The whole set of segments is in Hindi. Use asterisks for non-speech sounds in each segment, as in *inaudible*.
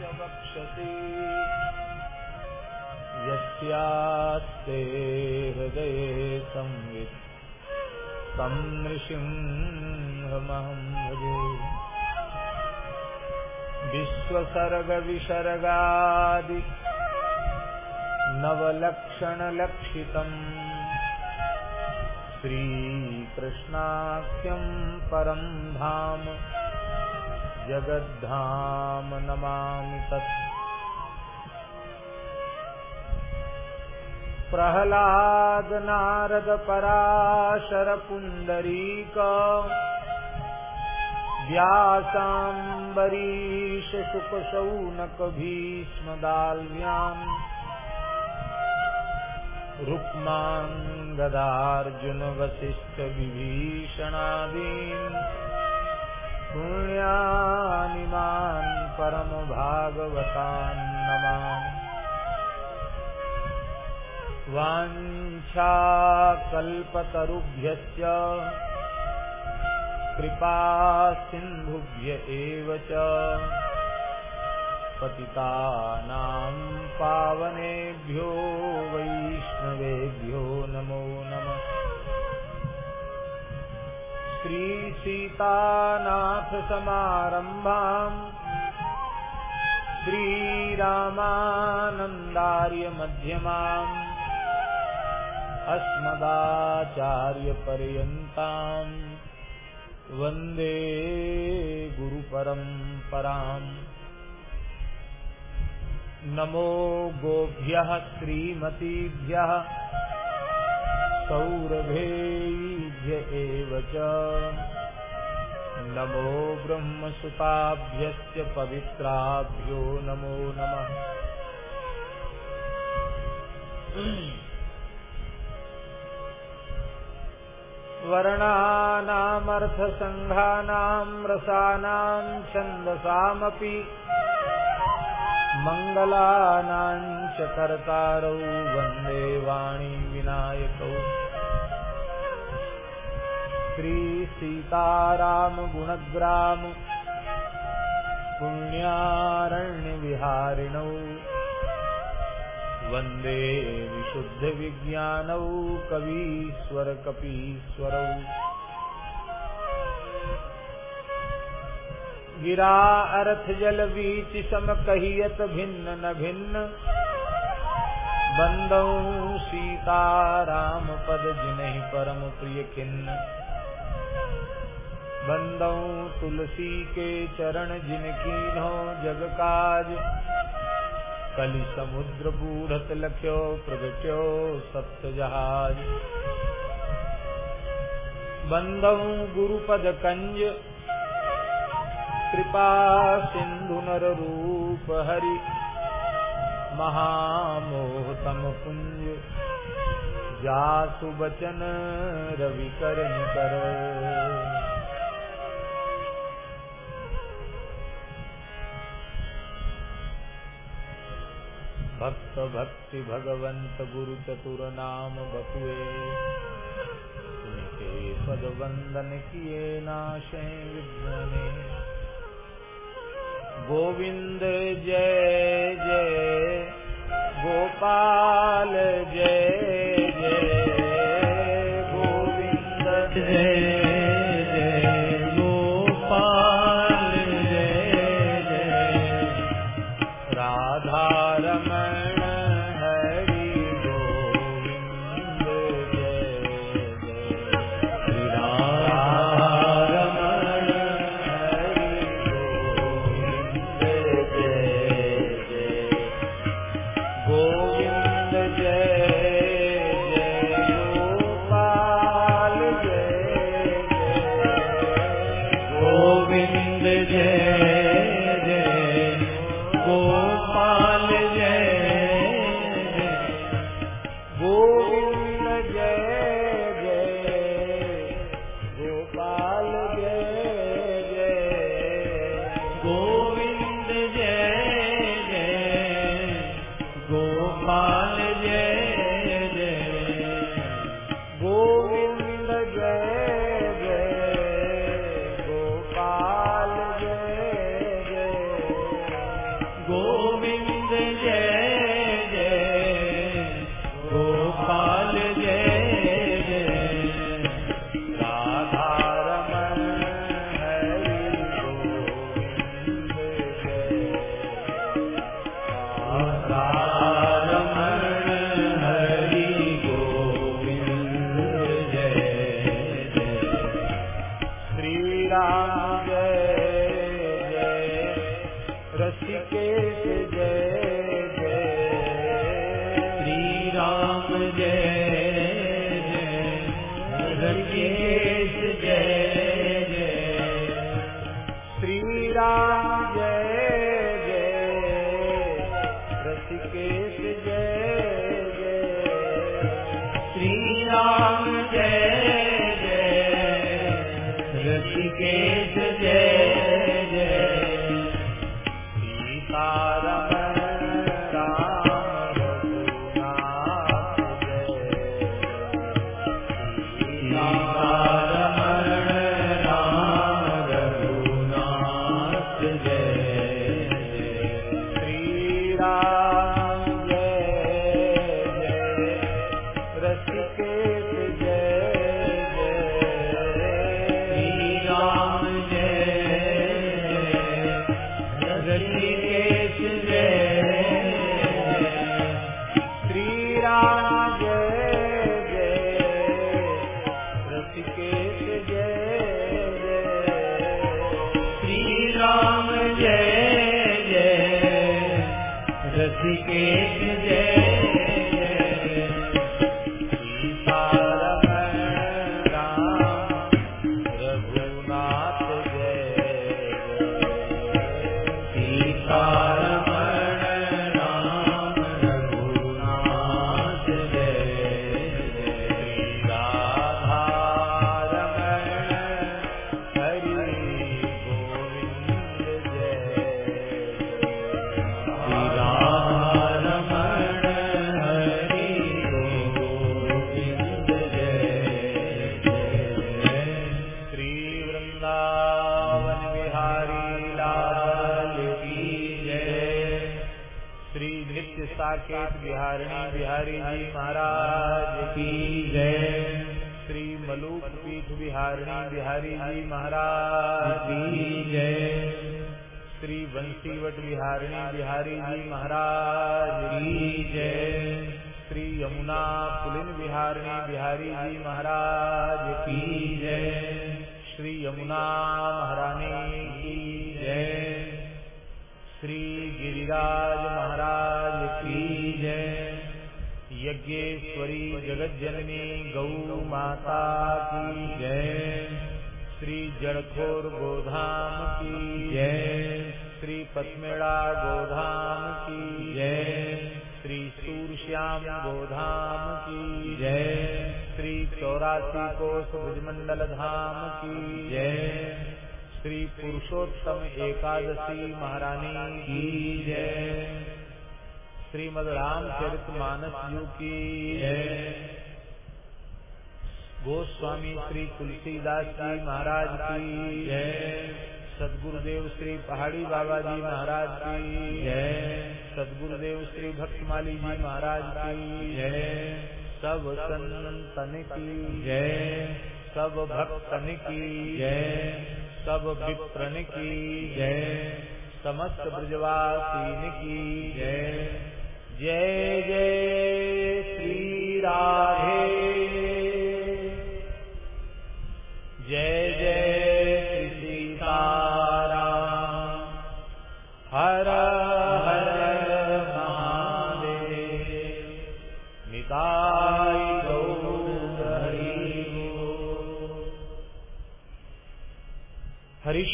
च वक्षसि यस्यास्ते हृदये संवित् तं नृसिंहमहं भजे विश्वसर्गविसर्गादि धाम। जगद्धाम नमामि तत्। प्रह्लाद नारद पराशर पुण्डरीक व्यासाम्बरीश शुकशौनक भीष्मदाल्व्याम् रुक्माङ्गदार्जुन वसिष्ठ विभीषणादीन्। पुण्यानिमान् परमभागवतान् नमामि। वाञ्छाकल्पतरुभ्यश्च कृपा सिन्धुभ्य एव च। पतितानां पावनेभ्यो वैष्णवेभ्यो नमो। श्रीसीतानाथसमारम्भाम् श्रीरामानन्दार्यमध्यमाम् अस्मदाचार्यपर्यन्ताम् वंदे गुरुपरम्पराम् नमो गोभ्यः श्रीमतीभ्यः च। नमो ब्रह्मसुताभ्यश्च पवित्राभ्यो नमो नमः। वर्णानामर्थसङ्घानां रसानां छन्दसामपि। मङ्गलानां च कर्तारौ वाणी विनायकौ श्रीसीतारामगुणग्राम पुण्यारण्यविहारिणौ वंदे विशुद्धविज्ञानौ कवीश्वरकपीश्वरौ। गिरा अर्थ जल बीच सम कहियत भिन्न न भिन्न। बंदौ सीता राम पद जिन्हि परम प्रिय खिन्न। बंदौ तुलसी के चरण जिनकी नो जग काज। कलि समुद्र बूढ़त लख्यो, प्रगट्यो सप्त जहाज़। बंदौ गुरुपद कंज, कृपा सिंधु नर रूप हरि। महामोहतम कुंज जासु बचन रवि कर। भक्त भक्ति भगवंत गुरु चतुर नाम बपुए। उनके पद वंदन किए नाशे विघ्ने गोविंद जय जय, गोपाल जय की जय। श्री जड़खोर गोधाम की जय। श्री पद्मेड़ा गोधाम की जय। श्री सूरश्याम गोधाम की जय। श्री चौरासी कोस ब्रजमंडल धाम की जय। श्री पुरुषोत्तम एकादशी महारानी की जय। श्रीमद रामचरित मानस यू की जय। गोस्वामी श्री तुलसीदास जी महाराज की जय। सदगुरुदेव श्री पहाड़ी बाबा जी महाराज की जय। सदगुरुदेव श्री भक्तमाली जी महाराज की जय। सब संतन की जय। सब भक्तन की जय। सब विप्रन की जय। समस्त ब्रजवासीन की जय। जय जय श्री राधे।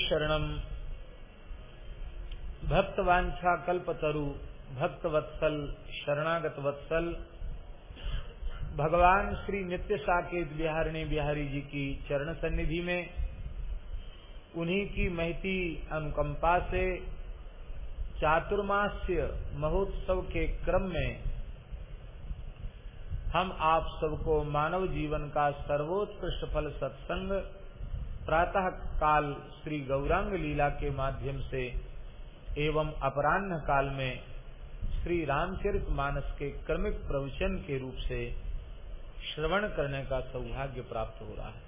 हरिशरणम भक्तवांछा भक्त वत्सल शरणागत वत्सल भगवान श्री नित्य साकेत बिहारिणी बिहारी जी की चरण सन्निधि में, उन्हीं की महती अनुकंपा से चातुर्मास्य महोत्सव के क्रम में हम आप सबको मानव जीवन का सर्वोत्कृष्ट फल सत्संग प्रातः काल श्री गौरांग लीला के माध्यम से एवं अपराह्न काल में श्री रामचरित मानस के क्रमिक प्रवचन के रूप से श्रवण करने का सौभाग्य प्राप्त हो रहा है।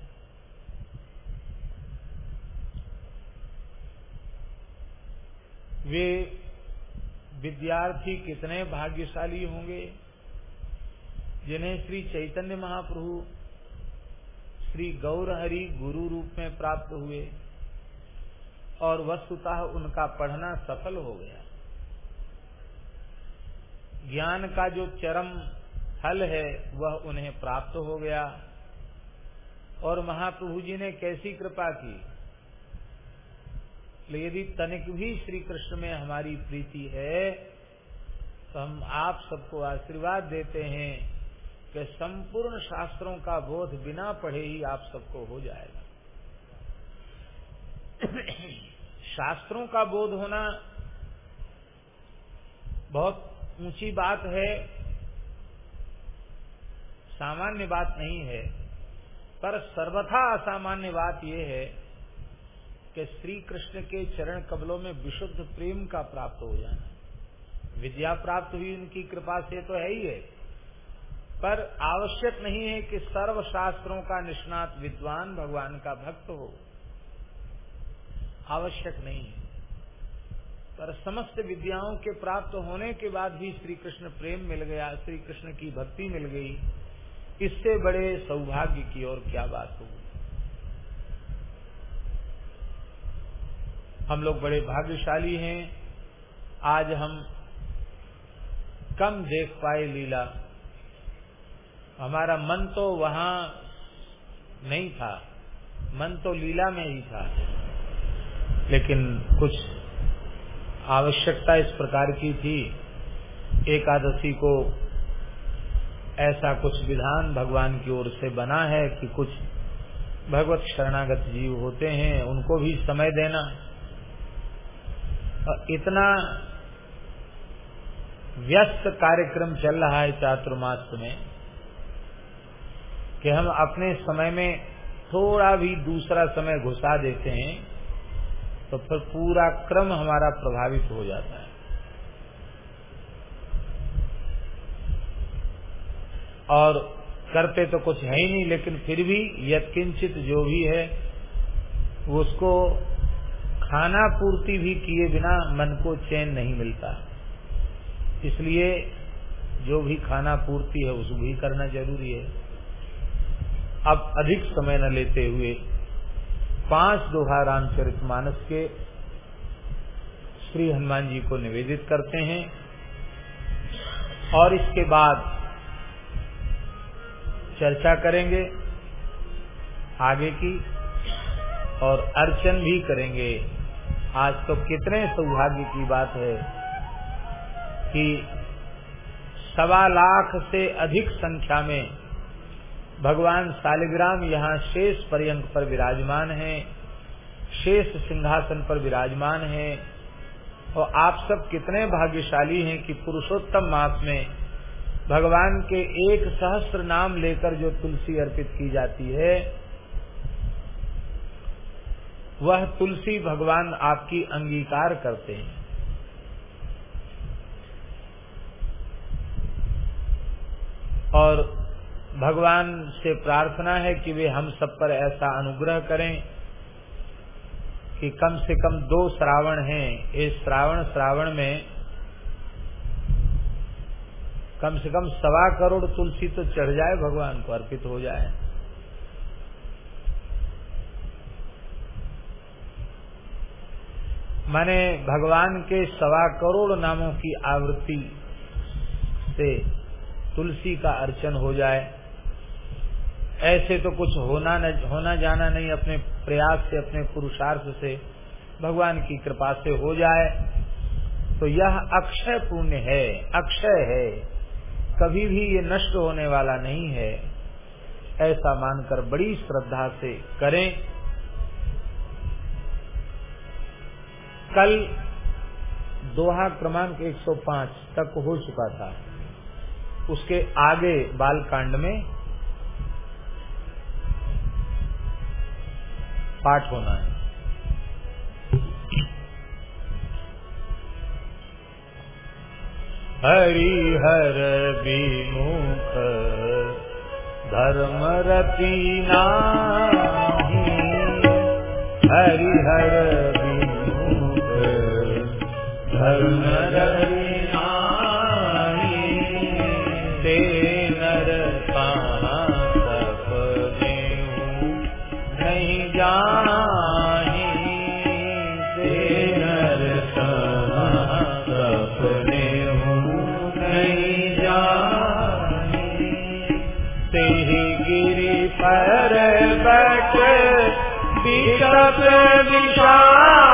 वे विद्यार्थी कितने भाग्यशाली होंगे, जिन्हें श्री चैतन्य महाप्रभु श्री गौर हरि गुरु रूप में प्राप्त हुए और वस्तुतः उनका पढ़ना सफल हो गया। ज्ञान का जो चरम फल है, वह उन्हें प्राप्त हो गया। और महाप्रभु जी ने कैसी कृपा की? यदि तनिक भी श्री कृष्ण में हमारी प्रीति है तो हम आप सबको आशीर्वाद देते हैं। कि संपूर्ण शास्त्रों का बोध बिना पढ़े ही आप सबको हो जाएगा। *coughs* शास्त्रों का बोध होना बहुत ऊँची बात है, सामान्य बात नहीं है, पर सर्वथा असामान्य बात यह है कि श्री कृष्ण के चरण कबलों में विशुद्ध प्रेम का प्राप्त हो जाना। विद्या प्राप्त हुई उनकी कृपा से तो है ही है। पर आवश्यक नहीं है कि सर्व शास्त्रों का निष्णात विद्वान भगवान का भक्त हो। आवश्यक नहीं है। पर समस्त विद्याओं के प्राप्त होने के बाद भी श्री कृष्ण प्रेम मिल गया श्री कृष्ण की भक्ति मिल गई। इससे बड़े सौभाग्य की और क्या बात होगी हम लोग बड़े भाग्यशाली हैं। आज हम कम देख पाए लीला हमारा मन तो वहाँ नहीं था, मन तो लीला में ही था। लेकिन कुछ आवश्यकता इस प्रकार की थी, एकादशी को ऐसा कुछ विधान भगवान की ओर से बना है कि कुछ भगवत शरणागत जीव होते हैं, उनको भी समय देना। और इतना व्यस्त कार्यक्रम चल रहा है चातुर्मास में कि हम अपने समय में थोड़ा भी दूसरा समय घुसा देते हैं तो फिर पूरा क्रम हमारा प्रभावित हो जाता है। और करते तो कुछ है ही नहीं, लेकिन फिर भी यत्किंचित जो भी है, उसको खाना पूर्ति भी किए बिना मन को चैन नहीं मिलता। इसलिए जो भी खाना पूर्ति है उसको भी करना ज़रूरी है। अब अधिक समय न लेते हुए पाँच दोहा रामचरित मानस के श्री हनुमान जी को निवेदित करते हैं और इसके बाद चर्चा करेंगे आगे की और अर्चन भी करेंगे। आज तो कितने सौभाग्य की बात है कि सवा लाख से अधिक संख्या में भगवान शालिग्राम यहाँ शेष पर्यंक पर विराजमान हैं, शेष सिंहासन पर विराजमान हैं। और आप सब कितने भाग्यशाली हैं कि पुरुषोत्तम मास में भगवान के एक सहस्त्र नाम लेकर जो तुलसी अर्पित की जाती है, वह तुलसी भगवान आपकी अंगीकार करते हैं। और भगवान से प्रार्थना है कि वे हम सब पर ऐसा अनुग्रह करें कि कम से कम दो श्रावण हैं। इस श्रावण श्रावण में कम से कम सवा करोड़ तुलसी तो चढ़ जाए, भगवान को अर्पित हो जाए। माने भगवान के सवा करोड़ नामों की आवृत्ति से तुलसी का अर्चन हो जाए। ऐसे तो कुछ होना न, होना जाना नहीं अपने प्रयास से अपने पुरुषार्थ से भगवान की कृपा से हो जाए। तो यह अक्षय पुण्य है अक्षय है। कभी भी ये नष्ट होने वाला नहीं है। ऐसा मानकर बड़ी श्रद्धा से करें। कल दोहा क्रमांक 105 तक हो चुका था। उसके आगे बाल कांड में पाठ होना है। हरिहर विमुख धर्म रतीना हरिहर धर्म ते विशा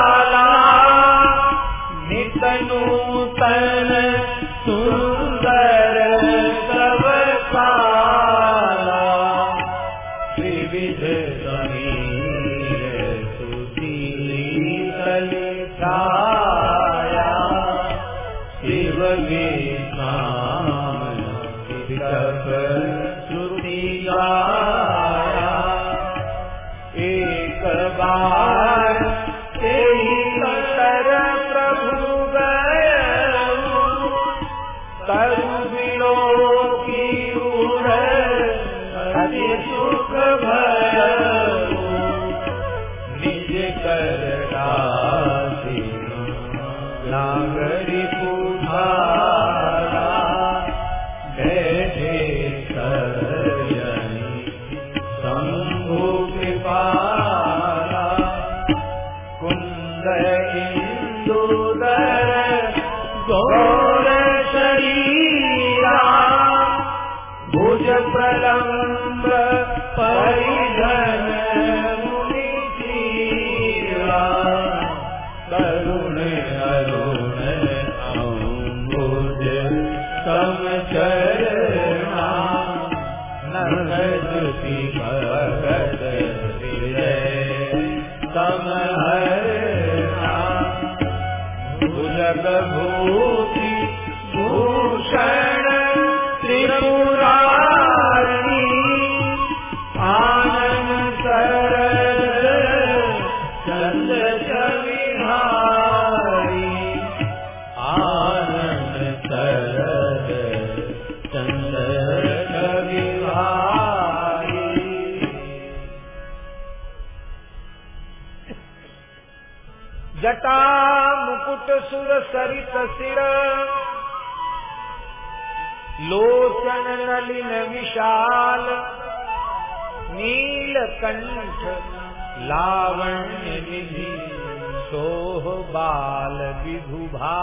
सरित सिरा लोचन नलिन विशाल नील कंठ लावण्य निधि सोह बाल विभुभा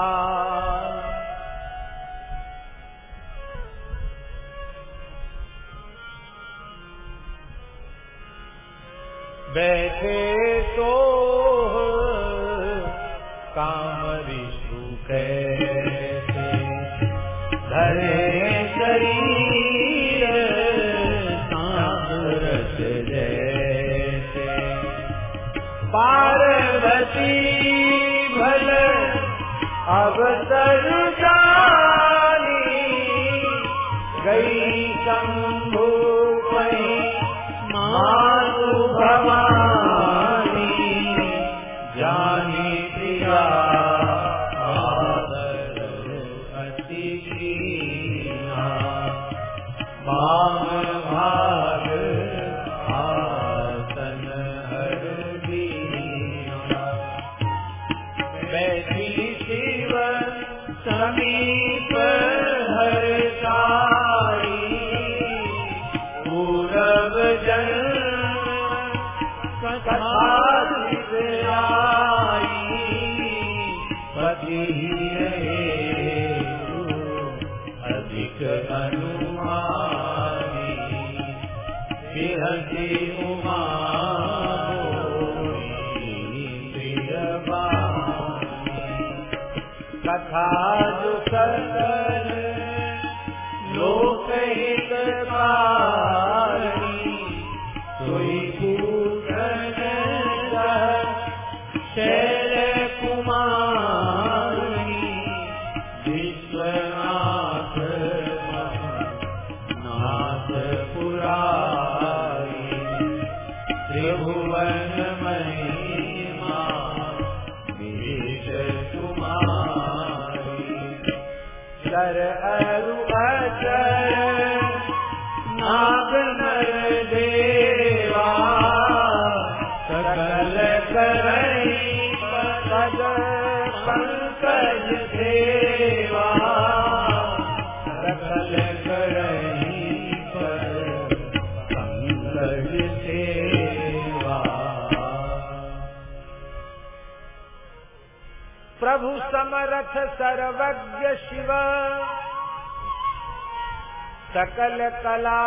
सकल कला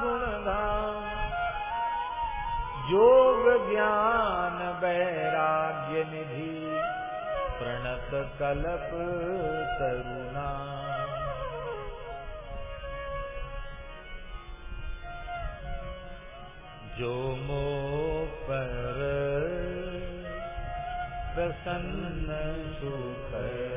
गुणधाम योग ज्ञान वैराग्य निधि, प्रणत कल्प करुणा। जो मो पर प्रसन्न सुख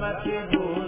मत भूल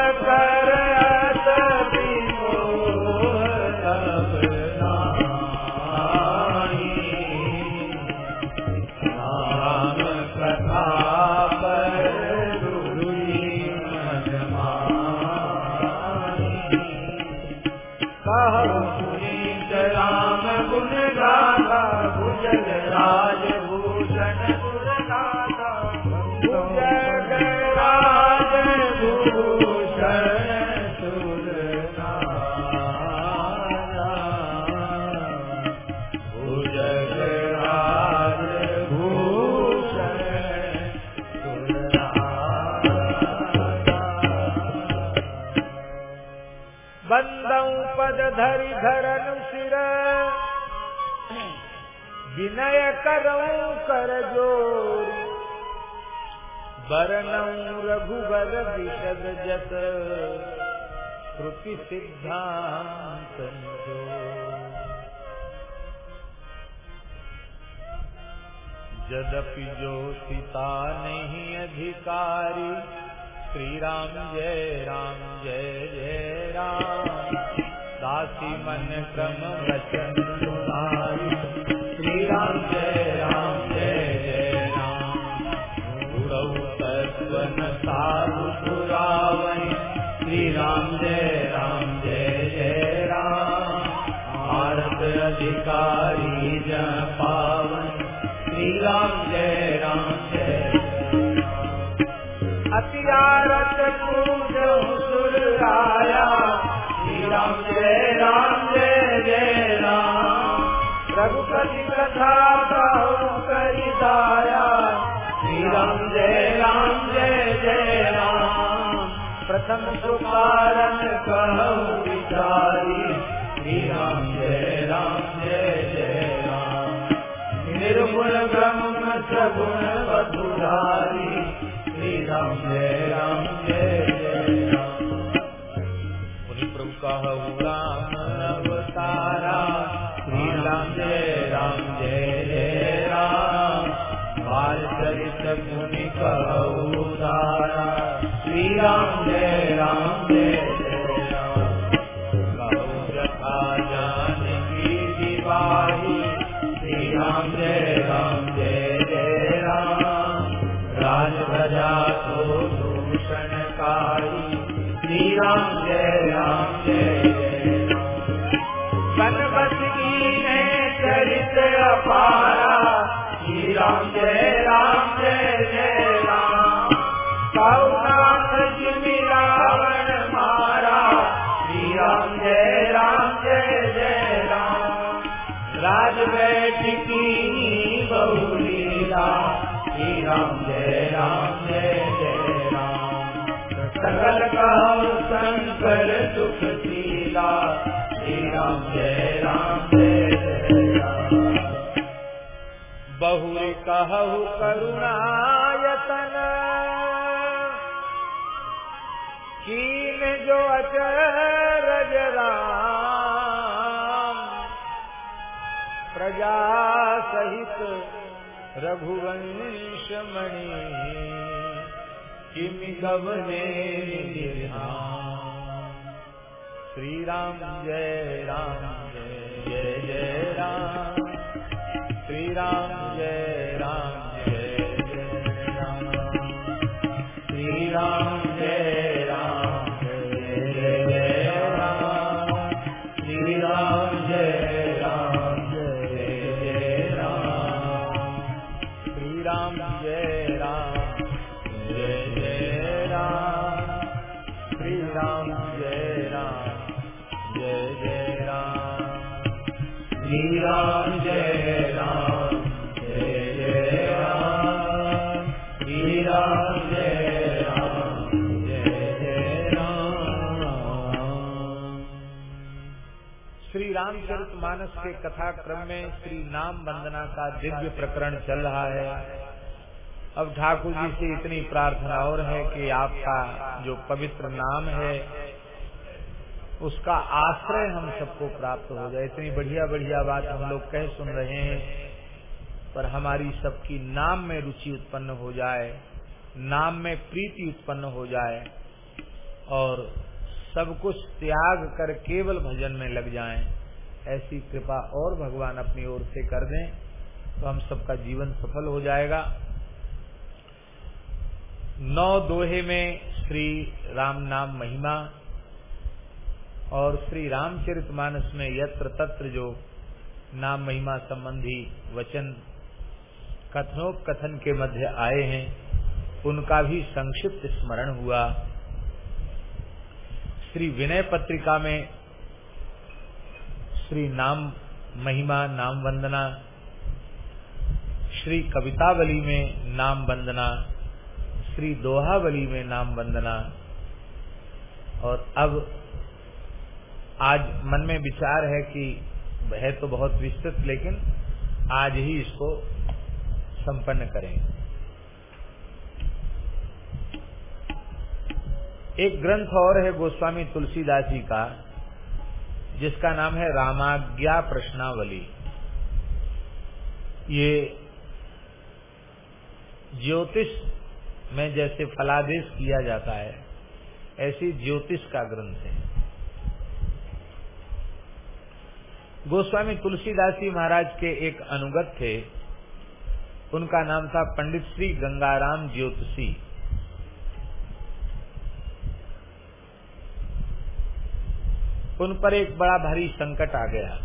रघुबर विशद जत श्रुति सिद्धांत जो यद्यपि जो सीता नहीं अधिकारी श्री राम जय राम, जय जय राम। दासी मन क्रम वचन श्री राम जय जन पावन। श्री राम जय राम। जय सुर राया श्री राम जय राम जय जय राम। रघुपति कथा कहु करी श्री राम जय राम जय जय राम। प्रथम सुपारण कहु विचारी। ब्रह्म श्री करुणायतन कीन जो अचरज राम प्रजा सहित रघुवंश मणि, किमि गवने श्री राम जय राम जय जय राम। श्री राम जय मानस के कथा क्रम में श्री नाम वंदना का दिव्य प्रकरण चल रहा है। अब ठाकुर जी से इतनी प्रार्थना और है कि आपका जो पवित्र नाम है, उसका आश्रय हम सबको प्राप्त हो जाए। इतनी बढ़िया बढ़िया बात हम लोग कह सुन रहे हैं, पर हमारी सबकी नाम में रुचि उत्पन्न हो जाए, नाम में प्रीति उत्पन्न हो जाए, और सब कुछ त्याग कर केवल भजन में लग जाएँ। ऐसी कृपा और भगवान अपनी ओर से कर दें तो हम सबका जीवन सफल हो जाएगा। नौ दोहे में श्री राम नाम महिमा और श्री रामचरित मानस में यत्र तत्र जो नाम महिमा संबंधी वचन कथनोपकथन के मध्य आए हैं, उनका भी संक्षिप्त स्मरण हुआ। श्री विनय पत्रिका में श्री नाम महिमा, नाम वंदना, श्री कवितावली में नाम वंदना, श्री दोहावली में नाम वंदना। और अब आज मन में विचार है कि है तो बहुत विस्तृत, लेकिन आज ही इसको संपन्न करें। एक ग्रंथ और है गोस्वामी तुलसीदास जी का। जिसका नाम है रामाज्ञा प्रश्नावली। ये ज्योतिष में जैसे फलादेश किया जाता है, ऐसी ज्योतिष का ग्रंथ है। गोस्वामी तुलसीदास जी महाराज के एक अनुगत थे। उनका नाम था पंडित श्री गंगाराम ज्योतिषी। उन पर एक बड़ा भारी संकट आ गया।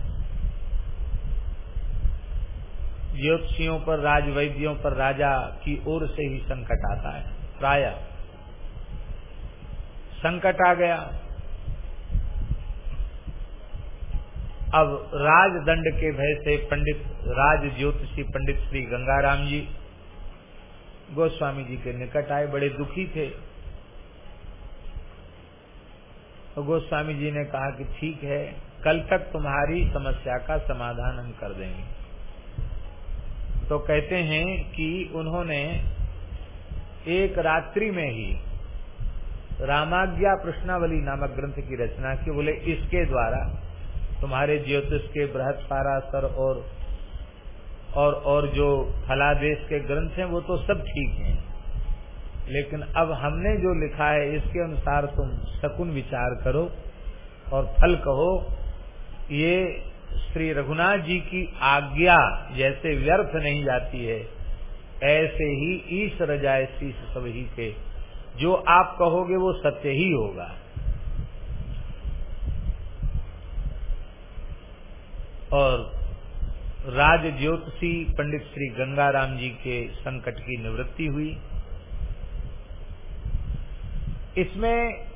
ज्योतिषियों पर, राजवैद्यों पर, राजा की ओर से ही संकट आता है, प्राय। संकट आ गया। अब राजदंड के भय से पंडित राज ज्योतिषी पंडित श्री गंगाराम जी, गोस्वामी जी के निकट आए, बड़े दुखी थे। तो गोस्वामी जी ने कहा कि ठीक है, कल तक तुम्हारी समस्या का समाधान हम कर देंगे। तो कहते हैं कि उन्होंने एक रात्रि में ही रामाज्ञा प्रश्नावली नामक ग्रंथ की रचना की, बोले, इसके द्वारा तुम्हारे ज्योतिष के बृहद पारासर और और और जो फलादेश के ग्रंथ हैं, वो तो सब ठीक हैं। लेकिन अब हमने जो लिखा है, इसके अनुसार तुम शकुन विचार करो और फल कहो, ये श्री रघुनाथ जी की आज्ञा जैसे व्यर्थ नहीं जाती है। ऐसे ही ईश रजाए शीश सब ही के। जो आप कहोगे वो सत्य ही होगा। और राज ज्योतिषी पंडित श्री गंगाराम जी के संकट की निवृत्ति हुई। इसमें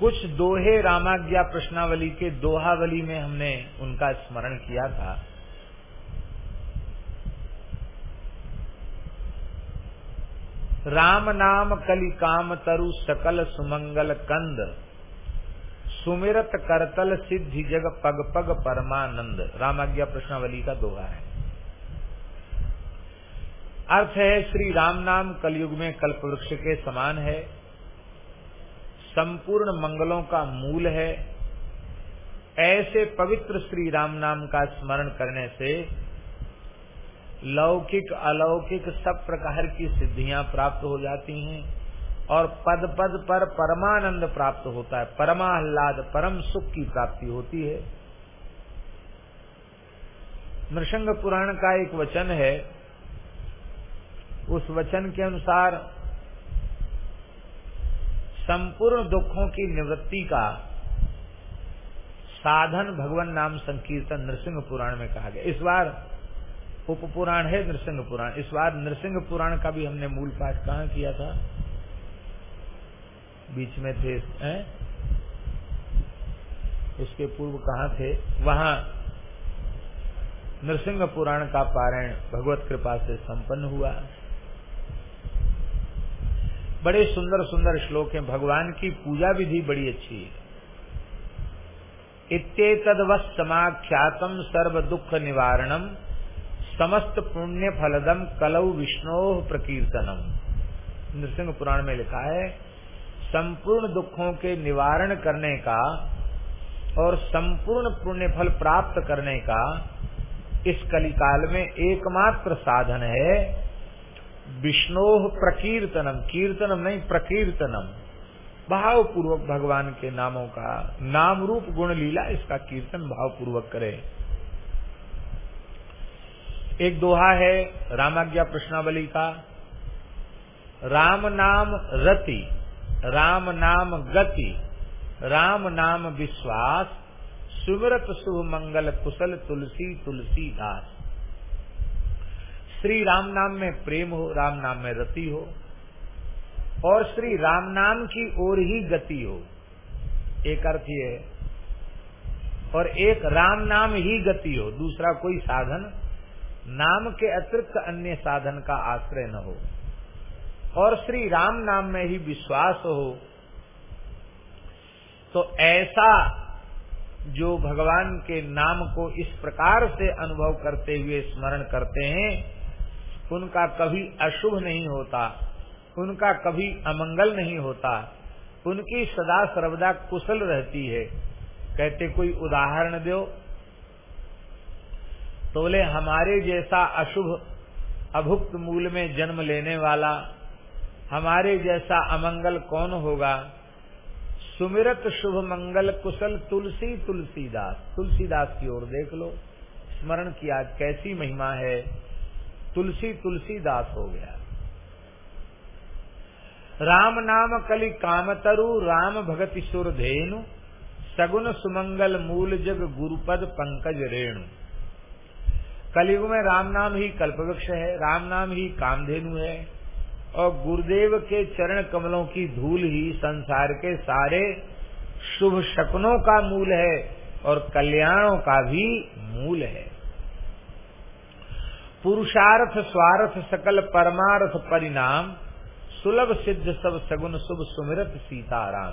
कुछ दोहे रामाज्ञा प्रश्नावली के दोहावली में हमने उनका स्मरण किया था। राम नाम कलि काम तरु सकल सुमंगल कंद, सुमिरत करतल सिद्धि जग पग पग परमानंद, रामाज्ञा प्रश्नावली का दोहा है। अर्थ है, श्री राम नाम कलयुग में कल्प वृक्ष के समान है। संपूर्ण मंगलों का मूल है। ऐसे पवित्र श्री राम नाम का स्मरण करने से लौकिक, अलौकिक सब प्रकार की सिद्धियाँ प्राप्त हो जाती हैं और पद पद पर परमानंद प्राप्त होता है। परमाह्लाद, परम सुख की प्राप्ति होती है। नृसंग पुराण का एक वचन है उस वचन के अनुसार संपूर्ण दुखों की निवृत्ति का साधन भगवान नाम संकीर्तन नृसिंह पुराण में कहा गया। इस बार उप पुराण है नृसिंह पुराण। इस बार नृसिंह पुराण का भी हमने मूल पाठ कहाँ किया था? बीच में थे, हैं? उसके पूर्व कहाँ थे? वहाँ नृसिंह पुराण का पारायण भगवत कृपा से संपन्न हुआ। बड़े सुंदर सुंदर श्लोक हैं। भगवान की पूजा विधि बड़ी अच्छी है। इत्येतदवश समाख्यातम सर्व दुख निवारणम समस्त पुण्य फलदम कलऊ विष्णो प्रकीर्तनम नृसिंह पुराण में लिखा है, संपूर्ण दुखों के निवारण करने का और संपूर्ण पुण्य फल प्राप्त करने का इस कलिकाल में एकमात्र साधन है विष्णो प्रकीर्तनम, कीर्तनम नहीं, प्रकीर्तनम। भाव पूर्वक भगवान के नामों का नाम रूप गुण लीला, इसका कीर्तन भाव पूर्वक करे। एक दोहा है रामाज्ञा प्रश्नावली का। राम नाम रति, राम नाम गति, राम नाम विश्वास सुमरत शुभ मंगल कुशल तुलसी तुलसी दास श्री राम नाम में प्रेम हो, राम नाम में रति हो, और श्री राम नाम की ओर ही गति हो। एक अर्थ ये है, और एक राम नाम ही गति हो, दूसरा कोई साधन, नाम के अतिरिक्त अन्य साधन का आश्रय न हो। और श्री राम नाम में ही विश्वास हो तो ऐसा जो भगवान के नाम को इस प्रकार से अनुभव करते हुए स्मरण करते हैं उनका कभी अशुभ नहीं होता, उनका कभी अमंगल नहीं होता, उनकी सदा सर्वदा कुशल रहती है। कहते, कोई उदाहरण दो? तो बोले, हमारे जैसा अशुभ अभुक्त मूल में जन्म लेने वाला, हमारे जैसा अमंगल कौन होगा? सुमिरत शुभ मंगल कुशल तुलसी तुलसीदास तुलसीदास की ओर देख लो, स्मरण किया, कैसी महिमा है तुलसी तुलसीदास हो गया। राम नाम कलि कामतरु, राम भगति सुर धेनु सगुन सुमंगल मूल जग गुरुपद पंकज रेणु। कलयुग में राम नाम ही कल्पवृक्ष है, राम नाम ही कामधेनु है, और गुरुदेव के चरण कमलों की धूल ही संसार के सारे शुभ शकुनों का मूल है और कल्याणों का भी मूल है। पुरुषार्थ, स्वार्थ, सकल, परमार्थ, परिणाम, सुलभ, सिद्ध, सब सगुन शुभ, सुमिरत, सीताराम।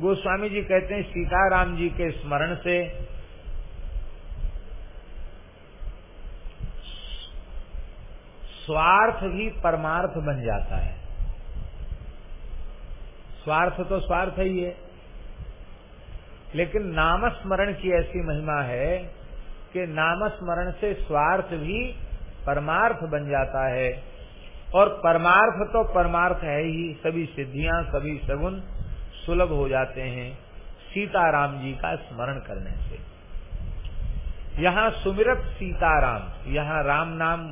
गोस्वामी जी कहते हैं, सीताराम जी के स्मरण से स्वार्थ भी परमार्थ बन जाता है। स्वार्थ तो स्वार्थ ही है, लेकिन नामस्मरण की ऐसी महिमा है कि नामस्मरण से स्वार्थ भी परमार्थ बन जाता है। और परमार्थ तो परमार्थ है ही, सभी सिद्धियाँ, सभी सगुन सुलभ हो जाते हैं सीताराम जी का स्मरण करने से। यहाँ सुमिरत सीताराम, यहाँ राम नाम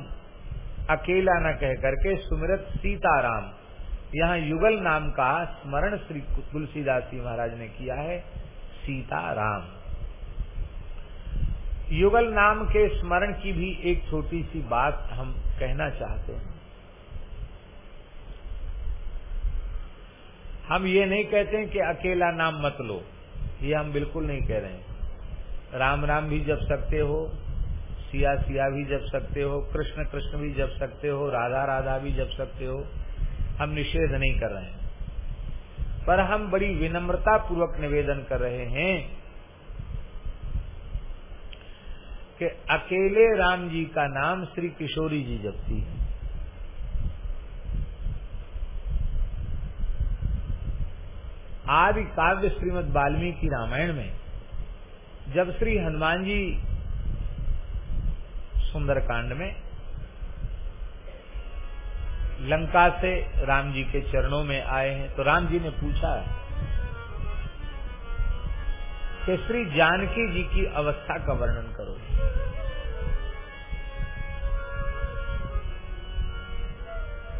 अकेला न कह करके सुमिरत सीताराम, यहाँ युगल नाम का स्मरण श्री तुलसीदास जी महाराज ने किया है, सीताराम। युगल नाम के स्मरण की भी एक छोटी सी बात हम कहना चाहते हैं। हम ये नहीं कहते हैं कि अकेला नाम मत लो, ये हम बिल्कुल नहीं कह रहे हैं। राम राम भी जप सकते हो, सिया सिया भी जप सकते हो, कृष्ण कृष्ण भी जप सकते हो, राधा राधा भी जप सकते हो, हम निषेध नहीं कर रहे हैं। पर हम बड़ी विनम्रता पूर्वक निवेदन कर रहे हैं कि अकेले राम जी का नाम श्री किशोरी जी जपती है। आदि काव्य श्रीमद वाल्मीकि रामायण में जब श्री हनुमान जी सुंदरकांड में लंका से राम जी के चरणों में आए हैं तो राम जी ने पूछा कि श्री जानकी जी की अवस्था का वर्णन करो।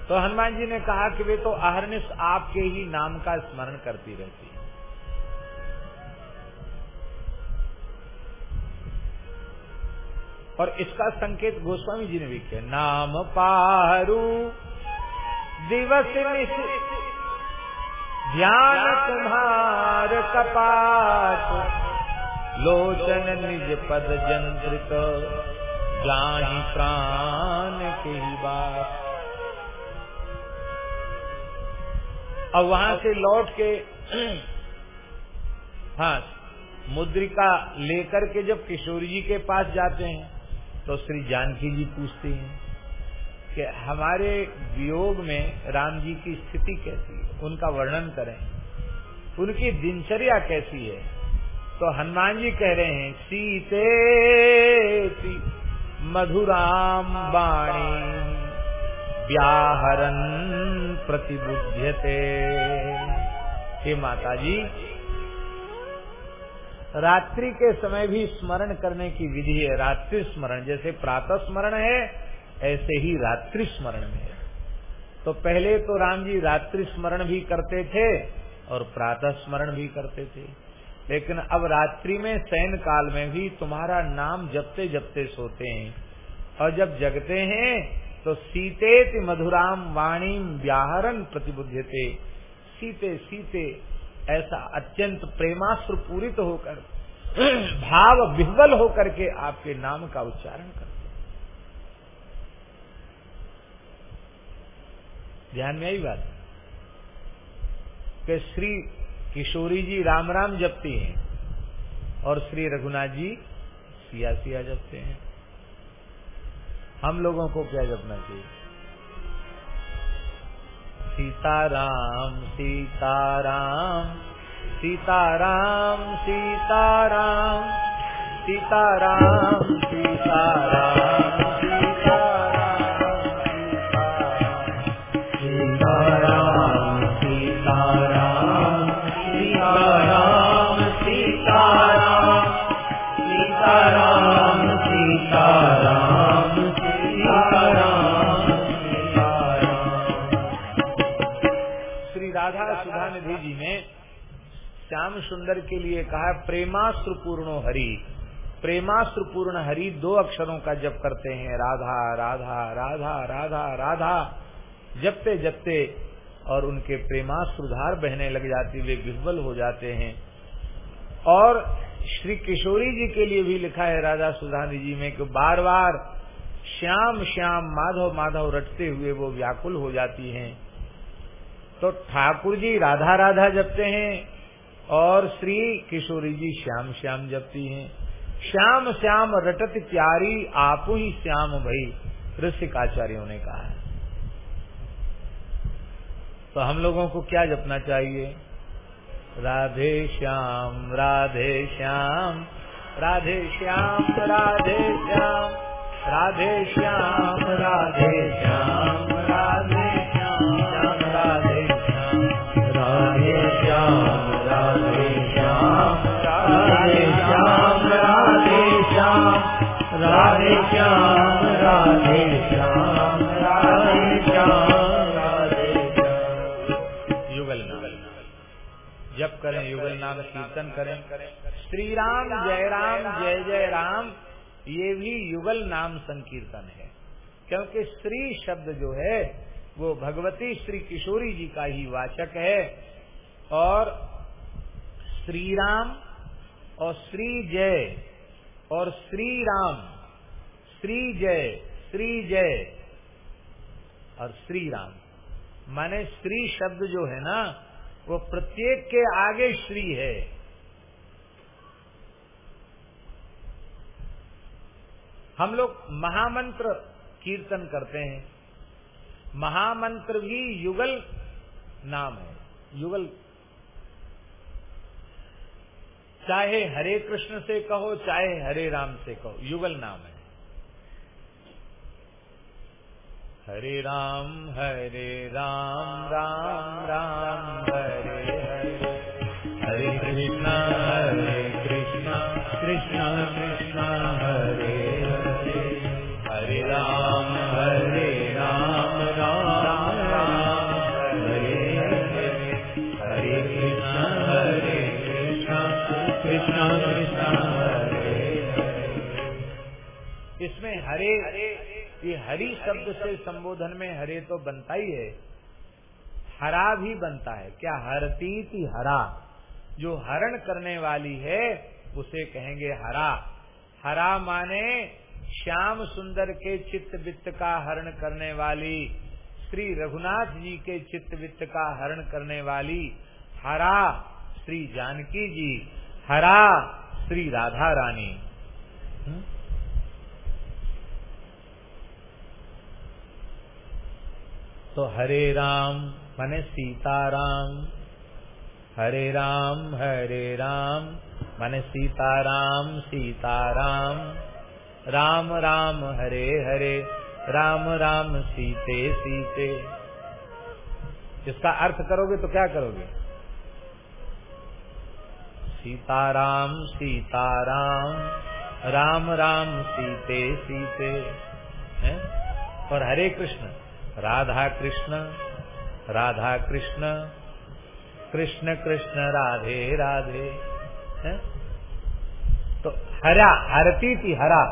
तो हनुमान जी ने कहा कि वे तो अहरनिश आपके ही नाम का स्मरण करती रहती है। और इसका संकेत गोस्वामी जी ने भी किया। नाम पारू, दिवस ध्यान तुम्हार कपाट, लोचन निज पद जंत्रित जाही प्राण के बात और वहाँ से लौट के हाँ मुद्रिका लेकर के जब किशोर जी के पास जाते हैं तो श्री जानकी जी पूछते हैं कि हमारे वियोग में राम जी की स्थिति कैसी है? उनका वर्णन करें। उनकी दिनचर्या कैसी है? तो हनुमान जी कह रहे हैं, सीते मधुराम बाणी व्याहरन प्रतिबुध्यते। हे माता जी रात्रि के समय भी स्मरण करने की विधि है। रात्रि स्मरण, जैसे प्रातः स्मरण है ऐसे ही रात्रि स्मरण में तो पहले तो राम जी रात्रि स्मरण भी करते थे और प्रातः स्मरण भी करते थे। लेकिन अब रात्रि में, शयन काल में भी तुम्हारा नाम जपते जपते सोते हैं। और जब जगते हैं तो सीते मधुराम वाणी व्याहरण प्रतिबुद्धते सीते सीते, ऐसा अत्यंत प्रेमाश्र पूरित होकर, *clears throat* भाव विह्वल होकर के आपके नाम का उच्चारण करते ध्यान में आई बात? कि श्री किशोरी जी राम राम जपती हैं और श्री रघुनाथ जी सिया सिया जपते हैं। हम लोगों को क्या जपना चाहिए? सीताराम सीताराम सीताराम सीताराम सीताराम सीताराम। सुंदर के लिए कहा प्रेमास्त्र पूर्ण हरि। प्रेमास्त्र पूर्ण हरि दो अक्षरों का जप करते हैं, राधा राधा राधा राधा राधा। जपते जपते और उनके प्रेमास्त्रधार बहने लग जाती, वे विह्वल हो जाते हैं। और श्री किशोरी जी के लिए भी लिखा है, राधा सुधानी जी में, कि बार बार श्याम श्याम, माधव माधव रटते हुए वो व्याकुल हो जाती हैं। तो ठाकुर जी राधा राधा जपते हैं और श्री किशोरी जी श्याम श्याम जपती हैं। श्याम श्याम रटत प्यारी, आपू ही श्याम भई, ऋषिकाचार्यों ने कहा है। तो हम लोगों को क्या जपना चाहिए? राधे श्याम राधे श्याम राधे श्याम राधे श्याम राधे श्याम राधे श्याम, राधे नाम कीर्तन करें। श्री राम जय राम जय जय राम ये भी युगल नाम संकीर्तन है। क्योंकि श्री शब्द जो है, वो भगवती श्री किशोरी जी का ही वाचक है। और श्री राम और श्री जय और श्री राम श्री जय श्री जय और श्री राम माने श्री शब्द जो है ना वो प्रत्येक के आगे श्री है। हम लोग महामंत्र कीर्तन करते हैं। महामंत्र भी युगल नाम है। युगल। चाहे हरे कृष्ण से कहो, चाहे हरे राम से कहो, युगल नाम है। हरे राम हरे राम राम राम हरे हरि शब्द से संबोधन में हरे तो बनता ही है। हरा भी बनता है। क्या हरती थी हरा? जो हरण करने वाली है, उसे कहेंगे हरा। हरा माने श्याम सुंदर के चित्त वित्त का हरण करने वाली, श्री रघुनाथ जी के चित्त वित्त का हरण करने वाली। हरा श्री जानकी जी, हरा श्री राधा रानी। हुँ? तो हरे राम, माने सीताराम। हरे राम हरे राम, माने सीताराम सीताराम। राम राम, हरे हरे। राम राम, सीते सीते। इसका अर्थ करोगे तो क्या करोगे? सीताराम सीताराम। राम राम, सीते सीते। है? और हरे कृष्ण। राधा कृष्ण राधा कृष्ण कृष्ण कृष्ण राधे राधे, है? तो हरा, हरती थी हरा,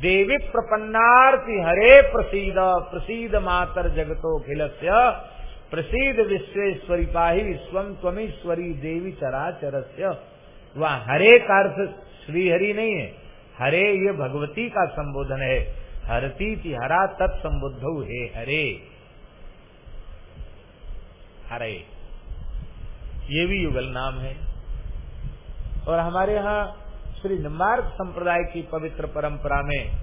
देवी प्रपन्नार्थी हरे प्रसीद प्रसीद मातर जगतो खिलस्य, प्रसीद विश्वेश्वरी पाही विश्वम त्वमीश्वरी देवी चराचरस्य वह हरे का अर्थ श्रीहरि नहीं है, हरे ये भगवती का संबोधन है हरती हरा तत्सबुद्ध हे हरे। हरे। ये भी युगल नाम है। और हमारे यहाँ श्री निम्बार्क संप्रदाय की पवित्र परंपरा में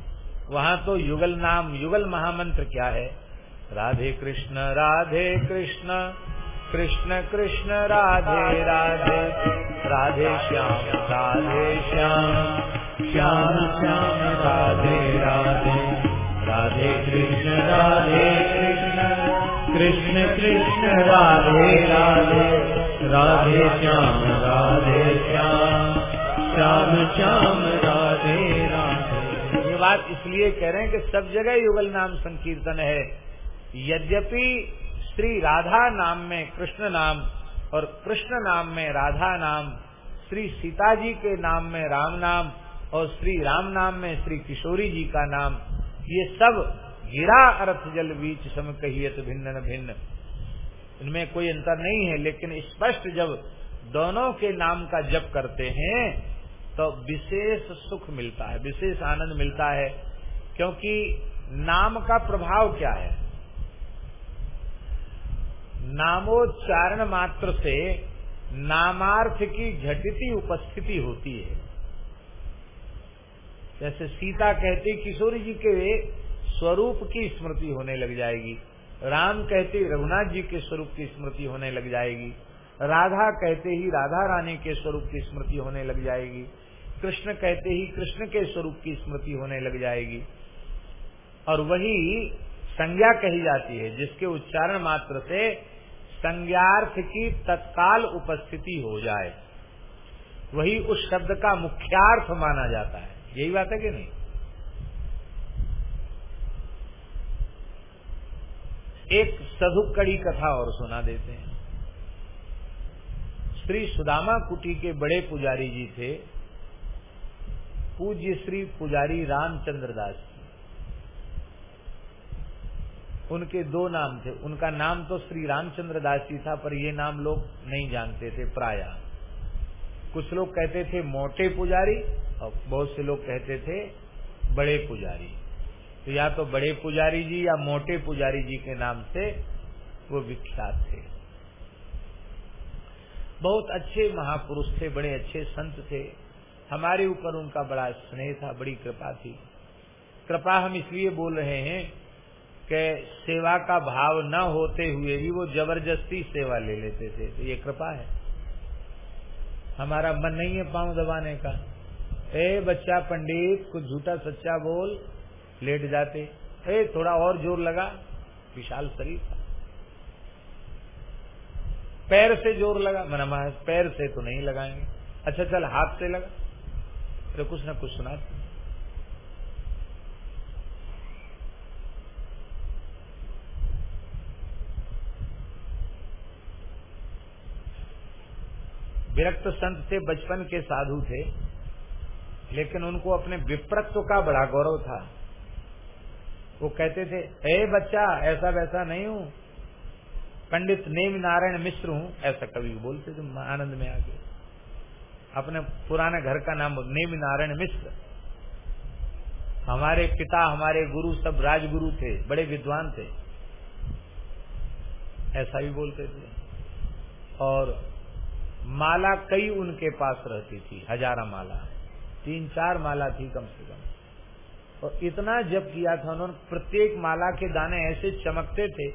वहाँ तो युगल नाम, युगल महामंत्र क्या है? राधे कृष्ण राधे कृष्ण कृष्ण कृष्ण, राधे राधे। राधे श्याम राधे श्याम श्याम श्याम, राधे राधे। राधे कृष्ण राधे कृष्ण। कृष्ण कृष्ण, राधे राधे। राधे श्याम राधे श्याम। श्याम श्याम, राधे राधे। ये बात इसलिए कह रहे हैं कि सब जगह युगल नाम संकीर्तन है। यद्यपि श्री राधा नाम में कृष्ण नाम और कृष्ण नाम में राधा नाम, श्री सीता जी के नाम में राम नाम और श्री राम नाम में श्री किशोरी जी का नाम ये सब गिरा अर्थ जल बीच सम कहियत भिन्न न भिन्न। इनमें कोई अंतर नहीं है, लेकिन स्पष्ट जब दोनों के नाम का जप करते हैं तो विशेष सुख मिलता है, विशेष आनंद मिलता है, क्योंकि नाम का प्रभाव क्या है? नामोच्चारण मात्र से नामार्थ की झटिति उपस्थिति होती है। जैसे सीता कहती किशोरी जी के स्वरूप की स्मृति होने लग जाएगी। राम कहते रघुनाथ जी के स्वरूप की स्मृति होने लग जाएगी। राधा कहते ही राधा रानी के स्वरूप की स्मृति होने लग जाएगी। कृष्ण कहते ही कृष्ण के स्वरूप की स्मृति होने लग जाएगी। और वही संज्ञा कही जाती है, जिसके उच्चारण मात्र से संज्ञार्थ की तत्काल उपस्थिति हो जाए। वही उस शब्द का मुख्यार्थ माना जाता है। यही बात है कि नहीं? एक सधु कड़ी कथा और सुना देते हैं। श्री सुदामा कुटी के बड़े पुजारी जी थे। पूज्य श्री पुजारी रामचंद्र दास जी। उनके दो नाम थे। उनका नाम तो श्री रामचंद्र दास जी था, पर ये नाम लोग नहीं जानते थे प्राय। कुछ लोग कहते थे मोटे पुजारी और बहुत से लोग कहते थे, बड़े पुजारी। तो या तो बड़े पुजारी जी या मोटे पुजारी जी के नाम से वो विख्यात थे। बहुत अच्छे महापुरुष थे, बड़े अच्छे संत थे। हमारे ऊपर उनका बड़ा स्नेह था, बड़ी कृपा थी। कृपा हम इसलिए बोल रहे हैं कि सेवा का भाव न होते हुए भी वो ज़बरदस्ती सेवा ले लेते थे। तो ये कृपा है। हमारा मन नहीं है पाँव दबाने का। ए बच्चा पंडित, कुछ झूठा सच्चा बोल। लेट जाते। ए थोड़ा और ज़ोर लगा। विशाल शरीर था। पैर से ज़ोर लगा। मना पैर से तो नहीं लगाएँगे। अच्छा चल, हाथ से लगा। तो कुछ ना कुछ सुना। विरक्त संत थे, बचपन के साधु थे। लेकिन उनको अपने विप्रत्व का बड़ा गौरव था। वो कहते थे, हे बच्चा, ऐसा वैसा नहीं हूँ। पंडित नेम नारायण मिश्र हूँ। ऐसा कभी बोलते थे आनंद में आके। अपने पुराने घर का नाम नेम नारायण मिश्र। हमारे पिता, हमारे गुरु सब राजगुरु थे, बड़े विद्वान थे। ऐसा भी बोलते थे। और माला कई उनके पास रहती थी, हजारा माला। तीन चार माला थी कम से कम। और इतना जब किया था उन्होंने, प्रत्येक माला के दाने ऐसे चमकते थे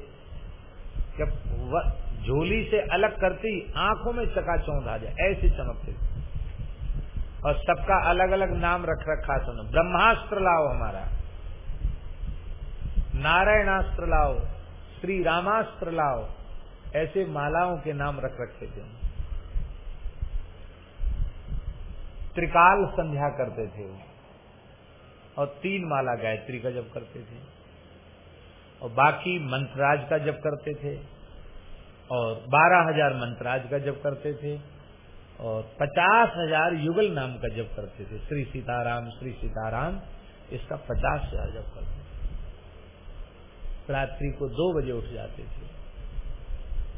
कि झोली से अलग करती आँखों में चकाचौंध आ जाए, ऐसे चमकते थे। और सबका अलग अलग नाम रख रखा था उन्होंने। ब्रह्मास्त्र लाओ हमारा। नारायणास्त्र लाओ। श्री रामास्त्र लाओ। ऐसे मालाओं के नाम रख रखे थे त्रिकाल संध्या करते थे और तीन माला गायत्री का जप करते थे। और बाकी मंत्राज का जप करते थे। और बारह हज़ार मंत्राज का जप करते थे। और पचास हज़ार युगल नाम का जप करते थे। श्री सीताराम श्री सीताराम, इसका पचास हज़ार जप करते थे। रात्रि को दो बजे उठ जाते थे।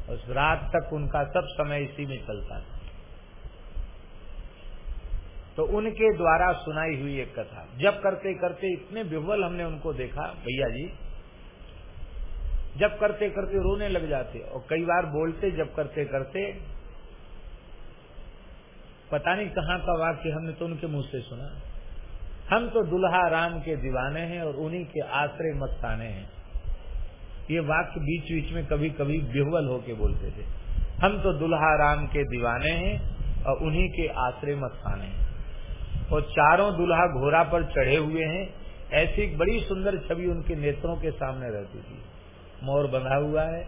और रात तक उनका सब समय इसी में चलता था। तो उनके द्वारा सुनाई हुई एक कथा। जब करते करते इतने विह्वल हमने उनको देखा, भैया जी, जब करते करते रोने लग जाते और कई बार बोलते जब करते करते, पता नहीं कहाँ का वाक्य हमने तो उनके मुँह से सुना। हम तो दुल्हा राम के दीवाने हैं और उन्हीं के आश्रय मस्ताने हैं। ये वाक्य बीच बीच में कभी कभी बिहवल होके बोलते थे। हम तो दुल्हा राम के दीवाने हैं और उन्हीं के आश्रय मस्ताने हैं। और चारों दुल्हा घोड़ा पर चढ़े हुए हैं। ऐसी एक बड़ी सुंदर छवि उनके नेत्रों के सामने रहती थी। मोर बंधा हुआ है,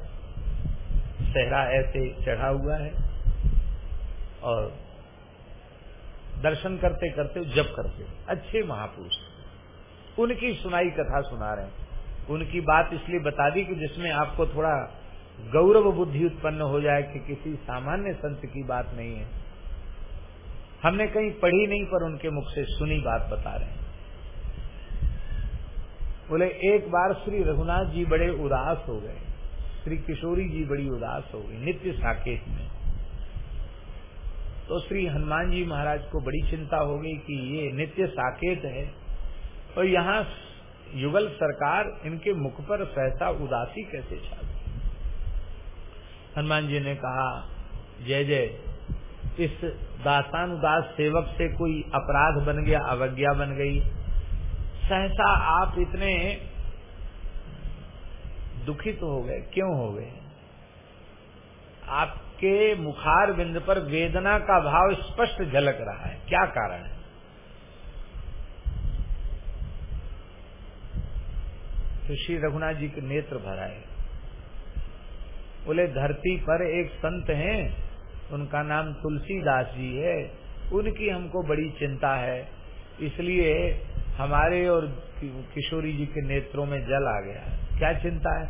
सहरा ऐसे चढ़ा हुआ है और दर्शन करते करते, जप करते, अच्छे महापुरुष। उनकी सुनाई कथा सुना रहे हैं। उनकी बात इसलिए बता दी कि जिसमें आपको थोड़ा गौरव बुद्धि उत्पन्न हो जाए कि किसी सामान्य संत की बात नहीं है। हमने कहीं पढ़ी नहीं, पर उनके मुख से सुनी बात बता रहे हैं। बोले, एक बार श्री रघुनाथ जी बड़े उदास हो गए। श्री किशोरी जी बड़ी उदास हो गई, नित्य साकेत में। तो श्री हनुमान जी महाराज को बड़ी चिंता हो गई कि ये नित्य साकेत है, और यहाँ युगल सरकार इनके मुख पर सहसा उदासी कैसे छा हनुमान जी ने कहा, जय जय इस दासान उदास सेवक से कोई अपराध बन गया, अवज्ञा बन गई। सहसा आप इतने दुखित हो गए, क्यों हो गए? आपके मुखार बिंद पर वेदना का भाव स्पष्ट झलक रहा है। क्या कारण है? तो श्री रघुनाथ जी के नेत्र भराए बोले, धरती पर एक संत हैं। उनका नाम तुलसीदास जी है। उनकी हमको बड़ी चिंता है। इसलिए हमारे और किशोरी जी के नेत्रों में जल आ गया। क्या चिंता है?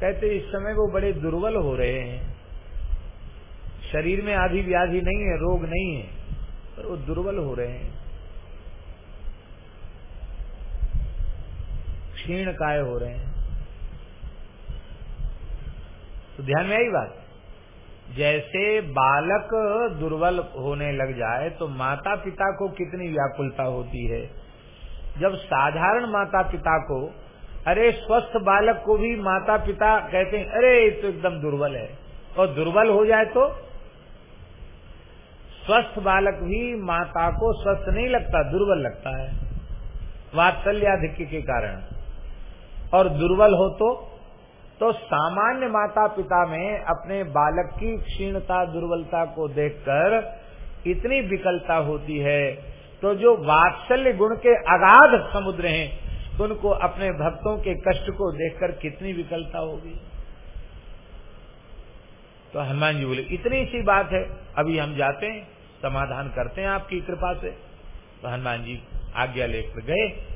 कहते इस समय वो बड़े दुर्बल हो रहे हैं। शरीर में आधी व्याधि नहीं है, रोग नहीं है, पर वो दुर्बल हो रहे हैं। क्षीण काय हो रहे हैं। तो ध्यान में आई बात? जैसे बालक दुर्बल होने लग जाए तो माता पिता को कितनी व्याकुलता होती है। जब साधारण माता पिता को, अरे, स्वस्थ बालक को भी माता पिता कहते हैं, अरे, ये तो एकदम दुर्बल है। और दुर्बल हो जाए तो? स्वस्थ बालक भी माता को स्वस्थ नहीं लगता, दुर्बल लगता है। वात्सल्याधिक्य के कारण। और दुर्बल हो तो? तो सामान्य माता पिता में अपने बालक की क्षीणता, दुर्बलता को देखकर इतनी विकलता होती है। तो जो वात्सल्य गुण के अगाध समुद्र हैं, उनको अपने भक्तों के कष्ट को देखकर कितनी विकलता होगी? तो हनुमान जी बोले, इतनी सी बात है, अभी हम जाते हैं, समाधान करते हैं आपकी कृपा से। तो हनुमान जी आज्ञा लेकर गए।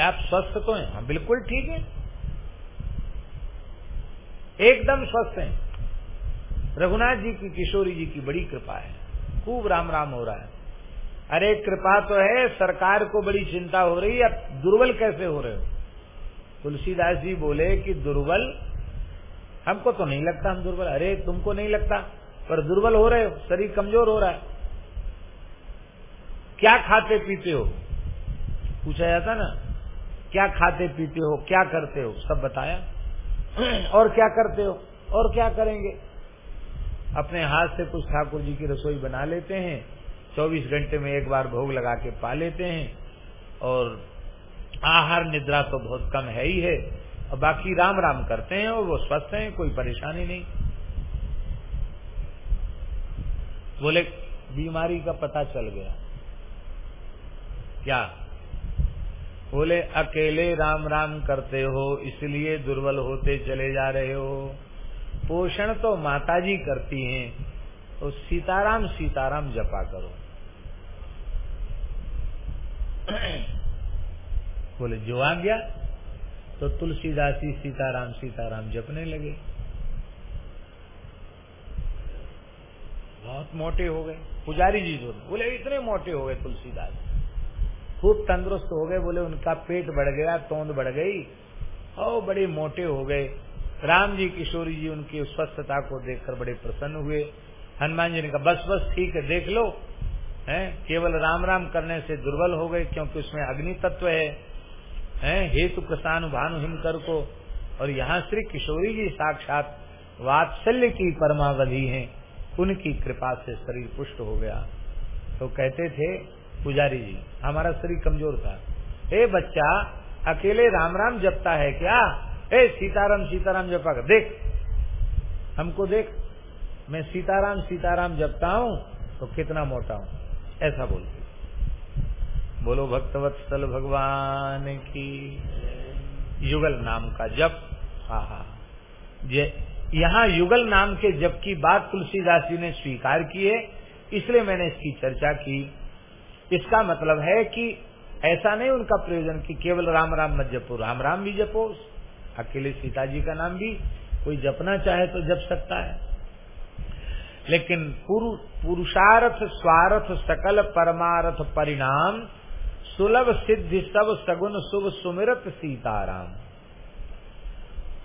आप स्वस्थ तो हैं। हाँ बिल्कुल ठीक है। एकदम स्वस्थ हैं। रघुनाथ जी की, किशोरी जी की बड़ी कृपा है। खूब राम राम हो रहा है। अरे, कृपा तो है, सरकार को बड़ी चिंता हो रही है। दुर्बल कैसे हो रहे हो? तुलसीदास जी बोले कि दुर्बल, हमको तो नहीं लगता हम दुर्बल। अरे, तुमको नहीं लगता, पर दुर्बल हो रहे हो, शरीर कमज़ोर हो रहा है। क्या खाते पीते हो? पूछा जाता ना क्या खाते पीते हो, क्या करते हो, सब बताया। *clears throat* और क्या करते हो, और क्या करेंगे? अपने हाथ से कुछ ठाकुर जी की रसोई बना लेते हैं 24 घंटे में एक बार भोग लगा के पा लेते हैं, और आहार निद्रा तो बहुत कम है ही है, और बाकी राम राम करते हैं, और वो स्वस्थ हैं, कोई परेशानी नहीं। बोले, बीमारी का पता चल गया। क्या? बोले, अकेले राम राम करते हो, इसलिए दुर्बल होते चले जा रहे हो। पोषण तो माता जी करती हैं तो सीताराम सीताराम जपा करो। *clears throat* बोले, जो आ गया तो तुलसीदासी सीताराम सीताराम जपने लगे। बहुत मोटे हो गए। पुजारी जी जो बोले, इतने मोटे हो गए तुलसीदास। खूब तंदुरुस्त हो गए, बोले उनका पेट बढ़ गया, तोंद बढ़ गई, और बड़े मोटे हो गए। राम जी, किशोरी जी उनकी स्वस्थता को देखकर बड़े प्रसन्न हुए। हनुमान जी ने कहा, बस बस, ठीक है, देख लो। है? केवल राम राम करने से दुर्बल हो गए, क्योंकि उसमें अग्नि तत्व है। हैं? हेतु प्रसानु भानु हिमकर को। और यहाँ श्री किशोरी जी साक्षात वात्सल्य की परमावधि हैं। उनकी कृपा से शरीर पुष्ट हो गया। तो कहते थे पुजारी जी, हमारा शरीर कमज़ोर था। ए बच्चा, अकेले राम राम जपता है क्या? ए, सीताराम सीताराम जपा कर देख। हमको देख, मैं सीताराम सीताराम जपता हूँ तो कितना मोटा हूँ। ऐसा बोलते बोलो भक्तवत्सल भगवान की युगल नाम का जप। हा हा। यहाँ युगल नाम के जप की बात तुलसीदास जी ने स्वीकार की है, इसलिए मैंने इसकी चर्चा की। इसका मतलब है कि ऐसा नहीं उनका प्रयोजन कि केवल राम राम मत जपो, राम राम भी जपो, अकेले सीता जी का नाम भी कोई जपना चाहे तो जप सकता है। लेकिन पुरुषार्थ, स्वार्थ, सकल परमार्थ परिणाम, सुलभ सिद्धि, सब सगुन शुभ सुमिरत, सीताराम।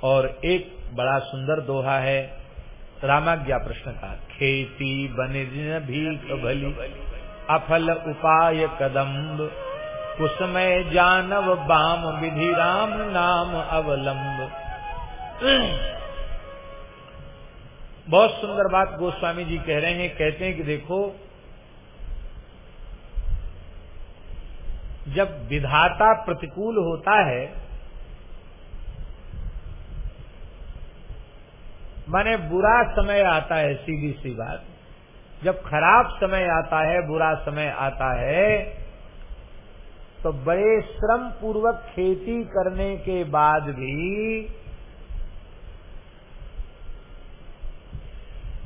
और एक बड़ा सुंदर दोहा है, रामाज्ञा प्रश्न का, खेती बनिज भी तो भली। अफल उपाय कदम्ब। कुसमय जानव बाम विधि राम नाम अवलंब बहुत सुंदर बात गोस्वामी जी कह रहे हैं, कहते हैं कि देखो, जब विधाता प्रतिकूल होता है, माने बुरा समय आता है, सीधी सी बात। जब खराब समय आता है, बुरा समय आता है तो बड़े श्रम पूर्वक खेती करने के बाद भी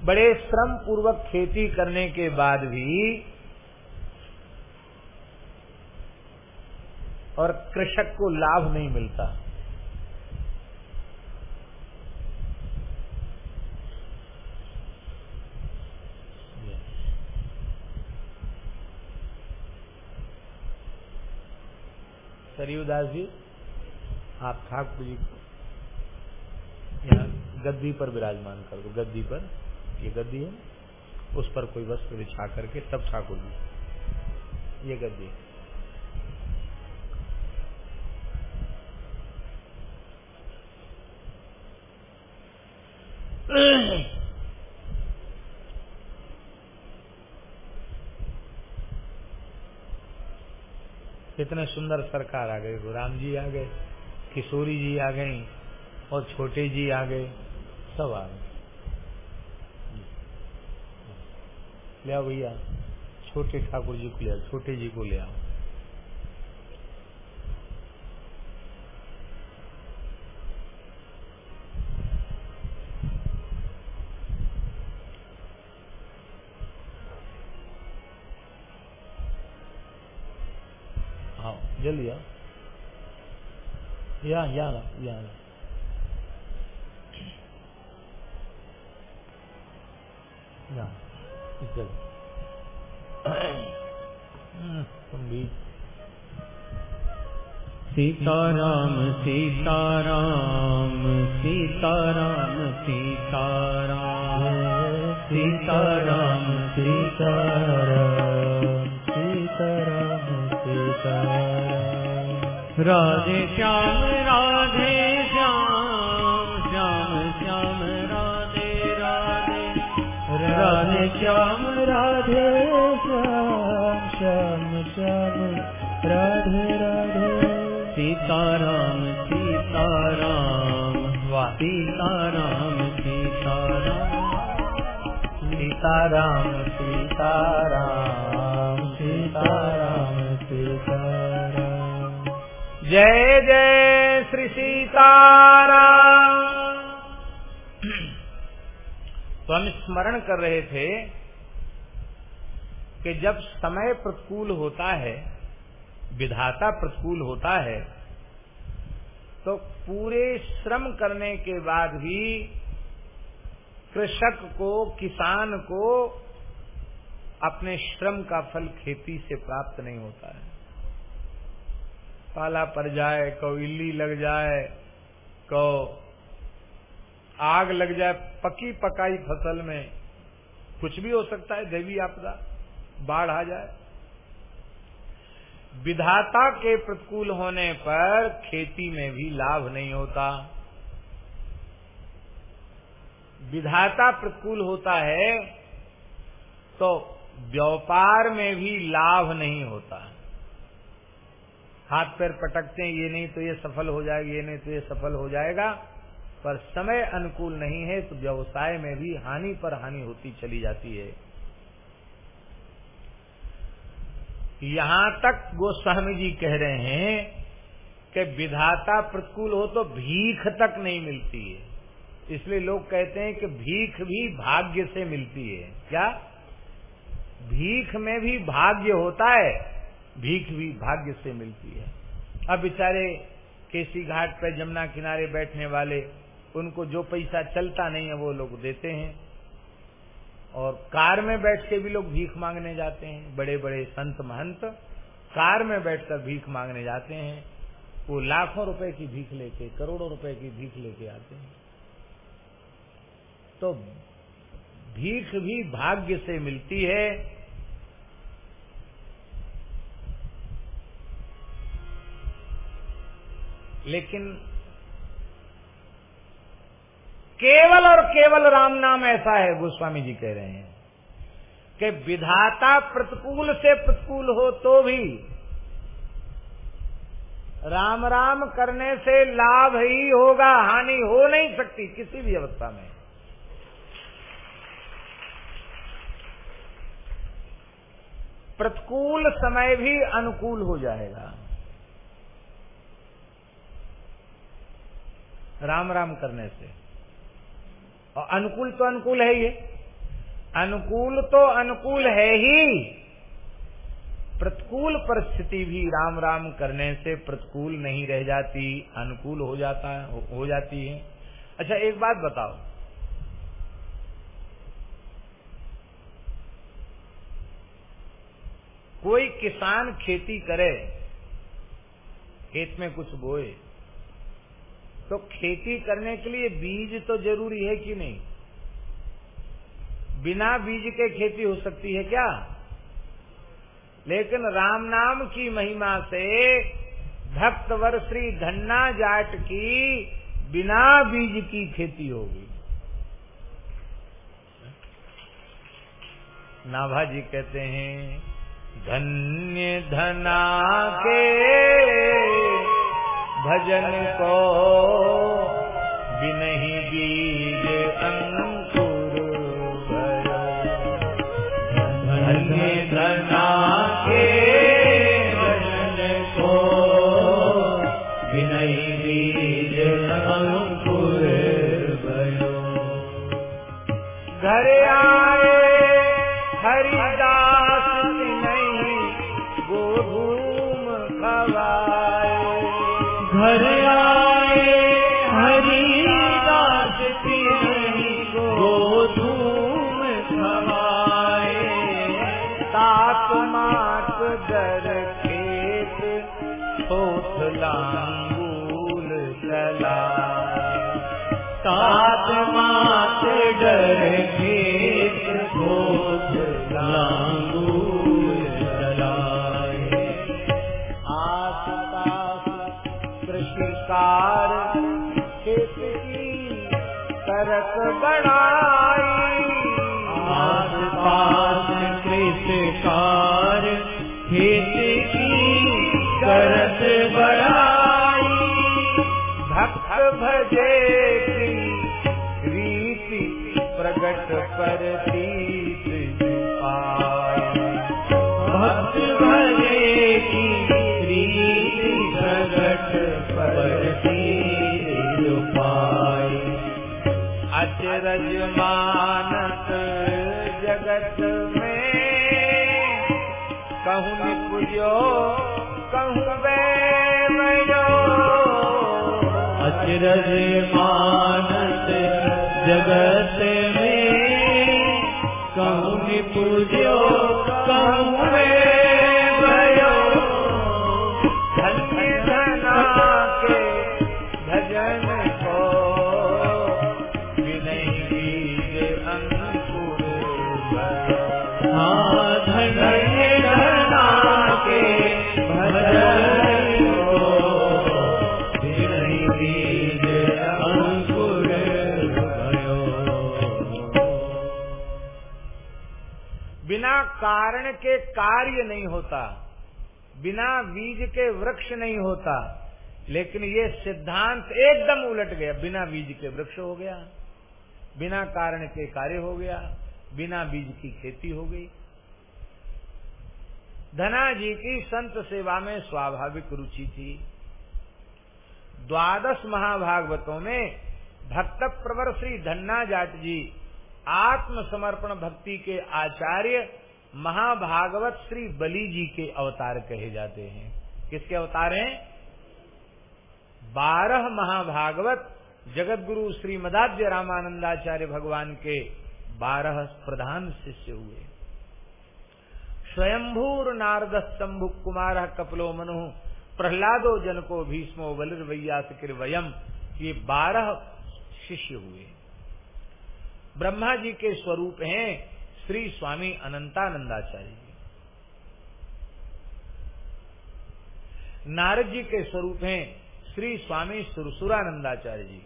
बड़े श्रम पूर्वक खेती करने के बाद भी और कृषक को लाभ नहीं मिलता। सरयुदास जी, आप ठाकुर जी को यहाँ गद्दी पर विराजमान कर दो। गद्दी पर, ये गद्दी है, उस पर कोई वस्त्र बिछा करके तब ठाकुर जी, ये गद्दी कितने सुंदर सरकार आ गए राम जी आ गए, किशोरी जी आ गई और छोटे जी आ गए, सब आ गए। ले भैया, छोटे ठाकुर जी को ले छोटे जी को ले आओ। सीताराम सीताराम सीताराम सीताराम। सीताराम सीताराम सीताराम सीताराम। राधे श्याम। राधे श्याम सीताराम सीताराम सीताराम सीताराम सीताराम सीताराम सीताराम सीताराम जय जय श्री सीताराम तो स्मरण कर रहे थे कि जब समय प्रतिकूल होता है, विधाता प्रतिकूल होता है तो पूरे श्रम करने के बाद भी कृषक को, किसान को अपने श्रम का फल खेती से प्राप्त नहीं होता है। पाला पड़ जाए, कौ इल्ली लग जाए, कौ आग लग जाए, पकी पकाई फ़सल में कुछ भी हो सकता है, देवी आपदा। बाढ़ आ जाए। विधाता के प्रतिकूल होने पर खेती में भी लाभ नहीं होता। विधाता प्रतिकूल होता है तो व्यापार में भी लाभ नहीं होता। हाथ पैर पटकते हैं, ये नहीं तो ये सफल हो जाएगा, ये नहीं तो ये सफल हो जाएगा। पर समय अनुकूल नहीं है तो व्यवसाय में भी हानि पर हानि होती चली जाती है। यहाँ तक गोस्वामी जी कह रहे हैं कि विधाता प्रतिकूल हो तो भीख तक नहीं मिलती है। इसलिए लोग कहते हैं कि भीख भी भाग्य से मिलती है। क्या? भीख में भी भाग्य होता है, भीख भी भाग्य से मिलती है। अब बेचारे केसी घाट पर जमुना किनारे बैठने वाले, उनको जो पैसा चलता नहीं है वो लोग देते हैं। और कार में बैठ के भी लोग भीख मांगने जाते हैं बड़े बड़े संत महंत कार में बैठकर भीख मांगने जाते हैं, वो लाखों रुपए की भीख लेके, करोड़ों रुपए की भीख लेके आते हैं। तो भीख भी भाग्य से मिलती है। लेकिन केवल और केवल राम नाम ऐसा है, गोस्वामी जी कह रहे हैं। कि विधाता प्रतिकूल से प्रतिकूल हो तो भी राम राम करने से लाभ ही होगा, हानि हो नहीं सकती किसी भी अवस्था में। प्रतिकूल समय भी अनुकूल हो जाएगा। राम राम करने से। और अनुकूल तो अनुकूल है ये। अनुकूल तो अनुकूल है ही। प्रतिकूल परिस्थिति भी राम राम करने से प्रतिकूल नहीं रह जाती अनुकूल हो जाता हो, हो जाती है। अच्छा एक बात बताओ। कोई किसान खेती करे खेत में कुछ बोए तो खेती करने के लिए बीज तो ज़रूरी है कि नहीं? बिना बीज के खेती हो सकती है क्या? लेकिन राम नाम की महिमा से भक्तवर श्री धन्ना जाट की बिना बीज की खेती होगी। नाभा जी कहते हैं, धन्य धना के भजन को बिनही बीज अंकुर अचरज मानत जगत में। कहूँ निपुजो कहूँ बेमयो अचरज मानत जगत में। कहूँ पूजो कार्य नहीं होता, बिना बीज के वृक्ष नहीं होता, लेकिन ये सिद्धांत एकदम उलट गया। बिना बीज के वृक्ष हो गया, बिना कारण के कार्य हो गया, बिना बीज की खेती हो गई। धना जी की संत सेवा में स्वाभाविक रुचि थी। द्वादश महाभागवतों में भक्त प्रवर श्री धन्ना जाट जी आत्मसमर्पण भक्ति के आचार्य महाभागवत श्री बली जी के अवतार कहे जाते हैं। किसके अवतार हैं? बारह महाभागवत जगत गुरु श्री मदाद्य रामानंदाचार्य भगवान के बारह प्रधान शिष्य हुए। स्वयंभूर नारद शंभु कुमार कपलो मनु, प्रहलादो जनको भीष्मो बलिर्वैयास वयम ये बारह शिष्य हुए। ब्रह्मा जी के स्वरूप हैं श्री स्वामी अनंतानंदाचार्य जी। नारद जी के स्वरूप हैं श्री स्वामी सुरसुरानंदाचार्य जी,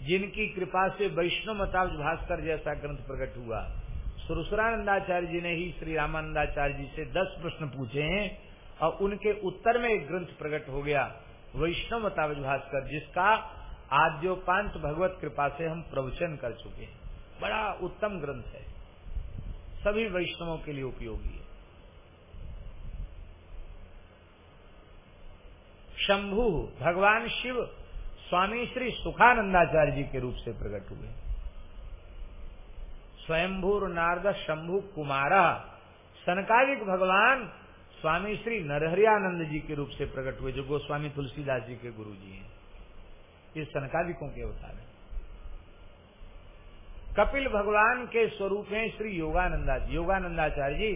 जिनकी कृपा से वैष्णव मताज भास्कर जैसा ग्रंथ प्रकट हुआ। सुरसुरानंदाचार्य जी ने ही श्री रामानंदाचार्य जी से दस प्रश्न पूछे हैं और उनके उत्तर में एक ग्रंथ प्रकट हो गया, वैष्णव मतावज भास्कर, जिसका आद्योपांत भगवत कृपा से हम प्रवचन कर चुके हैं। बड़ा उत्तम ग्रंथ है। सभी वैष्णवों के लिए उपयोगी है। शंभु, भगवान शिव, स्वामी श्री सुखानंदाचार्य जी के रूप से प्रकट हुए। स्वयंभूर, नारद, शंभु, कुमारा सनकालिक भगवान स्वामी श्री नरहरियानंद जी के रूप से प्रकट हुए, जो गोस्वामी तुलसीदास जी के गुरु जी हैं। ये सनकालिकों के अवतार है। कपिल भगवान के स्वरूप हैं श्री योगानंदा जी। योगानंदाचार्य जी,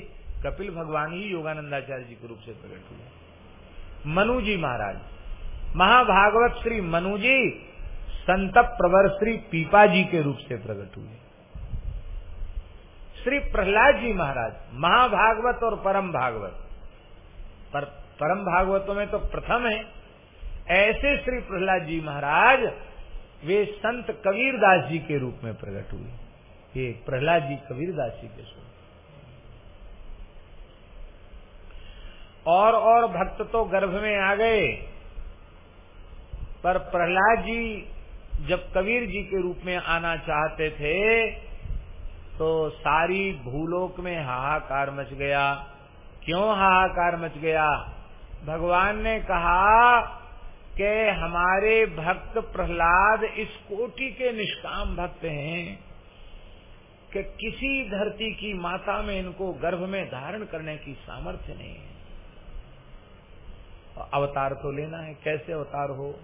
कपिल भगवान ही योगानंदाचार्य जी के रूप से प्रकट हुए। मनु जी महाराज, महाभागवत श्री मनु जी संत प्रवर श्री पीपा जी के रूप से प्रकट हुए। श्री प्रहलाद जी महाराज, महाभागवत और परम भागवत। पर, परम भागवतों में तो प्रथम है। ऐसे श्री प्रहलाद जी महाराज वे संत कबीरदास जी के रूप में प्रकट हुए ये प्रहलाद जी कबीरदास जी के स्वरूप। और और भक्त तो गर्भ में आ गए। पर प्रहलाद जी जब कबीर जी के रूप में आना चाहते थे तो सारी भूलोक में हाहाकार मच गया। क्यों हाहाकार मच गया? भगवान ने कहा कि हमारे भक्त प्रहलाद इस कोटि के निष्काम भक्त हैं कि किसी धरती की माता में इनको गर्भ में धारण करने की सामर्थ्य नहीं है। अवतार तो लेना है, कैसे अवतार हो?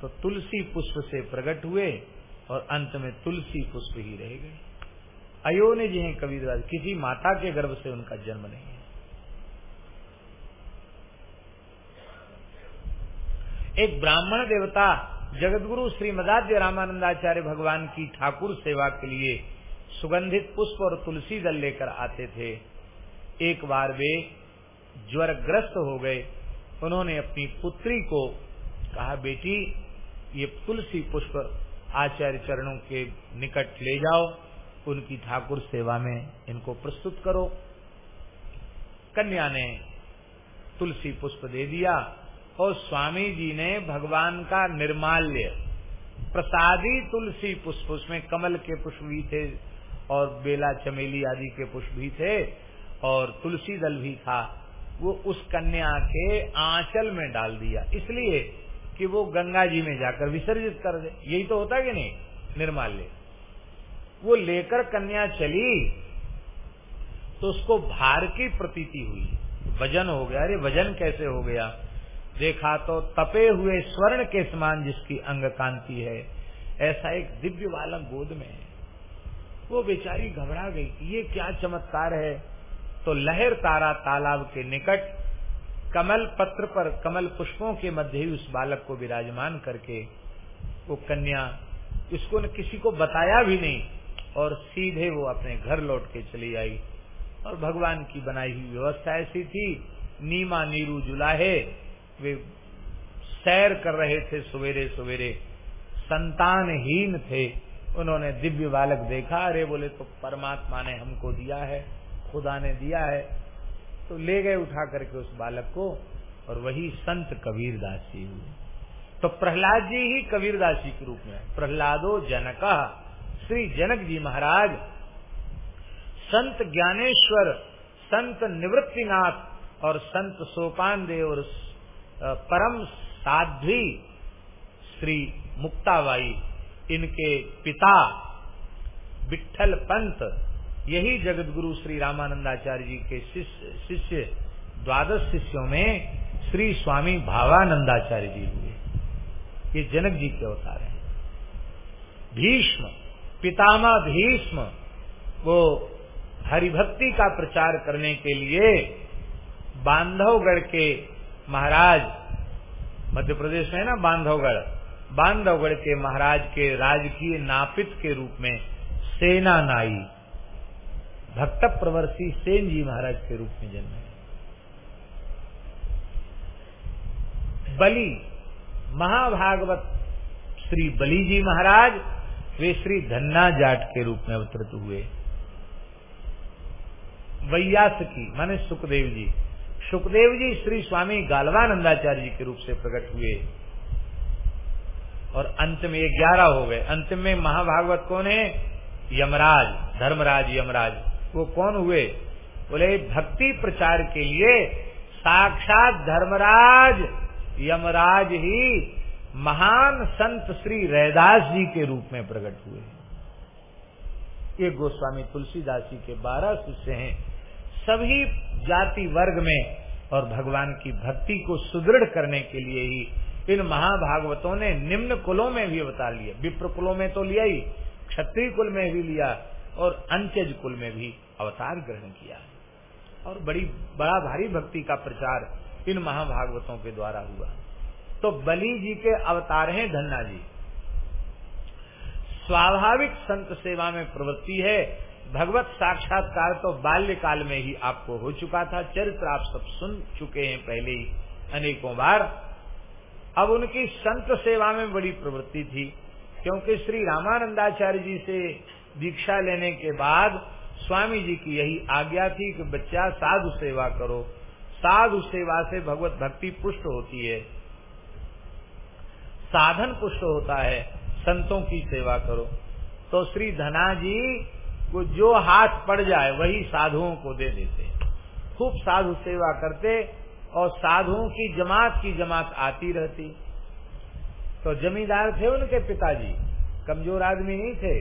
तो तुलसी पुष्प से प्रकट हुए और अंत में तुलसी पुष्प ही रह गए। अयोनिज हैं कबीरदास, किसी माता के गर्भ से उनका जन्म नहीं है। एक ब्राह्मण देवता जगतगुरु श्री मदाद्य रामानंदाचार्य भगवान की ठाकुर सेवा के लिए सुगंधित पुष्प और तुलसी दल लेकर आते थे। एक बार वे ज्वरग्रस्त हो गए। उन्होंने अपनी पुत्री को कहा, बेटी, ये तुलसी पुष्प आचार्य चरणों के निकट ले जाओ। उनकी ठाकुर सेवा में इनको प्रस्तुत करो। कन्या ने तुलसी पुष्प दे दिया। और स्वामी जी ने भगवान का निर्माल्य, प्रसादी तुलसी पुष्प, उसमें कमल के पुष्प भी थे और बेला चमेली आदि के पुष्प भी थे और तुलसी दल भी था, वो उस कन्या के आंचल में डाल दिया। इसलिए कि वो गंगा जी में जाकर विसर्जित कर दे। यही तो होता कि नहीं? निर्माल्य। वो लेकर कन्या चली तो उसको भार की प्रतीति हुई। वज़न हो गया। अरे, वज़न कैसे हो गया? देखा तो तपे हुए स्वर्ण के समान जिसकी अंग कांति है। ऐसा एक दिव्य बालक गोद में है। वो बेचारी घबरा गई ये क्या चमत्कार है। तो लहर तारा तालाब के निकट कमल पत्र पर कमल पुष्पों के मध्य ही उस बालक को विराजमान करके वो कन्या इसको ने किसी को बताया भी नहीं और सीधे वो अपने घर लौट के चली आई और भगवान की बनाई हुई व्यवस्था ऐसी थी, नीमा नीरू जुलाहे वे सैर कर रहे थे सवेरे सवेरे। संतानहीन थे। उन्होंने दिव्य बालक देखा, अरे बोले तो परमात्मा ने हमको दिया है, खुदा ने दिया है। तो ले गए उठा करके उस बालक को, और वही संत कबीरदास जी हुए। तो प्रहलाद जी ही कबीरदास जी के रूप में प्रहलादो जनक। श्री जनक जी महाराज, संत ज्ञानेश्वर, संत निवृत्तिनाथ और संत सोपान देव और परम साध्वी श्री मुक्ताबाई, इनके पिता विठल पंत, यही जगत गुरु श्री रामानंदाचार्य जी के शिष्य शिष्य, द्वादश शिष्यों में श्री स्वामी भावानंदाचार्य जी हुए। ये जनक जी के अवतार हैं। भीष्म, पितामह भीष्म, वो हरिभक्ति का प्रचार करने के लिए बांधवगढ़ के महाराज, मध्य प्रदेश में ना, बांधवगढ़। बांधवगढ़ के महाराज के राजकीय नापित के रूप में सेना नाई। भक्त प्रवर्षी सेन जी महाराज के रूप में जन्मे। बलि, महाभागवत श्री बली जी महाराज, वे श्री धन्ना जाट के रूप में अवतरित हुए। वैयास की, माने सुखदेव जी सुखदेव जी, श्री स्वामी गालवानंदाचार्य जी के रूप से प्रकट हुए। और अंत में ये ग्यारह हो गए। अंत में महाभागवत कौन है? यमराज, धर्मराज यमराज। वो कौन हुए? बोले, भक्ति प्रचार के लिए साक्षात धर्मराज यमराज ही महान संत श्री रैदास जी के रूप में प्रकट हुए ये गोस्वामी तुलसीदास जी के बारह शिष्य हैं। सभी जाति वर्ग में और भगवान की भक्ति को सुदृढ़ करने के लिए ही इन महाभागवतों ने निम्न कुलों में भी अवतार लिया विप्र कुलों में तो लिया ही, क्षत्रिय कुल में भी लिया और अंत्यज कुल में भी अवतार ग्रहण किया। और बड़ी, बड़ा भारी भक्ति का प्रचार इन महाभागवतों के द्वारा हुआ। तो बलि जी के अवतार हैं धन्ना जी। स्वाभाविक संत सेवा में प्रवृत्ति है भगवत साक्षात्कार तो बाल्यकाल में ही आपको हो चुका था। चरित्र आप सब सुन चुके हैं पहले ही अनेकों बार। अब उनकी संत सेवा में बड़ी प्रवृत्ति थी, क्योंकि श्री रामानंदाचार्य जी से दीक्षा लेने के बाद स्वामी जी की यही आज्ञा थी कि बच्चा साधु सेवा करो। साधु सेवा से भगवत भक्ति पुष्ट होती है। साधन पुष्ट होता है, संतों की सेवा करो। तो श्री धना जी को जो हाथ पड़ जाए, वही साधुओं को दे देते खूब साधु सेवा करते और साधुओं की जमात की जमात आती रहती। तो जमींदार थे उनके पिताजी। कमज़ोर आदमी नहीं थे।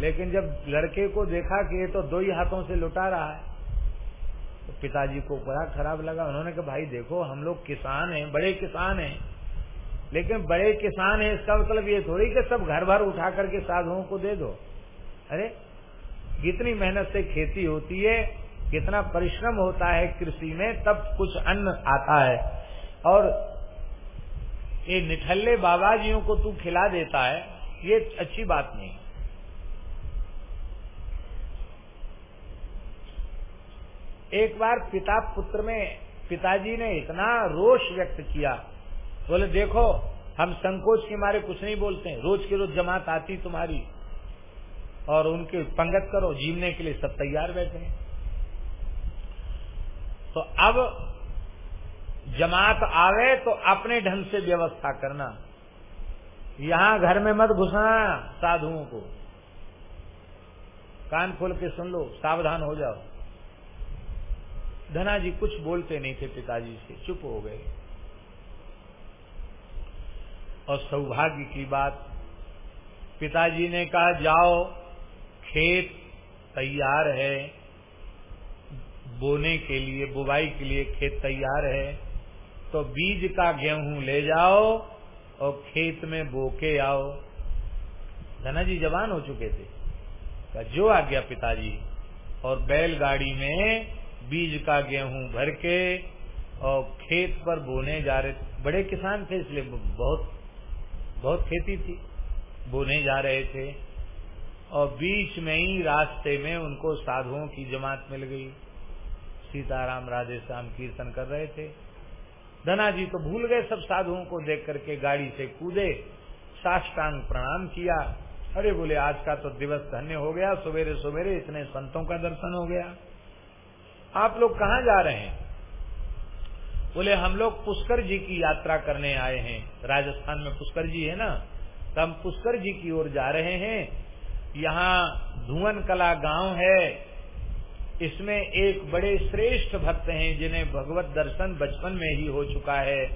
लेकिन जब लड़के को देखा कि ये तो दो ही हाथों से लुटा रहा है तो पिताजी को बड़ा खराब लगा। उन्होंने कहा, भाई देखो, हम लोग किसान हैं, बड़े किसान हैं। लेकिन बड़े किसान हैं, इसका मतलब ये थोड़ी कि सब घर भर उठा करके साधुओं को दे दो। अरे कितनी मेहनत से खेती होती है, कितना परिश्रम होता है कृषि में, तब कुछ अन्न आता है। और ये निठल्ले बाबाजियों को तू खिला देता है, ये अच्छी बात नहीं। एक बार पिता पुत्र में, पिताजी ने इतना रोष व्यक्त किया। बोले, देखो, हम संकोच के मारे कुछ नहीं बोलते रोज के रोज जमात आती तुम्हारी। और उनके पंगत करो, जीवने के लिए सब तैयार बैठे हैं। तो अब जमात आवे तो अपने ढंग से व्यवस्था करना। यहाँ घर में मत घुसना साधुओं को। कान खोल के सुन लो, सावधान हो जाओ। धना जी कुछ बोलते नहीं थे पिताजी से, चुप हो गए। और सौभाग्य की बात, पिताजी ने कहा, जाओ खेत तैयार है, बोने के लिए, बुवाई के लिए खेत तैयार है तो बीज का गेहूँ ले जाओ और खेत में बोके आओ। धना जी जवान हो चुके थे। जो आ गया पिताजी, और बैलगाड़ी में बीज का गेहूँ भर के और खेत पर बोने जा रहे बड़े किसान थे, इसलिए बहुत बहुत खेती थी। बोने जा रहे थे। और बीच में ही रास्ते में उनको साधुओं की जमात मिल गई। सीताराम राधे श्याम कीर्तन कर रहे थे। धना जी तो भूल गए सब साधुओं को देख करके गाड़ी से कूदे, साष्टांग प्रणाम किया। अरे बोले, आज का तो दिवस धन्य हो गया, सवेरे सवेरे इतने संतों का दर्शन हो गया। आप लोग कहाँ जा रहे हैं? बोले, हम लोग पुष्कर जी की यात्रा करने आए हैं। राजस्थान में पुष्कर जी है ना? तो हम पुष्कर जी की ओर जा रहे हैं। यहाँ धुवन कला गाँव है, इसमें एक बड़े श्रेष्ठ भक्त हैं जिन्हें भगवत दर्शन बचपन में ही हो चुका है।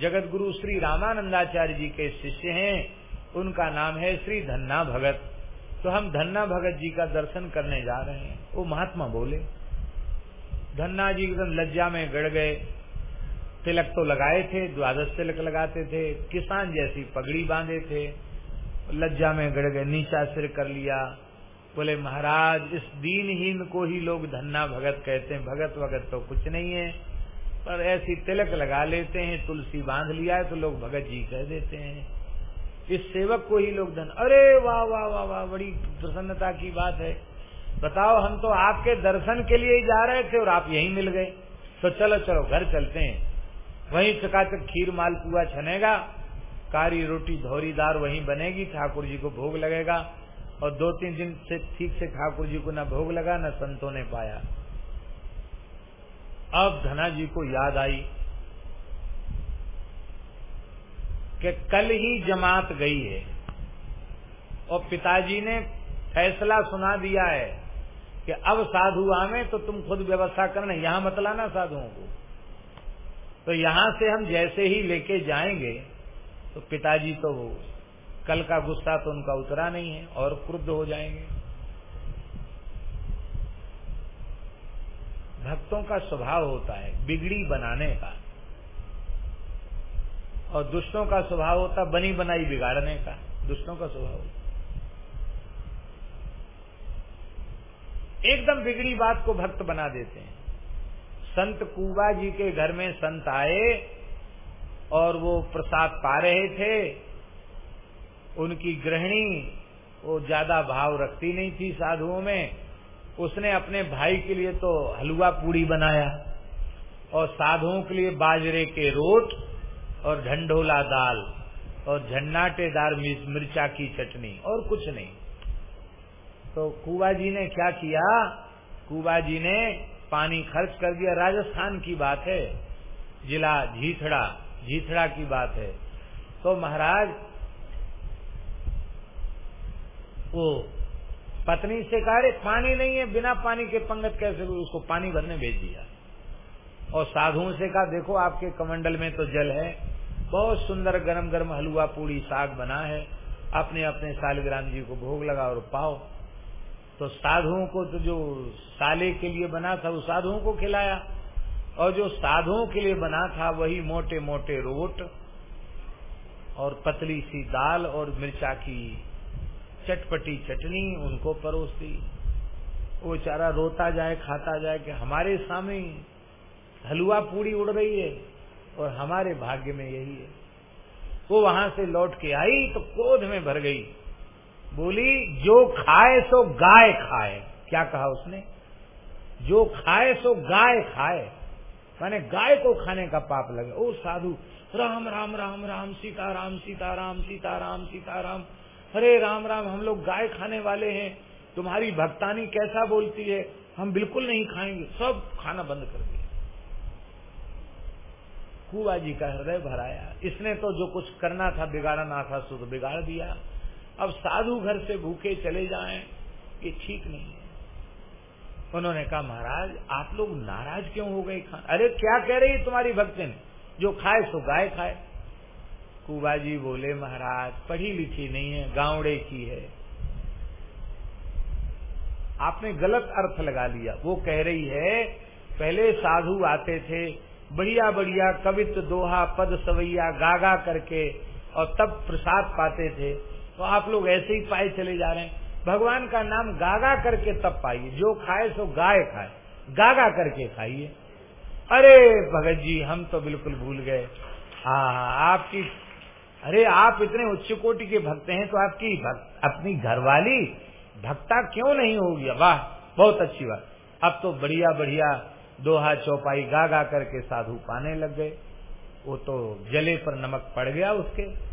जगत गुरु श्री रामानंदाचार्य जी के शिष्य हैं, उनका नाम है श्री धन्ना भगत। तो हम धन्ना भगत जी का दर्शन करने जा रहे हैं। वो महात्मा बोले, धन्ना जी एकदम लज्जा में गड़ गए। तिलक तो लगाए थे, द्वादश तिलक लगाते थे, किसान जैसी पगड़ी बांधे थे। लज्जा में गड़ गए नीचा सिर कर लिया। बोले, महाराज, इस दीनहीन को ही लोग धन्ना भगत कहते हैं। भगत वगत तो कुछ नहीं है। पर ऐसी तिलक लगा लेते हैं, तुलसी बाँध लिया है तो लोग भगत जी कह देते हैं। इस सेवक को ही लोग धन अरे वाह वाह वाह वाह, बड़ी प्रसन्नता की बात है। बताओ, हम तो आपके दर्शन के लिए ही जा रहे थे और आप यहीं मिल गए। तो चलो चलो, घर चलते हैं। वहीं चकाचक खीर मालपुआ छनेगा। कारी रोटी धौरीदार वहीं बनेगी, ठाकुर जी को भोग लगेगा। और दो तीन दिन से ठीक से ठाकुर जी को न भोग लगा, न संतों ने पाया। अब धना जी को याद आई कि कल ही जमात गई है और पिताजी ने फैसला सुना दिया है कि अब साधु आवे तो तुम खुद व्यवस्था करना, यहाँ मत लाना साधुओं को। तो यहाँ से हम जैसे ही लेके जाएँगे तो पिताजी तो कल का गुस्सा तो उनका उतरा नहीं है, और क्रुद्ध हो जाएँगे। भक्तों का स्वभाव होता है बिगड़ी बनाने का, और दुष्टों का स्वभाव होता है बनी बनाई बिगाड़ने का, दुष्टों का स्वभाव एकदम बिगड़ी बात को भक्त बना देते हैं। संत कुबा जी के घर में संत आए और वो प्रसाद पा रहे थे, उनकी गृहिणी वो ज़्यादा भाव रखती नहीं थी साधुओं में। उसने अपने भाई के लिए तो हलवा पूड़ी बनाया और साधुओं के लिए बाजरे के रोट और ढंढोला दाल और झन्नाटेदार मिर्चा की चटनी और कुछ नहीं। तो कुबा जी ने क्या किया? कुबा जी ने पानी खर्च कर दिया। राजस्थान की बात है, जिला झीथड़ा झीथड़ा की बात है। तो महाराज, वो पत्नी से कहा रे पानी नहीं है, बिना पानी के पंगत कैसे उसको पानी भरने भेज दिया। और साधुओं से कहा, देखो, आपके कमंडल में तो जल है। बहुत सुंदर गरम गरम हलवा पूड़ी साग बना है। अपने अपने सालग्राम जी को भोग लगा और पाओ। तो साधुओं को तो जो साले के लिए बना था, वो साधुओं को खिलाया। और जो साधुओं के लिए बना था वही मोटे मोटे रोट और पतली सी दाल और मिर्चा की चटपटी चटनी उनको परोस दी वो चारा रोता जाए, खाता जाए कि हमारे सामने हलवा पूड़ी उड़ रही है और हमारे भाग्य में यही है। वो वहाँ से लौट के आई तो क्रोध में भर गई। बोली, जो खाए सो गाय खाए। क्या कहा उसने? जो खाए सो गाय खाए। माने गाय को खाने का पाप लगे। ओ साधु, राम राम राम राम सीता राम सीता राम सीता राम सीता राम अरे राम राम, हम लोग गाय खाने वाले हैं। तुम्हारी भक्तानी कैसा बोलती है? हम बिल्कुल नहीं खाएँगे। सब खाना बंद कर दिया। कुआ जी का हृदय भराया। इसने तो जो कुछ करना था बिगाड़ना था सो तो बिगाड़ दिया। अब साधु घर से भूखे चले जाएँ, ये ठीक नहीं है। उन्होंने कहा, महाराज, आप लोग नाराज़ क्यों हो गए खान अरे, क्या कह रही है तुम्हारी भक्तिन? जो खाए सो गाय खाए। कुबा जी बोले, महाराज, पढ़ी लिखी नहीं है, गावड़े की है। आपने गलत अर्थ लगा लिया। वो कह रही है, पहले साधु आते थे, बढ़िया बढ़िया कवित दोहा, पद सवैया, गागा करके, और तब प्रसाद पाते थे। तो आप लोग ऐसे ही पाए चले जा रहे हैं। भगवान का नाम गागा करके तब पाइए। जो खाए सो गाय खाए। गागा करके खाइए। अरे भगत जी, हम तो बिल्कुल भूल गए। हाँ आपकी, अरे आप इतने उच्च कोटि के भक्त हैं तो आपकी भक्त, अपनी घरवाली भक्ता क्यों नहीं होगी? वाह, बहुत अच्छी बात। अब तो बढ़िया बढ़िया दोहा चौपाई गा गा करके साधु पाने लग गए। वो तो जले पर नमक पड़ गया उसके।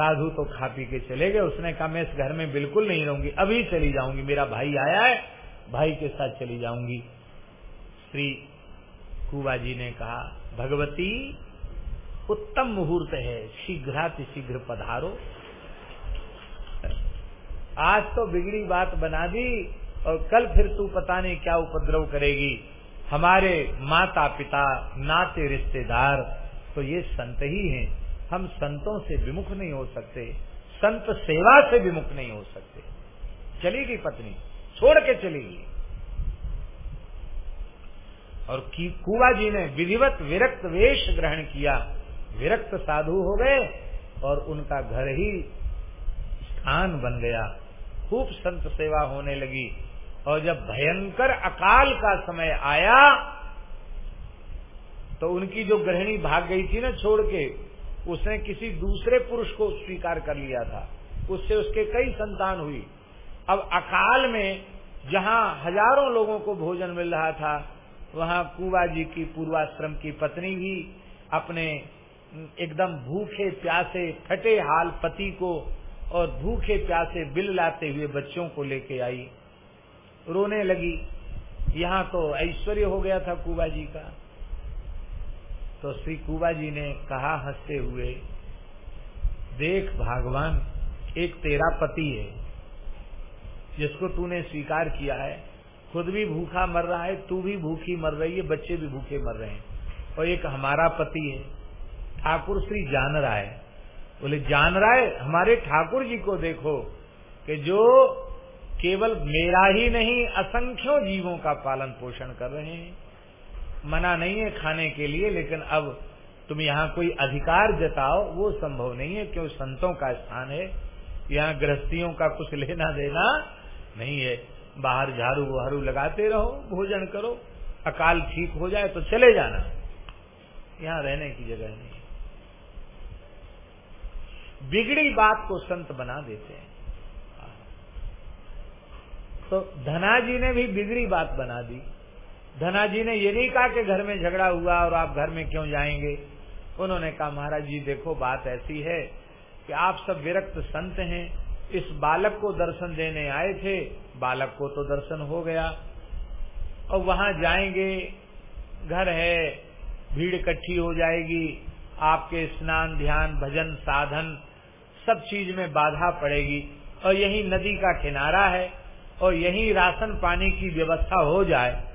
साधु तो खा पी के चले गए। उसने कहा, मैं इस घर में बिल्कुल नहीं रहूँगी। अभी चली जाऊँगी। मेरा भाई आया है, भाई के साथ चली जाऊँगी। श्री कुबा जी ने कहा, भगवती, उत्तम मुहूर्त है। शीघ्राति शीघ्र पधारो। आज तो बिगड़ी बात बना दी और कल फिर तू पता नहीं क्या उपद्रव करेगी। हमारे माता पिता, नाते रिश्तेदार तो ये संत ही हैं। हम संतों से विमुख नहीं हो सकते, संत सेवा से विमुख नहीं हो सकते। चली गई पत्नी, छोड़ के चलेगी। और कुआ जी ने विधिवत विरक्त वेश ग्रहण किया। विरक्त साधु हो गए और उनका घर ही स्थान बन गया। खूब संत सेवा होने लगी। और जब भयंकर अकाल का समय आया तो उनकी जो गृहिणी भाग गई थी ना छोड़ के उसने किसी दूसरे पुरुष को स्वीकार कर लिया था। उससे उसके कई संतान हुई। अब अकाल में जहाँ हज़ारों लोगों को भोजन मिल रहा था, वहाँ कुआ जी की पूर्वाश्रम की पत्नी भी अपने एकदम भूखे प्यासे, फटे हाल पति को और भूखे प्यासे बिल लाते हुए बच्चों को लेके आई। रोने लगी। यहाँ तो ऐश्वर्य हो गया था कुबा जी का। तो श्री कुबा जी ने कहा हँसते हुए, देख भगवान, एक तेरा पति है, जिसको तूने स्वीकार किया है। खुद भी भूखा मर रहा है, तू भी भूखी मर रही है, बच्चे भी भूखे मर रहे हैं। और एक हमारा पति है, ठाकुर श्री जान रहा है बोले जान रहा है हमारे ठाकुर जी को देखो कि जो केवल मेरा ही नहीं, असंख्यों जीवों का पालन पोषण कर रहे हैं। मना नहीं है खाने के लिए, लेकिन अब तुम यहाँ कोई अधिकार जताओ, वो संभव नहीं है क्यों संतों का स्थान है। यहाँ गृहस्थियों का कुछ लेना देना नहीं है। बाहर झाड़ू वहारू लगाते रहो, भोजन करो। अकाल ठीक हो जाए तो चले जाना। यहाँ रहने की जगह नहीं बिगड़ी बात को संत बना देते हैं। तो धना जी ने भी बिगड़ी बात बना दी। धना जी ने ये नहीं कहा कि घर में झगड़ा हुआ और आप घर में क्यों जाएँगे? उन्होंने कहा, महाराज जी, देखो, बात ऐसी है कि आप सब विरक्त संत हैं। इस बालक को दर्शन देने आए थे। बालक को तो दर्शन हो गया। और वहाँ जाएँगे। घर है। भीड़ इकट्ठी हो जाएगी। आपके स्नान, ध्यान, भजन, साधन सब चीज़ में बाधा पड़ेगी। और यही नदी का किनारा है और यही राशन पानी की व्यवस्था हो जाए।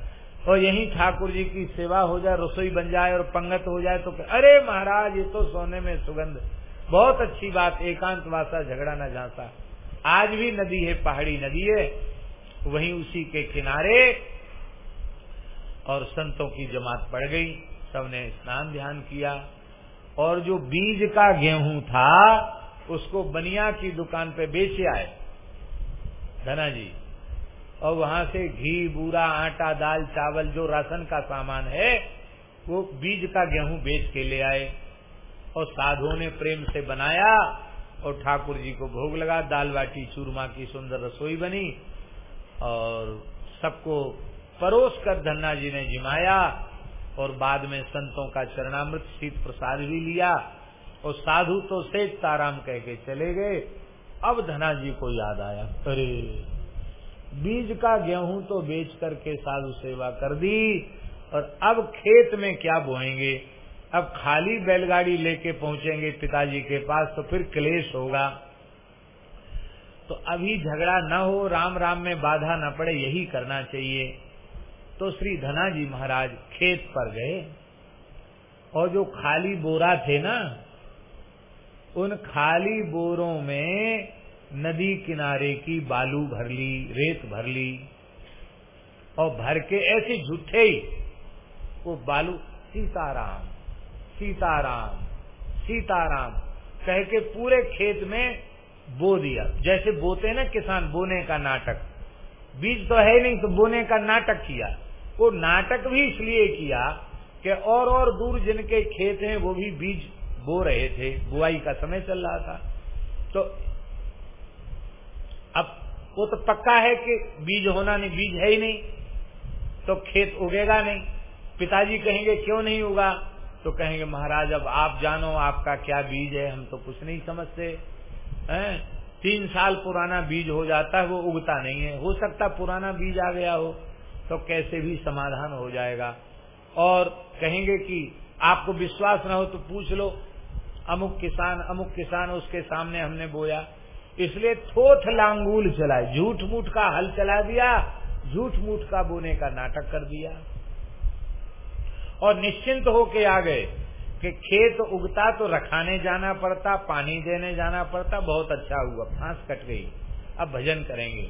और यही ठाकुर जी की सेवा हो जाए, रसोई बन जाए और पंगत हो जाए तो अरे महाराज, ये तो सोने में सुगंध। बहुत अच्छी बात, एकांत वासा झगड़ा न झांसा। आज भी नदी है, पहाड़ी नदी है, वहीं उसी के किनारे और संतों की जमात पड़ गई। सबने स्नान ध्यान किया। और जो बीज का गेहूँ था, उसको बनिया की दुकान पे बेचे आए। धना जी और वहाँ से घी, बूरा, आटा, दाल, चावल, जो राशन का सामान है, वो बीज का गेहूँ बेच के ले आए और साधुओं ने प्रेम से बनाया और ठाकुर जी को भोग लगा। दाल बाटी, चूरमा की सुंदर रसोई बनी और सबको परोस कर धन्ना जी ने जिमाया और बाद में संतों का चरणामृत शीत प्रसाद भी लिया और साधु तो सेठ ताराम कह के चले गए। अब धना जी को याद आया। अरे! बीज का गेहूँ तो बेच करके साधु सेवा कर दी, और अब खेत में क्या बोएँगे? अब खाली बैलगाड़ी लेके पहुँचेंगे पिताजी के पास तो फिर क्लेश होगा। तो अभी झगड़ा न हो, राम राम में बाधा न पड़े, यही करना चाहिए। तो श्री धना जी महाराज खेत पर गए, और जो खाली बोरा थे ना, उन खाली बोरों में नदी किनारे की बालू भर ली, रेत भर ली, और भर के ऐसे झूठे ही वो बालू, सीताराम सीताराम सीताराम, कह के पूरे खेत में बो दिया। जैसे बोते ना किसान, बोने का नाटक। बीज तो है नहीं तो बोने का नाटक किया। वो नाटक भी इसलिए किया कि और और दूर जिनके खेत हैं, वो भी बीज बो रहे थे। बुआई का समय चल रहा था। तो अब वो तो पक्का है कि बीज होना नहीं, बीज है ही नहीं तो खेत उगेगा नहीं। पिताजी कहेंगे, क्यों नहीं उगा? तो कहेंगे, महाराज, अब आप जानो, आपका क्या बीज है? हम तो कुछ नहीं समझते। हैं? तीन साल पुराना बीज हो जाता है, वो उगता नहीं है। हो सकता पुराना बीज आ गया हो तो कैसे भी समाधान हो जाएगा। और कहेंगे कि आपको विश्वास न हो तो पूछ लो। अमुक किसान अमुक किसान, उसके सामने हमने बोया। इसलिए थोथ लांगूल चलाए। झूठ मूठ का हल चला दिया झूठ मूठ का बोने का नाटक कर दिया। और निश्चिंत होके आ गए कि खेत उगता तो रखाने जाना पड़ता, पानी देने जाना पड़ता, बहुत अच्छा हुआ, फांस कट गई। अब भजन करेंगे।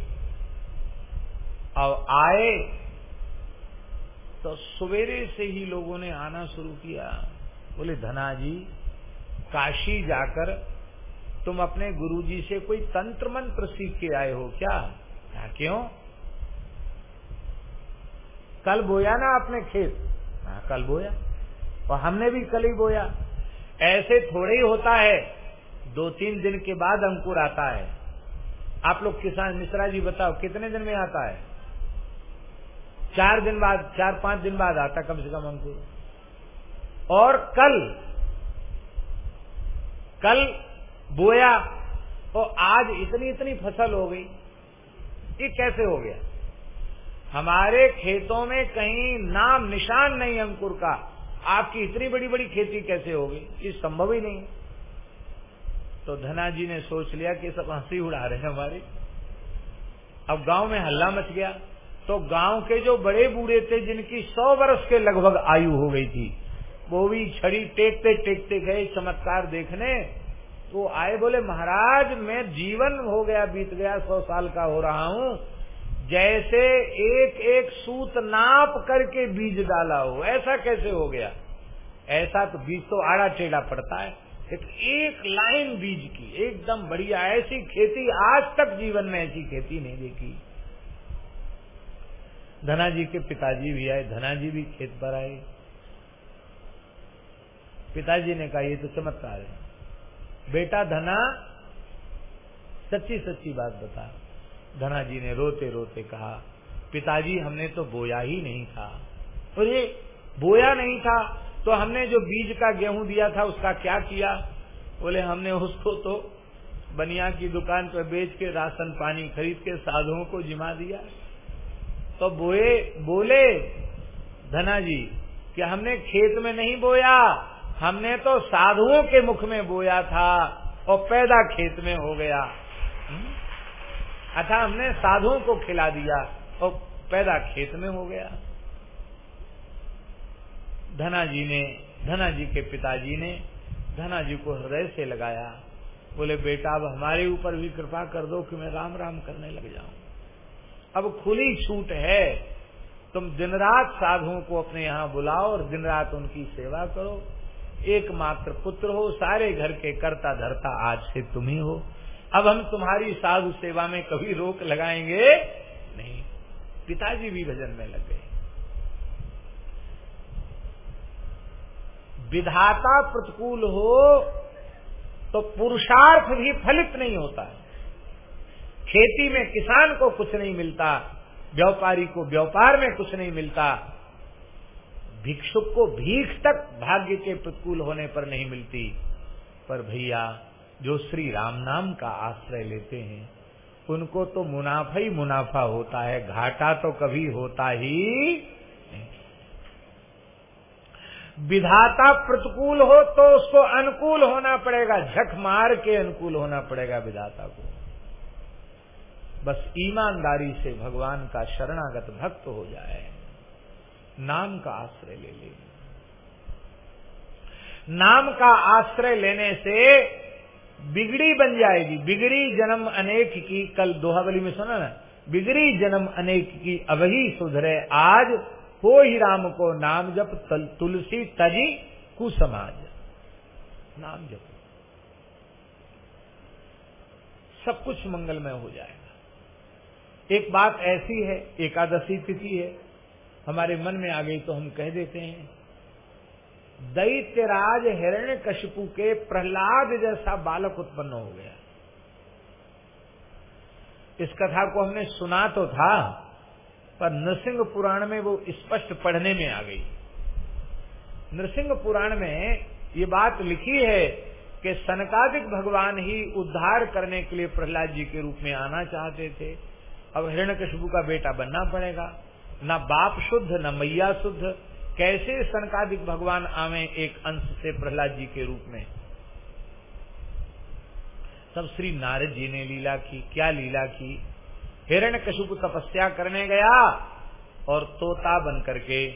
अब आए तो सवेरे से ही लोगों ने आना शुरू किया। बोले धना जी काशी जाकर तुम अपने गुरुजी से कोई तंत्र मंत्र सीख के आए हो क्या? क्या क्यों? कल बोया ना अपने खेत? हाँ कल बोया। और हमने भी कल ही बोया। ऐसे थोड़े ही होता है। दो तीन दिन के बाद अंकुर आता है। आप लोग किसान मिश्रा जी बताओ, कितने दिन में आता है? चार दिन बाद, चार पाँच दिन बाद आता कम से कम अंकुर। और कल कल बोया और आज इतनी इतनी फ़सल हो गई, ये कैसे हो गया? हमारे खेतों में कहीं नाम निशान नहीं अंकुर का। आपकी इतनी बड़ी बड़ी खेती कैसे हो गई? ये संभव ही नहीं। तो धना जी ने सोच लिया कि सब हँसी उड़ा रहे हैं हमारे। अब गाँव में हल्ला मच गया। तो गाँव के जो बड़े बूढ़े थे, जिनकी सौ वर्ष के लगभग आयु हो गई थी, वो भी छड़ी टेकते टेकते गए, चमत्कार देखने। तो आए बोले महाराज मैं जीवन हो गया बीत गया सौ साल का हो रहा हूँ। जैसे एक एक सूत नाप करके बीज डाला हो ऐसा कैसे हो गया? ऐसा तो बीज तो आड़ा टेढ़ा पड़ता है। एक, एक लाइन बीज की एकदम बढ़िया ऐसी खेती आज तक जीवन में ऐसी खेती नहीं देखी। धना जी के पिताजी भी आए धना जी भी खेत पर आए। पिताजी ने कहा ये तो चमत्कार है। बेटा धना, सच्ची सच्ची बात बता। धना जी ने रोते रोते कहा, पिताजी हमने तो बोया ही नहीं था। अरे बोया नहीं था तो हमने जो बीज का गेहूँ दिया था, उसका क्या किया? बोले, हमने उसको तो बनिया की दुकान पर बेच के राशन पानी खरीद के साधुओं को जिमा दिया। तो बोए, बोले धना जी कि हमने खेत में नहीं बोया। हमने तो साधुओं के मुख में बोया था और पैदा खेत में हो गया। अच्छा हमने साधुओं को खिला दिया और पैदा खेत में हो गया। धना जी ने धना जी के पिताजी ने धना जी को हृदय से लगाया। बोले, बेटा, अब हमारे ऊपर भी कृपा कर दो कि मैं राम राम करने लग जाऊँ। अब खुली छूट है। तुम दिन रात साधुओं को अपने यहाँ बुलाओ और दिन रात उनकी सेवा करो। एकमात्र पुत्र हो, सारे घर के कर्ता धरता आज से तुम ही हो। अब हम तुम्हारी साधु सेवा में कभी रोक लगाएँगे नहीं। पिताजी भी भजन में लग गए। विधाता प्रतिकूल हो तो पुरुषार्थ भी फलित नहीं होता खेती में किसान को कुछ नहीं मिलता, व्यापारी को व्यापार में कुछ नहीं मिलता भिक्षुक को भीख तक भाग्य के प्रतिकूल होने पर नहीं मिलती। पर भैया, जो श्री राम नाम का आश्रय लेते हैं, उनको तो मुनाफा ही मुनाफा होता है, घाटा तो कभी होता ही विधाता प्रतिकूल हो तो उसको अनुकूल होना पड़ेगा, झक मार के अनुकूल होना पड़ेगा विधाता को। बस ईमानदारी से भगवान का शरणागत भक्त हो जाए। नाम का आश्रय ले ले। नाम का आश्रय लेने से बिगड़ी बन जाएगी। बिगड़ी जन्म अनेक की, कल दोहावली में सुना ना? बिगड़ी जन्म अनेक की अवही सुधरे। आज हो ही राम को नाम जप तुलसी, तजी, कुसमाज। नाम जप। सब कुछ मंगलमय हो जाएगा। एक बात ऐसी है, एकादशी तिथि है हमारे मन में आ गई तो हम कह देते हैं। दैत्यराज हिरण्य कशिपु के प्रहलाद जैसा बालक उत्पन्न हो गया। इस कथा को हमने सुना तो था, पर नृसिंह पुराण में वो स्पष्ट पढ़ने में आ गई। नृसिंह पुराण में ये बात लिखी है कि सनकादिक भगवान ही उद्धार करने के लिए प्रहलाद जी के रूप में आना चाहते थे। अब हिरण्यकशिपु का बेटा बनना पड़ेगा। न बाप शुद्ध, न मैया शुद्ध। कैसे सनकादिक भगवान आवे एक अंश से प्रहलाद जी के रूप में? तब श्री नारद जी ने लीला की, क्या लीला की? हिरण कशुप तपस्या करने गया और तोता बन करके।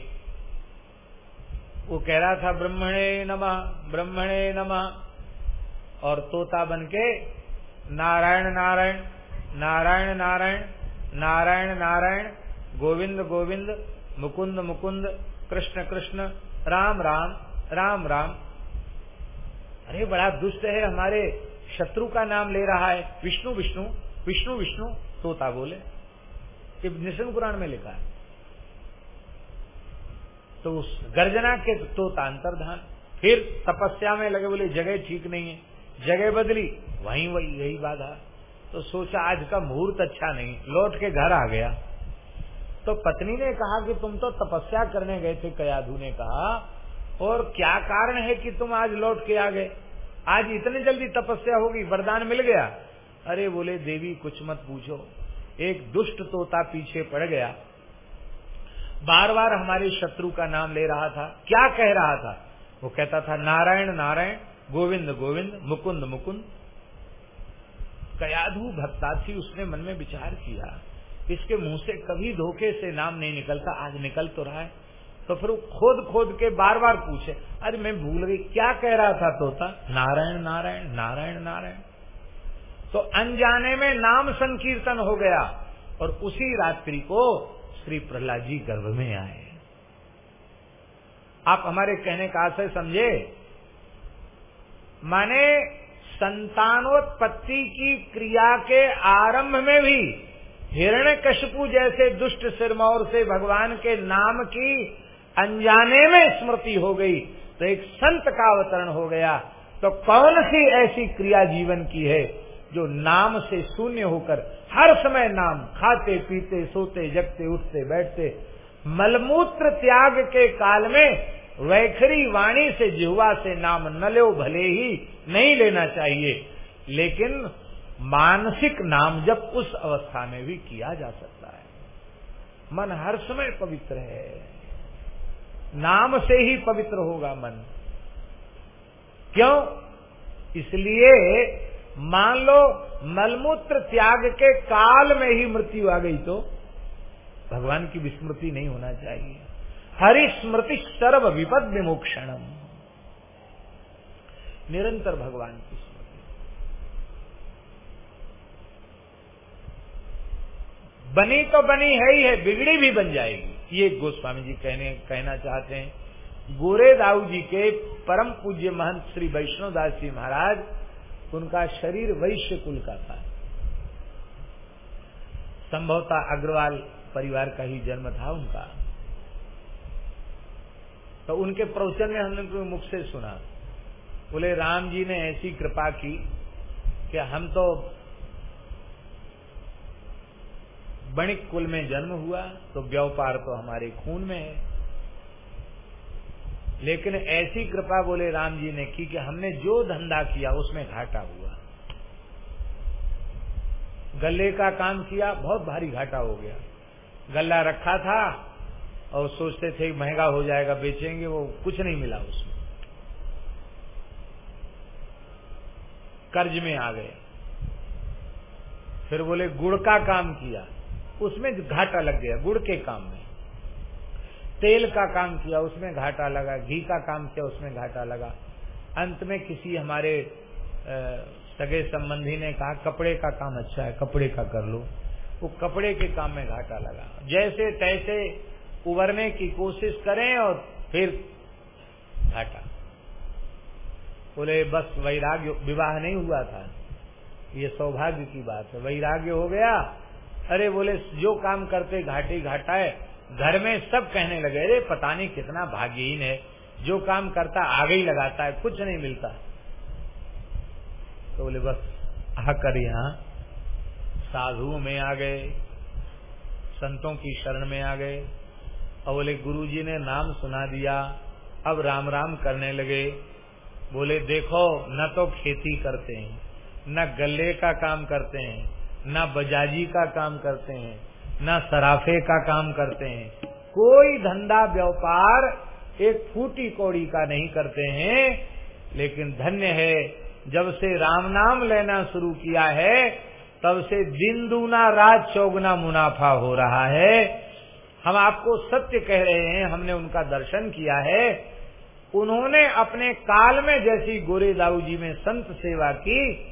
वो कह रहा था, ब्रह्मणे नमः ब्रह्मणे नमः। और तोता बन के, नारायण नारायण नारायण नारायण नारायण नारायण गोविंद गोविंद, मुकुंद मुकुंद, कृष्ण कृष्ण, राम राम राम राम। अरे, बड़ा दुष्ट है हमारे शत्रु का नाम ले रहा है। विष्णु विष्णु विष्णु विष्णु, तोता बोले। ये निशन पुराण में लिखा है। तो उस गर्जना के तोता अंतर्धान। फिर तपस्या में लगे बोले, जगह ठीक नहीं है। जगह बदली, वहीं वही, यही बाधा। तो सोचा आज का मुहूर्त अच्छा नहीं। लौट के घर आ गया। तो पत्नी ने कहा कि तुम तो तपस्या करने गए थे, कयाधु ने कहा, और क्या कारण है कि तुम आज लौट के आ गए? आज इतने जल्दी तपस्या होगी, वरदान मिल गया। अरे बोले, देवी, कुछ मत पूछो। एक दुष्ट तोता पीछे पड़ गया। बार बार हमारे शत्रु का नाम ले रहा था। क्या कह रहा था? वो कहता था, नारायण नारायण, गोविंद गोविंद, मुकुंद मुकुंद। कयाधु भक्ता थी उसने मन में विचार किया। इसके मुँह से कभी धोखे से नाम नहीं निकलता, आज निकल तो रहा है। तो फिर वो खोद खोद के बार बार पूछे, अरे, मैं भूल गई, क्या कह रहा था तोता? नारायण नारायण नारायण नारायण। तो अनजाने में नाम संकीर्तन हो गया और उसी रात्रि को श्री प्रहलाद जी गर्भ में आए। आप हमारे कहने का आशय समझे? माने संतानोत्पत्ति की क्रिया के आरंभ में भी हिरण्य कशपू जैसे दुष्ट सिरमौर से भगवान के नाम की अनजाने में स्मृति हो गई तो एक संत का अवतरण हो गया। तो कौन सी ऐसी क्रिया जीवन की है जो नाम से शून्य होकर हर समय नाम खाते, पीते, सोते, जगते, उठते, बैठते, मलमूत्र त्याग के काल में वैखरी वाणी से जिहवा से नाम न लो, भले ही नहीं लेना चाहिए। लेकिन मानसिक नाम जब उस अवस्था में भी किया जा सकता है। मन हर समय पवित्र है। नाम से ही पवित्र होगा मन। क्यों? इसलिए मान लो मलमूत्र त्याग के काल में ही मृत्यु आ गई तो भगवान की विस्मृति नहीं होना चाहिए। हरि स्मृति सर्व विपद विमोक्षणम। निरंतर भगवान की स्मृति बनी तो बनी है ही है, बिगड़ी भी बन जाएगी। ये गोस्वामी जी कहने, कहना चाहते हैं, गोरे दाऊ जी के परम पूज्य महंत श्री वैष्णव दास जी महाराज, उनका शरीर वैश्य कुल का था। संभवता अग्रवाल परिवार का ही जन्म था उनका। तो उनके प्रवचन में हमने मुख से सुना। बोले, राम जी ने ऐसी कृपा की कि हम तो बणिक कुल में जन्म हुआ तो व्यापार तो हमारे खून में है। लेकिन ऐसी कृपा बोले राम जी ने की कि हमने जो धंधा किया, उसमें घाटा हुआ। गले का काम किया, बहुत भारी घाटा हो गया। गल्ला रखा था और सोचते थे महँगा हो जाएगा, बेचेंगे, वो कुछ नहीं मिला उसमें। कर्ज में आ गए। फिर बोले, गुड़ का काम किया। उसमें घाटा लग गया, गुड़ के काम में। तेल का काम किया, उसमें घाटा लगा, घी का काम किया, उसमें घाटा लगा। अंत में किसी हमारे सगे संबंधी ने कहा, कपड़े का काम अच्छा है, कपड़े का कर लो। वो कपड़े के काम में घाटा लगा। जैसे तैसे उबरने की कोशिश करें और फिर घाटा। बोले, बस वैराग्य, विवाह नहीं हुआ था। ये सौभाग्य की बात है। वैराग्य हो गया अरे बोले, जो काम करते घाटी घाटा है, घर में सब कहने लगे, अरे, पता नहीं कितना भाग्यहीन है। जो काम करता आगे ही लगाता है, कुछ नहीं मिलता। तो बोले, बस आकर यहाँ साधुओं में आ गए, संतों की शरण में आ गए। और बोले गुरु जी ने नाम सुना दिया। अब राम राम करने लगे। बोले, देखो, न तो खेती करते हैं, न गले का काम करते हैं न बजाजी का काम करते हैं, न सराफे का काम करते हैं। कोई धंधा व्यापार एक फूटी कौड़ी का नहीं करते हैं, लेकिन धन्य है, जब से राम नाम लेना शुरू किया है, तब से दिन दूना रात चौगुना मुनाफा हो रहा है। हम आपको सत्य कह रहे हैं, हमने उनका दर्शन किया है। उन्होंने अपने काल में जैसी गोरे दाऊ जी में संत सेवा की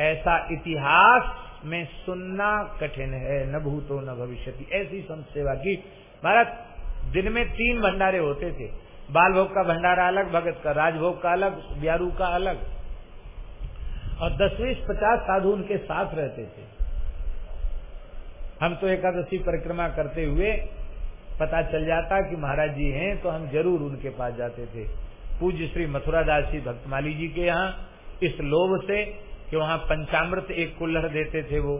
ऐसा इतिहास में सुनना कठिन है, न भूतो न भविष्य ऐसी संत सेवा की। महाराज, दिन में तीन भंडारे होते थे। बाल भोग का भंडारा अलग, भगत का राजभोग का अलग, ब्यारू का अलग। और दस बीस पचास साधु उनके साथ रहते थे। हम तो एकादशी परिक्रमा करते हुए पता चल जाता कि महाराज जी हैं तो हम ज़रूर उनके पास जाते थे। पूज्य श्री मथुरा दास जी भक्तमाली जी के यहाँ, इस लोभ से कि वहाँ पंचामृत एक कुल्हड़ देते थे वो,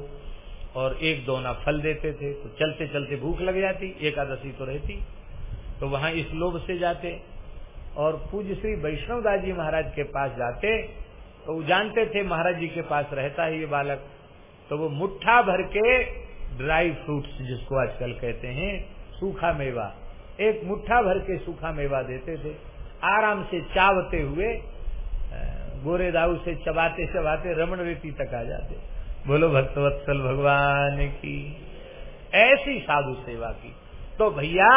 और एक दोना फल देते थे तो चलते चलते भूख लग जाती, एकादशी तो रहती। तो वहाँ इस लोभ से जाते, और पूज्य श्री वैष्णव जी महाराज के पास जाते तो वो जानते थे महाराज जी के पास रहता है ये बालक। तो वो मुट्ठा भर के ड्राई फ्रूट्स, जिसको आजकल कहते हैं, सूखा मेवा, एक मुट्ठा भर के सूखा मेवा देते थे। आराम से चावते हुए गोरे दाऊ से चबाते चबाते रमण रेती तक आ जाते। बोलो, भक्तवत्सल भगवान की। ऐसी साधु सेवा की। तो भैया,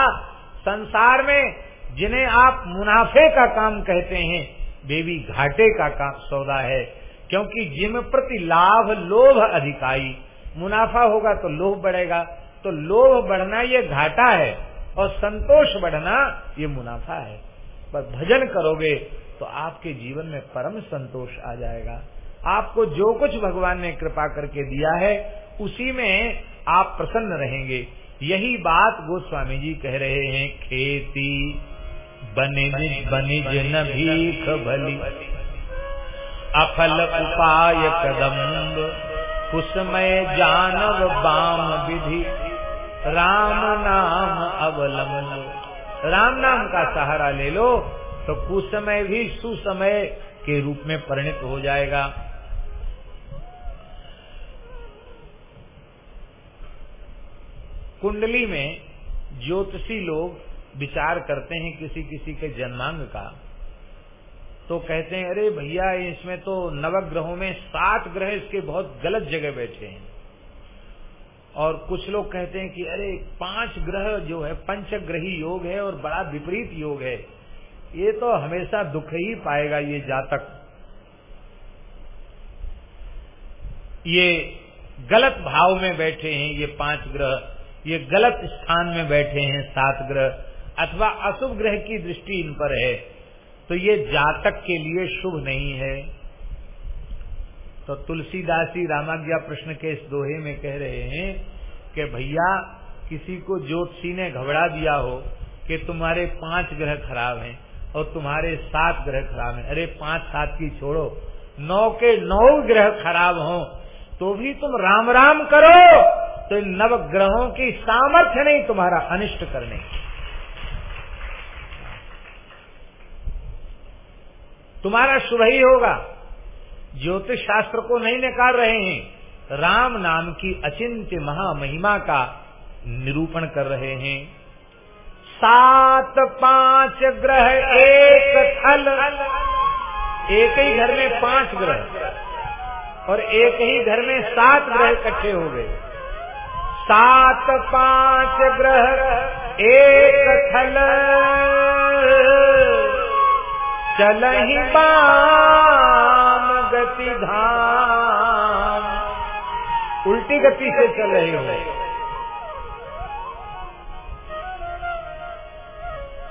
संसार में जिन्हें आप मुनाफे का काम कहते हैं, बेबी घाटे का काम सौदा है, क्योंकि जिम प्रति लाभ लोभ अधिकाई। मुनाफा होगा तो लोभ बढ़ेगा तो लोभ बढ़ना ये घाटा है, और संतोष बढ़ना ये मुनाफा है। पर भजन करोगे तो आपके जीवन में परम संतोष आ जाएगा। आपको जो कुछ भगवान ने कृपा करके दिया है, उसी में आप प्रसन्न रहेंगे। यही बात गोस्वामी जी कह रहे हैं, खेती बनिज बनिज न भीख भली। अफल उपाय कदम्ब, कुसमय जानव बाम विधि। राम नाम अवलंब। राम नाम का सहारा ले लो तो कुसमय भी सुसमय के रूप में परिणित हो जाएगा। कुंडली में ज्योतिषी लोग विचार करते हैं किसी किसी के जन्मांग का। तो कहते हैं, अरे भैया, इसमें तो नवग्रहों में सात ग्रह इसके बहुत गलत जगह बैठे हैं। और कुछ लोग कहते हैं कि, अरे, पाँच ग्रह जो है, पंचग्रही योग है और बड़ा विपरीत योग है। ये तो हमेशा दुख ही पाएगा ये जातक। ये गलत भाव में बैठे हैं ये पाँच ग्रह, ये गलत स्थान में बैठे हैं सात ग्रह, अथवा अशुभ ग्रह की दृष्टि इन पर है तो ये जातक के लिए शुभ नहीं है। तो तुलसीदास जी रामाज्ञा प्रश्न के इस दोहे में कह रहे हैं कि भैया, किसी को ज्योतिषी ने घबरा दिया हो कि तुम्हारे पाँच ग्रह खराब हैं और तुम्हारे सात ग्रह खराब हैं। अरे, पाँच सात की छोड़ो। नौ के नौ ग्रह खराब हो तो भी तुम राम राम करो। तो इन नव ग्रहों की सामर्थ्य नहीं तुम्हारा अनिष्ट करने तुम्हारा शुभ ही होगा। ज्योतिष शास्त्र को नहीं नकार रहे हैं। राम नाम की अचिंत्य महामहिमा का निरूपण कर रहे हैं। सात पाँच ग्रह, एक थल। एक ही घर में पाँच ग्रह। और एक ही घर में सात ग्रह इकट्ठे हो गए। सात पाँच ग्रह, एक थल। चल ही बाम गति धाम। उल्टी गति से चल रहे हो।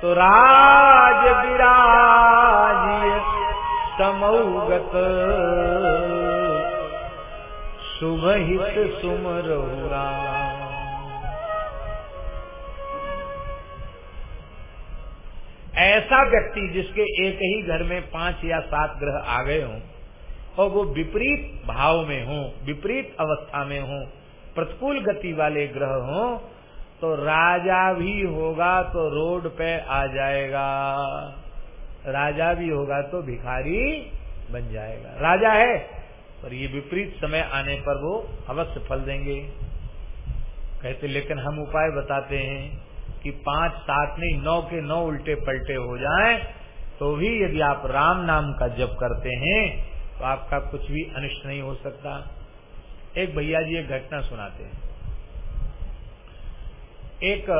तो राज विराज समौगत शुभ हित सुमर ऐसा व्यक्ति जिसके एक ही घर में पाँच या सात ग्रह आ गए हों, और वो विपरीत भाव में हो, विपरीत अवस्था में हो, प्रतिकूल गति वाले ग्रह हो तो राजा भी होगा तो रोड पे आ जाएगा। राजा भी होगा तो भिखारी बन जाएगा। राजा है, पर ये विपरीत समय आने पर वो अवश्य फल देंगे। कहते, लेकिन हम उपाय बताते हैं कि पाँच सात नहीं, नौ के नौ उल्टे पलटे हो जाएँ तो भी यदि आप राम नाम का जप करते हैं तो आपका कुछ भी अनिष्ट नहीं हो सकता। एक भैया जी एक घटना सुनाते हैं। एक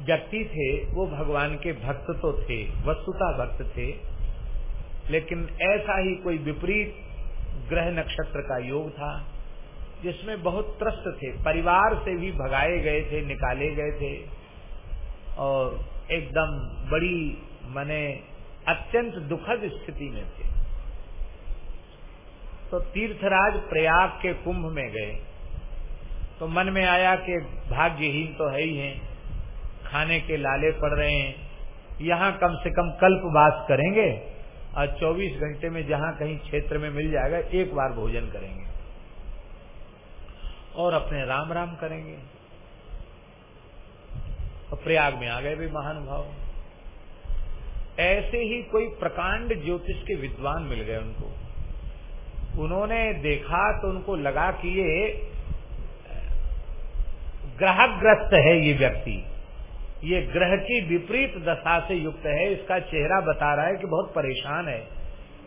व्यक्ति थे, वो भगवान के भक्त तो थे, वस्तुता भक्त थे, लेकिन ऐसा ही कोई विपरीत ग्रह नक्षत्र का योग था, जिसमें बहुत त्रस्त थे, परिवार से भी भगाए गए थे, निकाले गए थे, और एकदम बड़ी मने अत्यंत दुखद स्थिति में थे। तो तीर्थराज प्रयाग के कुंभ में गए। तो मन में आया कि भाग्यहीन तो है ही हैं, खाने के लाले पड़ रहे हैं। यहाँ कम से कम कल्प वास करेंगे और 24 घंटे में जहाँ कहीं क्षेत्र में मिल जाएगा, एक बार भोजन करेंगे। और अपने राम राम करेंगे। और प्रयाग में आ गए भी महानुभाव ऐसे ही कोई प्रकांड ज्योतिष के विद्वान मिल गए उनको। उन्होंने देखा तो उनको लगा कि ये ग्रहग्रस्त है ये व्यक्ति। ये ग्रह की विपरीत दशा से युक्त है, इसका चेहरा बता रहा है कि बहुत परेशान है।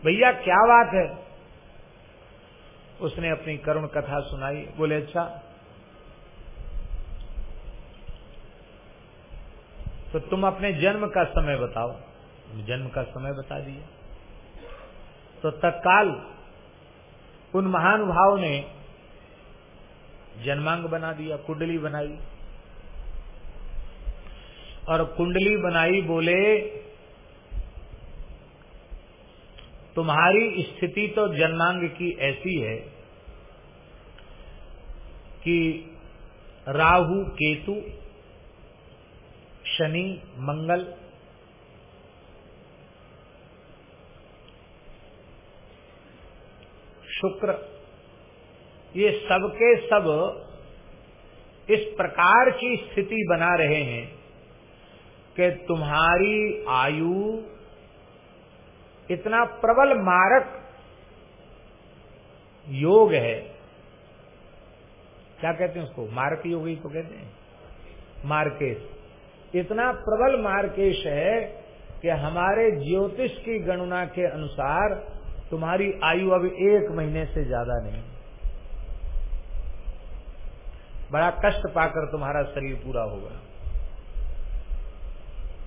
भैया, क्या बात है? उसने अपनी करुण कथा सुनाई, बोले अच्छा तो तुम अपने जन्म का समय बताओ। जन्म का समय बता दिया? तो तत्काल उन महानुभाव ने जन्मांग बना दिया, कुंडली बनाई। और कुंडली बनाई बोले, तुम्हारी स्थिति तो जन्मांग की ऐसी है कि राहु, केतु, शनि, मंगल, शुक्र ये सबके सब इस प्रकार की स्थिति बना रहे हैं कि तुम्हारी आयु इतना प्रबल मारक योग है। क्या कहते हैं उसको? मारक योग ही तो कहते हैं? मार्केश। इतना प्रबल मार्केश है कि हमारे ज्योतिष की गणना के अनुसार तुम्हारी आयु अब एक महीने से ज़्यादा नहीं। बड़ा कष्ट पाकर तुम्हारा शरीर पूरा होगा।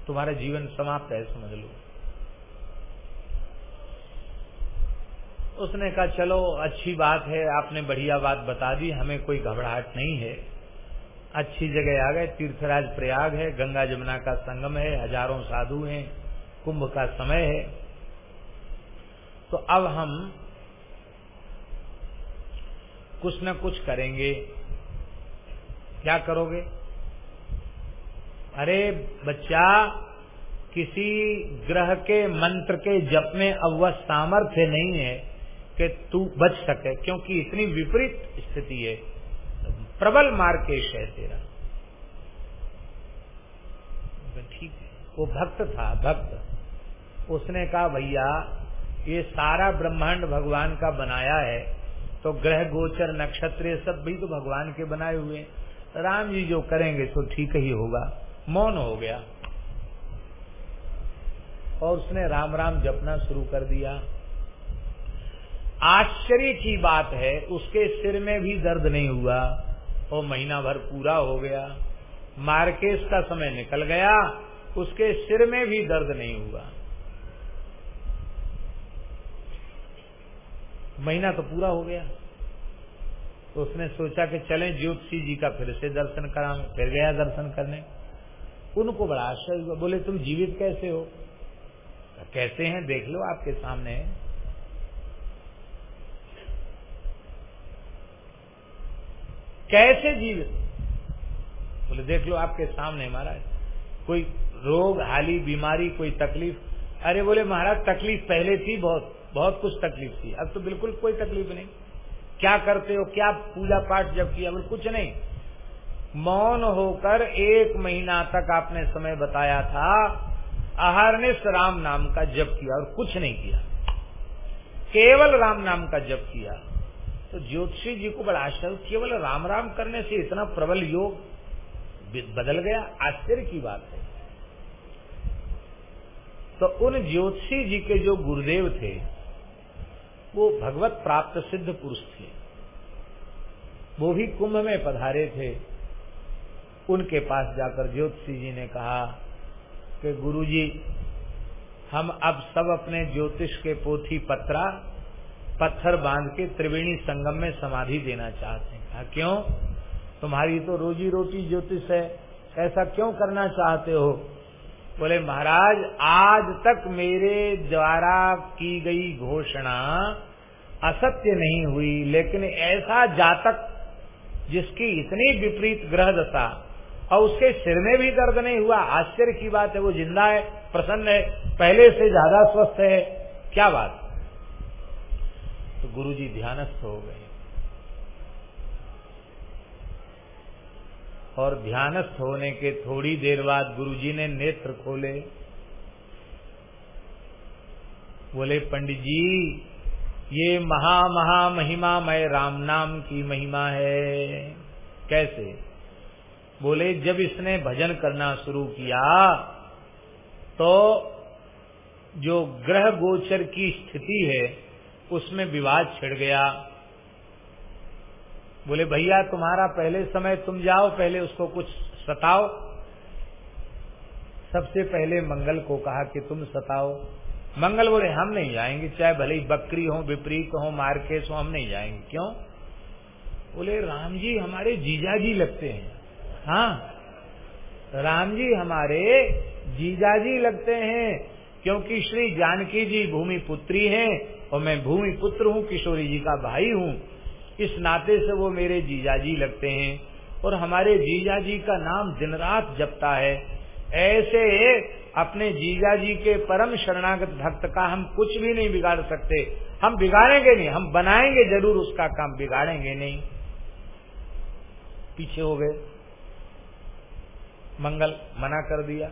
तुम्हारा जीवन समाप्त है, समझ लो। उसने कहा, चलो, अच्छी बात है, आपने बढ़िया बात बता दी, हमें कोई घबराहट नहीं है। अच्छी जगह आ गए, तीर्थराज प्रयाग है, गंगा जमुना का संगम है, हज़ारों साधु हैं, कुंभ का समय है। तो अब हम कुछ न कुछ करेंगे। क्या करोगे? अरे बच्चा, किसी ग्रह के मंत्र के जप में अब वह सामर्थ्य नहीं है कि तू बच सके, क्योंकि इतनी विपरीत स्थिति है। प्रबल मार्केश है तेरा। ठीक है। वो भक्त था, भक्त। उसने कहा, भैया, ये सारा ब्रह्मांड भगवान का बनाया है तो ग्रह, गोचर, नक्षत्र सब भी तो भगवान के बनाए हुए राम जी जो करेंगे तो ठीक ही होगा। मौन हो गया। और उसने राम राम जपना शुरू कर दिया। आश्चर्य की बात है, उसके सिर में भी दर्द नहीं हुआ। और महीना भर पूरा हो गया। मार्केश का समय निकल गया, उसके सिर में भी दर्द नहीं हुआ। महीना तो पूरा हो गया। तो उसने सोचा कि चलें ज्योतिषी जी का फिर से दर्शन करा फिर गया दर्शन करने। उनको बड़ा आश्चर्य हुआ, बोले, तुम जीवित कैसे हो? कैसे हैं, देख लो आपके सामने। कैसे जीवित? बोले, देख लो आपके सामने महाराज, कोई रोग, हाली, बीमारी, कोई तकलीफ़। अरे बोले, महाराज, तकलीफ़ पहले थी बहुत बहुत कुछ तकलीफ़ थी। अब तो बिल्कुल कोई तकलीफ़ नहीं। क्या करते हो, क्या पूजा पाठ जब किया? बोले, कुछ नहीं। मौन होकर एक महीना तक आपने समय बताया था, अहरनिश राम नाम का जप किया और कुछ नहीं किया। केवल राम नाम का जप किया। तो ज्योतिषी जी को बड़ा आश्चर्य, केवल राम राम करने से इतना प्रबल योग बदल गया? आश्चर्य की बात है। तो उन ज्योतिषी जी के जो गुरुदेव थे वो भगवत प्राप्त सिद्ध पुरुष थे। वो भी कुंभ में पधारे थे। उनके पास जाकर ज्योतिषी जी ने कहा कि गुरुजी, हम अब सब अपने ज्योतिष के पोथी पत्रा, पत्थर बाँध के त्रिवेणी संगम में समाधि देना चाहते हैं। कहा, क्यों? तुम्हारी तो रोजी रोटी ज्योतिष है। ऐसा क्यों करना चाहते हो? बोले, महाराज, आज तक मेरे द्वारा की गई घोषणा असत्य नहीं हुई, लेकिन ऐसा जातक जिसकी इतनी विपरीत ग्रह दशा और उसके सिर में भी दर्द नहीं हुआ, आश्चर्य की बात है, वो ज़िंदा है, प्रसन्न है, पहले से ज़्यादा स्वस्थ है, क्या बात? तो गुरुजी ध्यानस्थ हो गए। और ध्यानस्थ होने के थोड़ी देर बाद गुरुजी ने नेत्र खोले। बोले, पंडित जी ये महा महा महिमा मैं राम नाम की महिमा है। कैसे? बोले, जब इसने भजन करना शुरू किया तो जो ग्रह गोचर की स्थिति है, उसमें विवाद छिड़ गया। बोले, भैया, तुम्हारा पहले समय, तुम जाओ, पहले उसको कुछ सताओ। सबसे पहले मंगल को कहा कि तुम सताओ। मंगल बोले हम नहीं जाएँगे, चाहे भले ही बकरी हो, विपरीत हो, मारकेस हो, हम नहीं जाएँगे। क्यों? बोले, राम जी, हमारे जीजा जी लगते हैं। हाँ। राम जी, हमारे जीजा जी लगते हैं, क्योंकि श्री जानकी जी भूमि पुत्री हैं, और मैं भूमि पुत्र हूँ, किशोरी जी का भाई हूँ। इस नाते से वो मेरे जीजा जी लगते हैं, और हमारे जीजा जी का नाम दिन रात जपता है। ऐसे अपने जीजा जी के परम शरणागत भक्त का हम कुछ भी नहीं बिगाड़ सकते। हम बिगाड़ेंगे नहीं, हम बनाएँगे ज़रूर, उसका काम बिगाड़ेंगे नहीं। पीछे हो गए। मंगल मना कर दिया।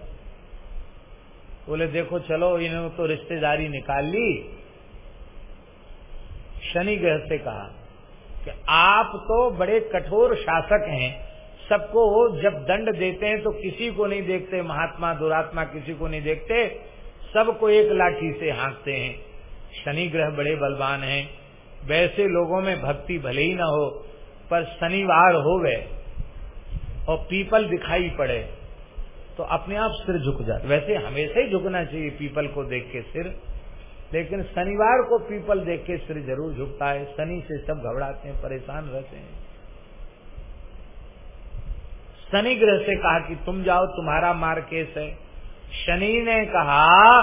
बोले, देखो, चलो, इन्होंने तो रिश्तेदारी निकाल ली। शनि ग्रह से कहा कि आप तो बड़े कठोर शासक हैं। सबको जब दंड देते हैं तो किसी को नहीं देखते, महात्मा, दुरात्मा किसी को नहीं देखते। सबको एक लाठी से हाँकते हैं। शनि ग्रह बड़े बलवान हैं। वैसे लोगों में भक्ति भले ही ना हो, पर शनिवार हो गए और पीपल दिखाई पड़े तो अपने आप सिर झुक जाते। वैसे हमेशा ही झुकना चाहिए पीपल को देख के सिर, लेकिन शनिवार को पीपल देख के सिर ज़रूर झुकता है। शनि से सब घबराते हैं, परेशान रहते हैं। शनि ग्रह से कहा कि तुम जाओ, तुम्हारा मार केस है। शनि ने कहा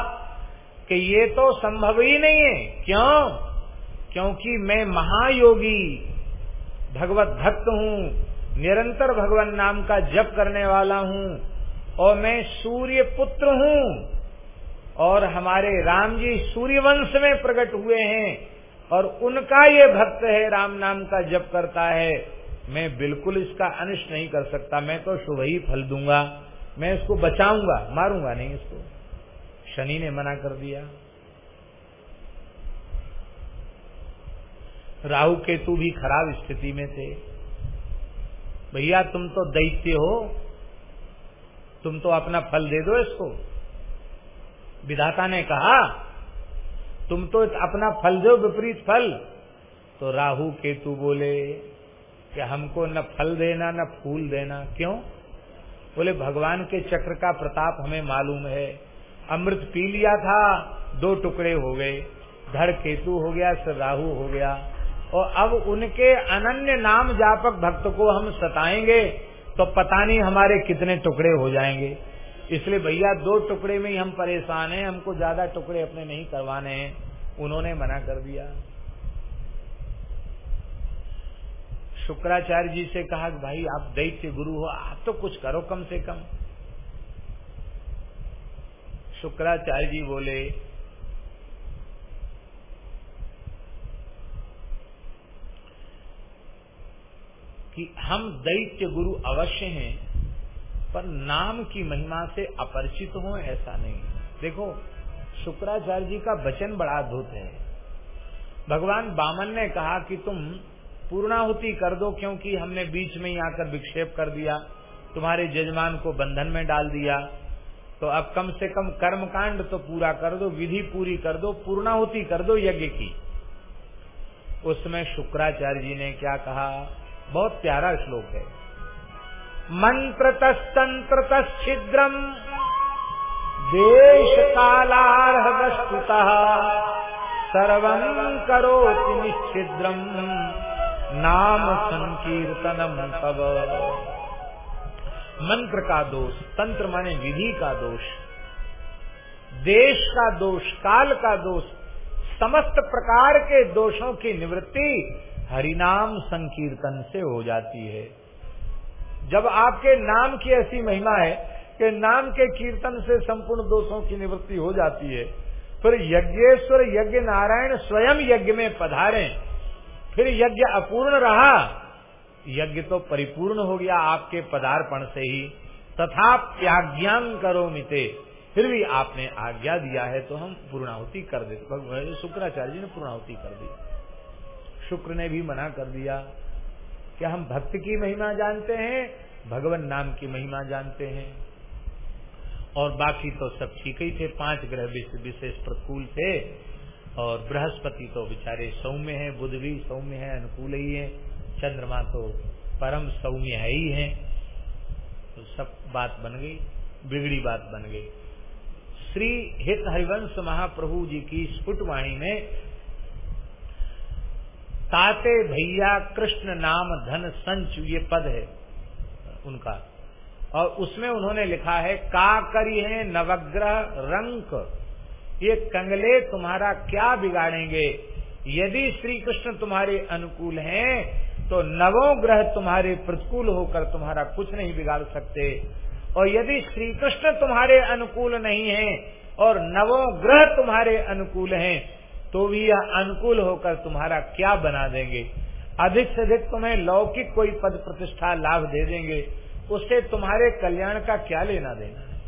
कि ये तो संभव ही नहीं है। क्यों? क्योंकि मैं महायोगी, भगवत भक्त हूँ, निरंतर भगवान नाम का जप करने वाला हूँ और मैं सूर्य पुत्र हूँ और हमारे राम जी सूर्य वंश में प्रकट हुए हैं और उनका ये भक्त है, राम नाम का जप करता है। मैं बिल्कुल इसका अनिष्ट नहीं कर सकता, मैं तो शुभ ही फल दूँगा, मैं इसको बचाऊँगा, मारूँगा नहीं इसको। शनि ने मना कर दिया। राहु केतु भी खराब स्थिति में थे। भैया, तुम तो दैत्य हो, तुम तो अपना फल दे दो इसको। विधाता ने कहा, तुम तो अपना फल दो, विपरीत फल। तो राहु केतु बोले कि हमको न फल देना, न फूल देना। क्यों? बोले, भगवान के चक्र का प्रताप हमें मालूम है। अमृत पी लिया था, दो टुकड़े हो गए। धड़ केतु हो गया राहु हो गया। और अब उनके अनन्य नाम जापक भक्त को हम सताएँगे तो पता नहीं हमारे कितने टुकड़े हो जाएँगे। इसलिए भैया, दो टुकड़े में ही हम परेशान हैं, हमको ज़्यादा टुकड़े अपने नहीं करवाने हैं। उन्होंने मना कर दिया। शुक्राचार्य जी से कहा कि भाई, आप दैत्य गुरु हो, आप तो कुछ करो कम से कम। शुक्राचार्य जी बोले, कि हम दैत्य गुरु अवश्य हैं, पर नाम की महिमा से अपरिचित हो ऐसा नहीं। देखो, शुक्राचार्य जी का वचन बड़ा अद्भुत है। भगवान बामन ने कहा कि तुम पूर्णाहुति कर दो, क्योंकि हमने बीच में ही आकर विक्षेप कर दिया, तुम्हारे जजमान को बंधन में डाल दिया। तो अब कम से कम कर्म कांड तो पूरा कर दो, विधि पूरी कर दो पूर्णाहुति कर दो यज्ञ की। उसमें शुक्राचार्य जी ने क्या कहा? बहुत प्यारा श्लोक है। मंत्र तंत्र छिद्रम देश कालारह वस्तुतः सर्व करोति निश्चिद्रम। नाम संकीर्तनम तब मंत्र का दोष, तंत्र माने विधि का दोष, देश का दोष, काल का दोष, समस्त प्रकार के दोषों की निवृत्ति हरिनाम संकीर्तन से हो जाती है। जब आपके नाम की ऐसी महिमा है कि नाम के कीर्तन से संपूर्ण दोषों की निवृत्ति हो जाती है, फिर यज्ञेश्वर यज्ञ नारायण स्वयं यज्ञ में पधारे। फिर यज्ञ अपूर्ण रहा। यज्ञ तो परिपूर्ण हो गया आपके पदार्पण से ही। तथा त्याज्ञान करो मिते फिर भी आपने आज्ञा दिया है तो हम पूर्णाहुति कर देते। शुक्राचार्य जी ने पूर्णाहुति कर दी। शुक्र ने भी मना कर दिया। क्या हम भक्त की महिमा जानते हैं? भगवान नाम की महिमा जानते हैं। और बाकी तो सब ठीक ही थे। पाँच ग्रह विशेष प्रतिकूल थे। और बृहस्पति तो बेचारे सौम्य है, बुध भी सौम्य है, अनुकूल ही है, चंद्रमा तो परम सौम्य है ही है। तो सब बात बन गई, बिगड़ी बात बन गई। श्री हित हरिवंश महाप्रभु जी की स्फुटवाणी में, ताते भैया कृष्ण नाम धन संच ये पद है। उनका। और उसमें उन्होंने लिखा है, का करी है नवग्रह रंक ये कंगले तुम्हारा क्या बिगाड़ेंगे? यदि श्री कृष्ण तुम्हारे अनुकूल हैं तो नवों ग्रह तुम्हारे प्रतिकूल होकर तुम्हारा कुछ नहीं बिगाड़ सकते। और यदि श्री कृष्ण तुम्हारे अनुकूल नहीं है और नवों ग्रह तुम्हारे अनुकूल हैं तो भी यह अनुकूल होकर तुम्हारा क्या बना देंगे? अधिक से अधिक तुम्हें लौकिक कोई पद प्रतिष्ठा लाभ दे देंगे। उससे तुम्हारे कल्याण का क्या लेना देना है?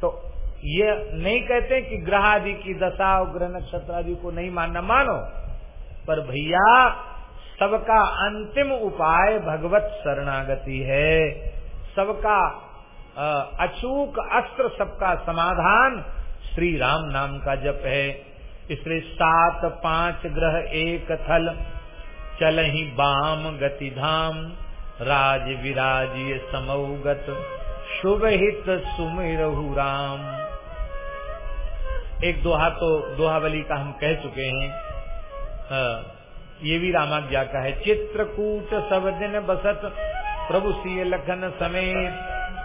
तो ये नहीं कहते कि ग्रह आदि की दशा और ग्रह नक्षत्र आदि को नहीं मानना, मानो। पर भैया, सबका अंतिम उपाय भगवत शरणागति है। सबका अचूक अस्त्र, सबका समाधान श्री राम नाम का जप है। इसलिए सात, पाँच ग्रह, एक थल चल ही बाम गति धाम राज विराजिय समौगत, शुभ हित सुमिरहु राम। एक दोहा तो दोहावली का हम कह चुके हैं। आ, ये भी रामाज्ञा का है। चित्रकूट सब दिन बसत प्रभु सी लखन समेत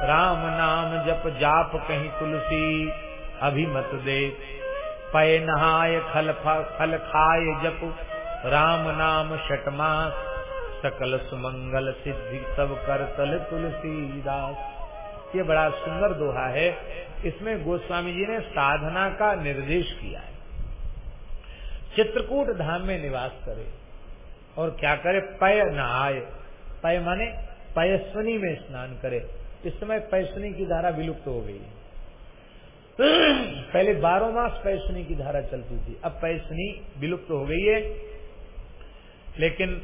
राम नाम जप जाप कहीं तुलसी अभिमत दे। पय नहाय खल फल खाए जप राम नाम शटमास सकल सुमंगल सिद्धि सब कर तल तुलसीदास। ये बड़ा सुंदर दोहा है। इसमें गोस्वामी जी ने साधना का निर्देश किया है। चित्रकूट धाम में निवास करे और क्या करे? पय नहाय पय माने पयस्वनी में स्नान करे। इस समय पैसनी की धारा विलुप्त हो गई है। *clears throat* पहले बारह मास पैसनी की धारा चलती थी। अब पैसनी विलुप्त हो गई है। लेकिन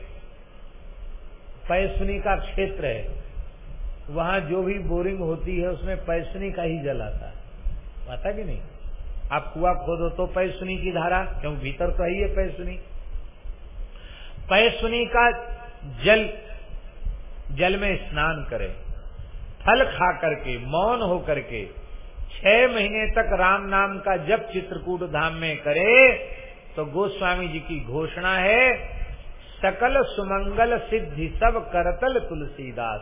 पैसनी का क्षेत्र है। वहाँ जो भी बोरिंग होती है, उसमें पैसनी का ही जल आता है। पता कि नहीं? आप कुआ खोदो तो पैसनी की धारा, क्यों भीतर तो ही है पैसनी। पैसनी का जल जल में स्नान करें। फल खा करके, मौन हो करके, छह महीने तक राम नाम का जब चित्रकूट धाम में करे तो गोस्वामी जी की घोषणा है, सकल सुमंगल सिद्धि सब करतल तुलसीदास।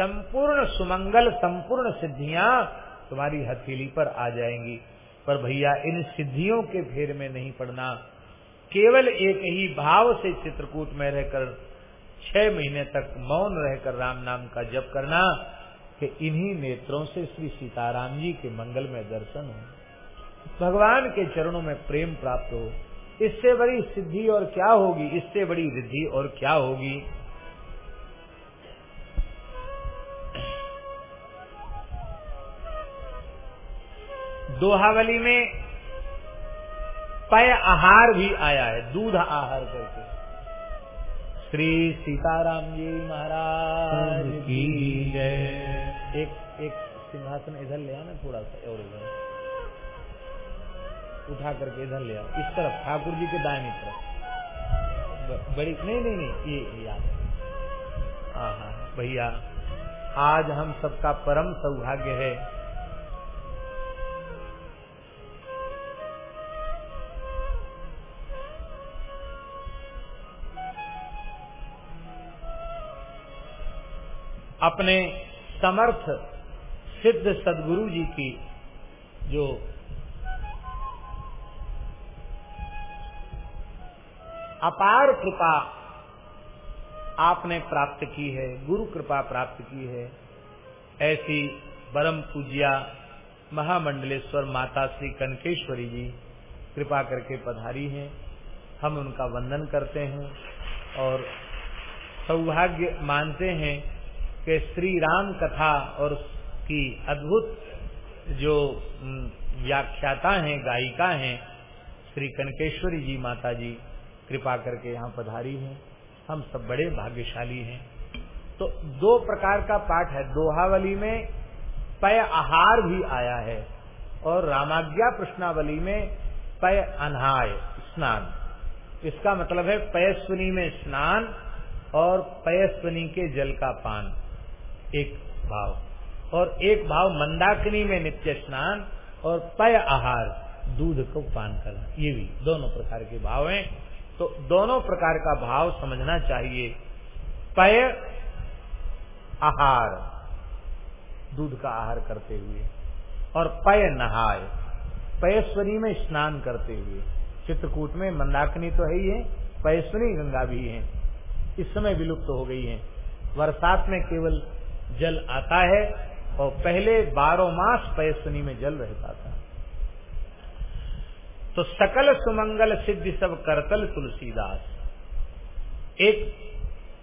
संपूर्ण सुमंगल, संपूर्ण सिद्धियाँ तुम्हारी हथेली पर आ जाएँगी। पर भैया, इन सिद्धियों के फेर में नहीं पड़ना। केवल एक ही भाव से चित्रकूट में रहकर, छह महीने तक मौन रहकर राम नाम का जप करना कि इन्हीं नेत्रों से श्री सीताराम जी के मंगल में दर्शन हो। भगवान के चरणों में प्रेम प्राप्त हो। इससे बड़ी सिद्धि और क्या होगी? इससे बड़ी रिद्धि और क्या होगी? दोहावली में पय आहार भी आया है दूध आहार करके। श्री सीताराम जी महाराज की जय। एक एक सिंहासन इधर ले आना थोड़ा सा और इधर। उठा करके इधर ले आओ। इस तरफ़ ठाकुर जी के दाहिनी तरफ़। बड़ी नहीं नहीं नहीं ये याद हाँ हाँ भैया आज हम सबका परम सौभाग्य है। अपने समर्थ सिद्ध सदगुरु जी की जो अपार कृपा आपने प्राप्त की है, गुरु कृपा प्राप्त की है, ऐसी परम पूज्या महामंडलेश्वर माता श्री कनकेश्वरी जी कृपा करके पधारी हैं। हम उनका वंदन करते हैं और सौभाग्य मानते हैं कि श्री राम कथा और की अद्भुत जो व्याख्याता हैं, गायिका हैं, श्री कनकेश्वरी जी माता जी कृपा करके यहाँ पधारी हैं। हम सब बड़े भाग्यशाली हैं। तो दो प्रकार का पाठ है। दोहावली में पय आहार भी आया है और रामाज्ञा प्रश्नावली में पय अनहाय स्नान। इसका मतलब है पयस्वनी में स्नान और पयस्वनी के जल का पान। एक भाव। और एक भाव मंदाकिनी में नित्य स्नान और पय आहार, दूध को पान करना। ये भी दोनों प्रकार के भाव हैं। तो दोनों प्रकार का भाव समझना चाहिए। पय आहार, दूध का आहार करते हुए। और पय नहाय पयस्वरी में स्नान करते हुए। चित्रकूट में मंदाकिनी तो है ही है पयस्वनी गंगा भी है। इस समय विलुप्त तो हो गई है। बरसात में केवल जल आता है और पहले बारह मास पयस्वनी में जल रहता था। तो सकल सुमंगल सिद्धि सब करतल तुलसीदास। एक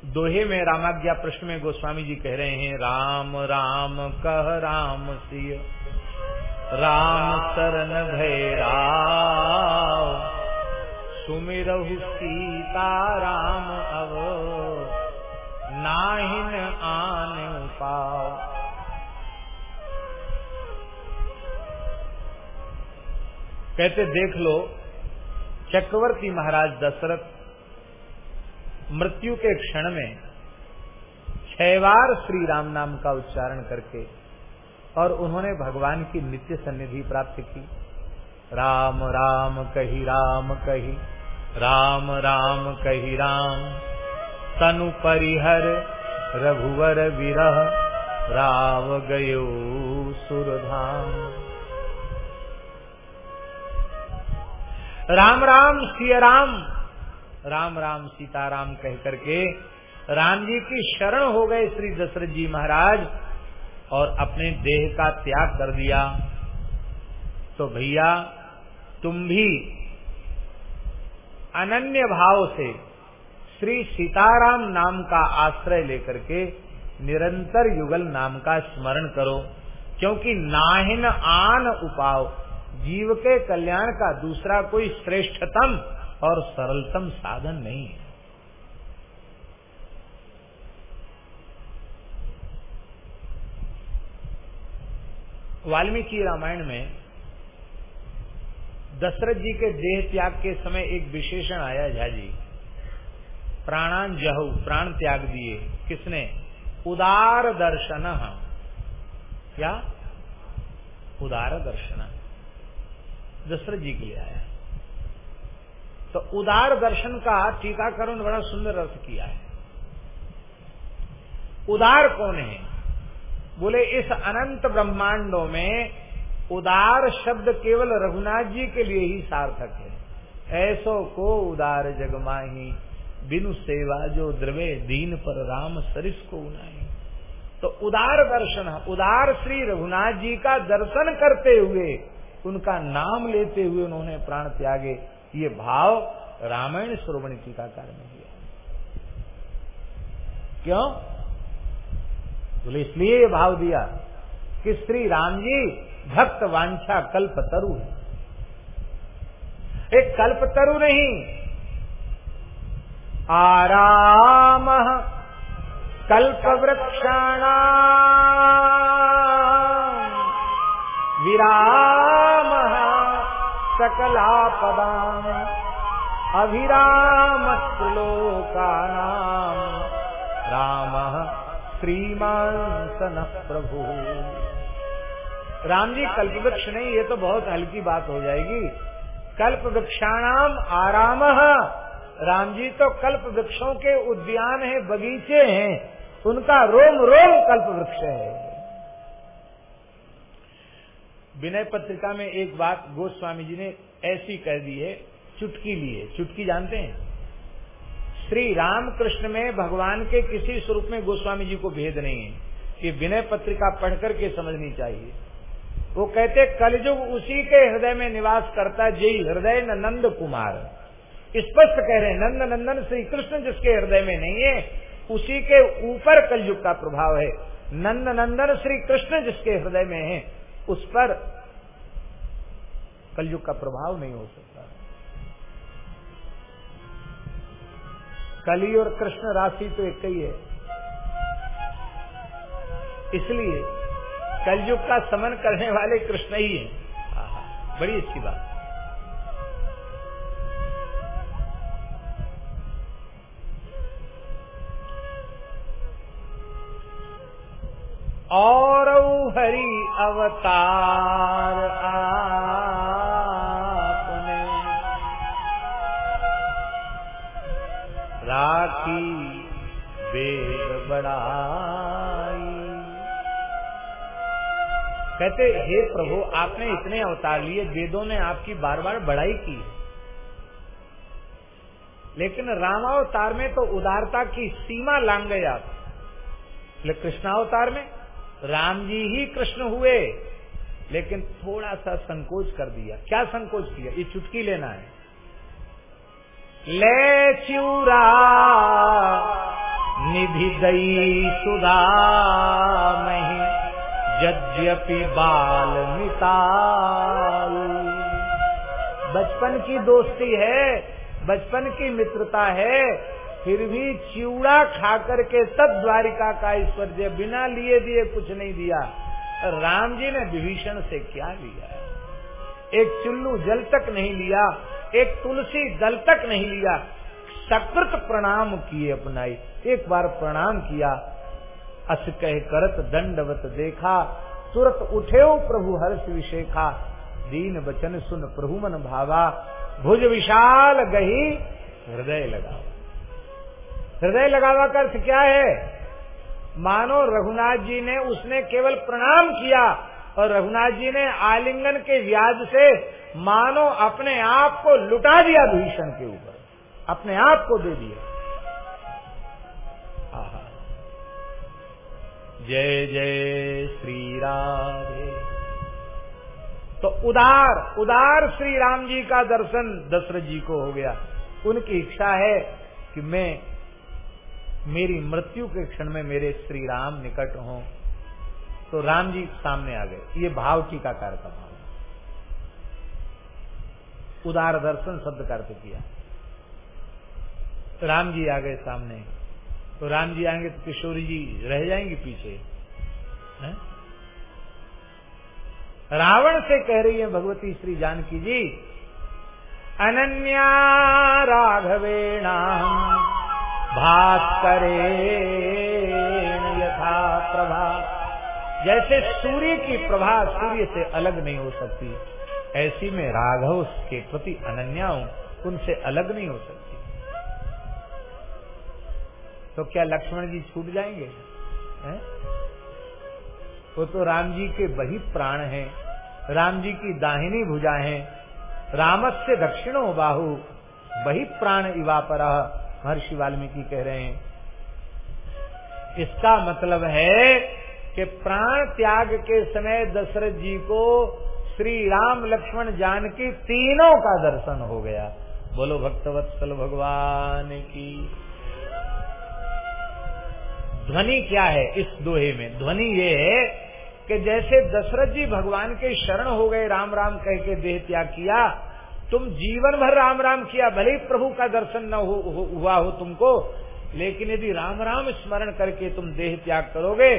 दोहे में रामाज्ञा प्रश्न में गोस्वामी जी कह रहे हैं, राम राम, कह राम सिय राम शरण भैराव। सुमिरहु सीता राम अव। नाहिन आन पाओ। कहते, देख लो, चक्रवर्ती महाराज दशरथ मृत्यु के क्षण में छह बार श्री राम नाम का उच्चारण करके और उन्होंने भगवान की नित्य सन्निधि प्राप्त की। राम राम, कही राम कही राम राम, कही राम, तनु परिहर रघुवर विरह राव गयो सुरधाम। राम राम, सिया राम। राम राम, सीताराम कह करके राम जी की शरण हो गए श्री दशरथ जी महाराज और अपने देह का त्याग कर दिया। तो भैया, तुम भी अनन्य भाव से श्री सीताराम नाम का आश्रय लेकर के निरंतर युगल नाम का स्मरण करो, क्योंकि नाहिन आन उपाव जीव के कल्याण का दूसरा कोई श्रेष्ठतम और सरलतम साधन नहीं है। वाल्मीकि रामायण में दशरथ जी के देह त्याग के समय एक विशेषण आया झा जी प्राणान जहु, प्राण त्याग दिए। किसने? उदार दर्शन। क्या? उदार दर्शन। दशरथ जी के लिए आया। तो उदार दर्शन का टीकाकरण बड़ा सुंदर अर्थ किया है। उदार कौन है? बोले, इस अनंत ब्रह्मांडों में उदार शब्द केवल रघुनाथ जी के लिए ही सार्थक है। ऐसो को उदार जगमाही। बिनु सेवा जो द्रवे दीन पर राम सरिस को उनाई तो उदार दर्शन, उदार श्री रघुनाथ जी का दर्शन करते हुए, उनका नाम लेते हुए उन्होंने प्राण त्यागे। ये भाव रामायण श्रोवणी टीकाकार में दिया। क्यों? बोले, इसलिए ये भाव दिया कि श्री राम जी भक्त वांछा कल्प तरु है। एक कल्प तरु नहीं आराम कल्प वृक्षाण विराम सकलापदा अभिराम श्लोका राम श्रीमान प्रभु। राम जी कल्प वृक्ष नहीं, ये तो बहुत हल्की बात हो जाएगी। कल्प वृक्षाणाम आराम राम जी तो कल्प वृक्षों के उद्यान हैं, बगीचे हैं, उनका रोम रोम कल्प वृक्ष है। विनय पत्रिका में एक बात गोस्वामी जी ने ऐसी कह दी है, चुटकी लिए चुटकी जानते हैं? श्री राम कृष्ण में भगवान के किसी स्वरूप में गोस्वामी जी को भेद नहीं है, कि विनय पत्रिका पढ़कर के समझनी चाहिए। वो कहते, कलयुग उसी के हृदय में निवास करता जय हृदय नंद कुमार। स्पष्ट कह रहे हैं नंद नंदन श्री कृष्ण जिसके हृदय में नहीं है, उसी के ऊपर कलयुग का प्रभाव है। नंद नंदन श्री कृष्ण जिसके हृदय में है, उस पर कलयुग का प्रभाव नहीं हो सकता। कली और कृष्ण राशि तो एक ही है। इसलिए कलयुग का समन करने वाले कृष्ण ही हैं। बड़ी अच्छी बात। और हरि अवतार आपने। राखी वेद बढ़ाई। कहते, हे प्रभु, आपने इतने अवतार लिए, वेदों ने आपकी बार बार बढ़ाई की लेकिन रामावतार में तो उदारता की सीमा लांग गए आप कृष्णावतार में राम जी ही कृष्ण हुए, लेकिन थोड़ा सा संकोच कर दिया। क्या संकोच किया? ये चुटकी लेना है। ले चूरा निधि दई सुधा मही यद्यपि बाल मिताऊ बचपन की दोस्ती है, बचपन की मित्रता है फिर भी चिवड़ा खा करके तब द्वारिका का ऐश्वर्य बिना लिए दिए कुछ नहीं दिया। राम जी ने विभीषण से क्या लिया? एक चुल्लू जल तक नहीं लिया, एक तुलसी दल तक नहीं लिया। सकृत प्रणाम किए अपनाई। एक बार प्रणाम किया। अस कह करत दंडवत देखा। तुरत उठे प्रभु हर्ष विशेखा दीन वचन सुन प्रभु मन भावा। भुज विशाल गही, हृदय लगाओ। हृदय लगावा का अर्थ क्या है? मानो रघुनाथ जी ने उसने केवल प्रणाम किया और रघुनाथ जी ने आलिंगन के व्याज से मानो अपने आप को लुटा दिया भीषण के ऊपर। अपने आप को दे दिया। जय जय श्री राधे। तो उदार उदार श्री राम जी का दर्शन दशरथ जी को हो गया। उनकी इच्छा है कि मैं मेरी मृत्यु के क्षण में मेरे श्री राम निकट हों तो राम जी सामने आ गए। ये भाव टीकाकार का भाव उदार दर्शन शब्द का अर्थ किया। राम जी आ गए सामने। तो राम जी आएँगे तो किशोरी जी रह जाएँगे पीछे, है? रावण से कह रही है, भगवती, श्री जानकी जी, अनन्या राघवेणाम भास्करे यथा प्रभा। जैसे सूर्य की प्रभा सूर्य से अलग नहीं हो सकती, ऐसी में राघव के प्रति अनन्या उनसे अलग नहीं हो सकती। तो क्या लक्ष्मण जी छूट जाएँगे? है? वो तो राम जी के वही प्राण हैं, राम जी की दाहिनी भुजा है, रामस्य दक्षिणो बाहु, वही प्राण इवा पर महर्षि वाल्मीकि कह रहे हैं। इसका मतलब है कि प्राण त्याग के समय दशरथ जी को श्री राम लक्ष्मण जानकी तीनों का दर्शन हो गया। बोलो, भक्तवत्सल भगवान की। ध्वनि क्या है इस दोहे में? ध्वनि ये है कि जैसे दशरथ जी भगवान के शरण हो गए, राम राम कह के देह त्याग किया तुम जीवन भर राम राम किया भले ही प्रभु का दर्शन न हो, हो, हुआ हो तुमको लेकिन यदि राम राम स्मरण करके तुम देह त्याग करोगे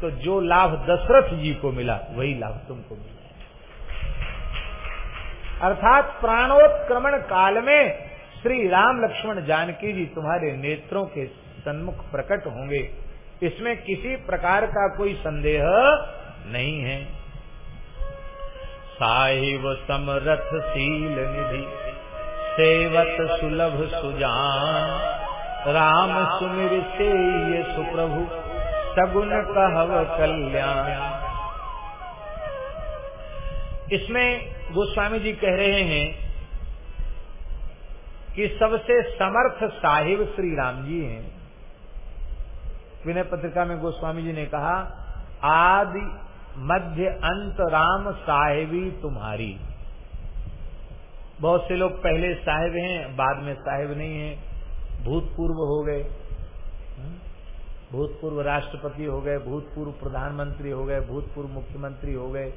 तो जो लाभ दशरथ जी को मिला वही लाभ तुमको मिला। अर्थात प्राणोत्क्रमण काल में श्री राम लक्ष्मण जानकी जी तुम्हारे नेत्रों के सन्मुख प्रकट होंगे। इसमें किसी प्रकार का कोई संदेह नहीं है। साहिब समरथ शील निधि, सेवत सुलभ सुजान। राम सुमिर से ये सुप्रभु सगुन कहव कल्याण। इसमें गोस्वामी जी कह रहे हैं कि सबसे समर्थ साहिब श्री राम जी हैं। विनय पत्रिका में गोस्वामी जी ने कहा, आदि मध्य अंत राम साहेबी तुम्हारी। बहुत से लोग पहले साहेब हैं, बाद में साहेब नहीं है। भूतपूर्व हो गए। भूतपूर्व राष्ट्रपति हो गए, भूतपूर्व प्रधानमंत्री हो गए, भूतपूर्व मुख्यमंत्री हो गए,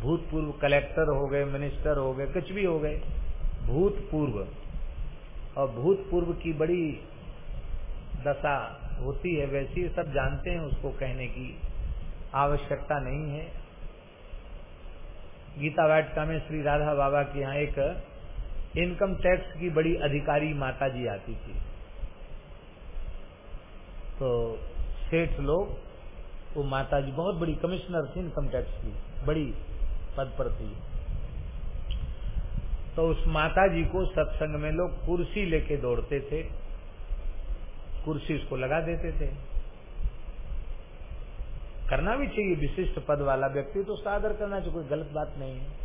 भूतपूर्व कलेक्टर हो गए, मिनिस्टर हो गए, कुछ भी हो गए। भूतपूर्व। और भूतपूर्व की बड़ी दशा होती है, वैसी सब जानते हैं उसको कहने की। आवश्यकता नहीं है। गीता वाटिका में श्री राधा बाबा के यहाँ एक इनकम टैक्स की बड़ी अधिकारी माता जी आती थी। तो सेठ लोग, वो माता जी बहुत बड़ी कमिश्नर थी इनकम टैक्स की, बड़ी पद पर थी। तो उस माता जी को सत्संग में लोग कुर्सी लेके दौड़ते थे, कुर्सी उसको लगा देते थे। करना भी चाहिए, विशिष्ट पद वाला व्यक्ति तो उसका आदर करना चाहिए, कोई गलत बात नहीं है।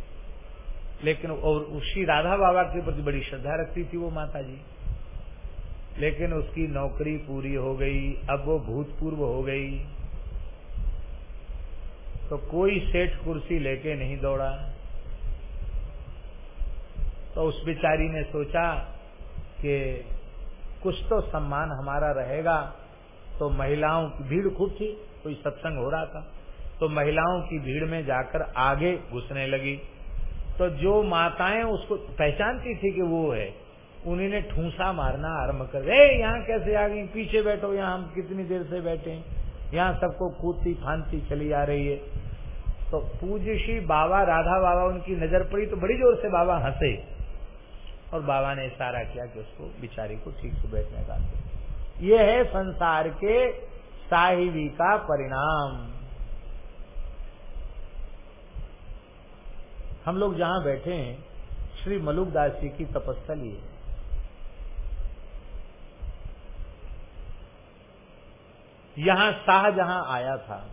लेकिन और उसी राधा बाबा के प्रति बड़ी श्रद्धा रखती थी वो माता जी लेकिन उसकी नौकरी पूरी हो गई, अब वो भूतपूर्व हो गई। तो कोई सेठ कुर्सी लेके नहीं दौड़ा। तो उस बिचारी ने सोचा कि कुछ तो सम्मान हमारा रहेगा तो महिलाओं की भीड़ खूब थी। कोई सत्संग हो रहा था तो महिलाओं की भीड़ में जाकर आगे घुसने लगी। तो जो माताएँ उसको पहचानती थी कि वो है, उन्हीं ने ठूसा मारना आरंभ कर ए, यहाँ कैसे आ गई? पीछे बैठो, यहाँ हम कितनी देर से बैठे यहाँ सबको कूदती फांदती चली आ रही है। तो पूज्य श्री बाबा, राधा बाबा, उनकी नज़र पड़ी तो बड़ी ज़ोर से बाबा हंसे और बाबा ने इशारा किया कि उसको बिचारी को ठीक से बैठने का ये है संसार के साहिबी का परिणाम। हम लोग जहाँ बैठे हैं, श्री मलुकदास जी की तपस्थली है। यहाँ शाहजहां आया था,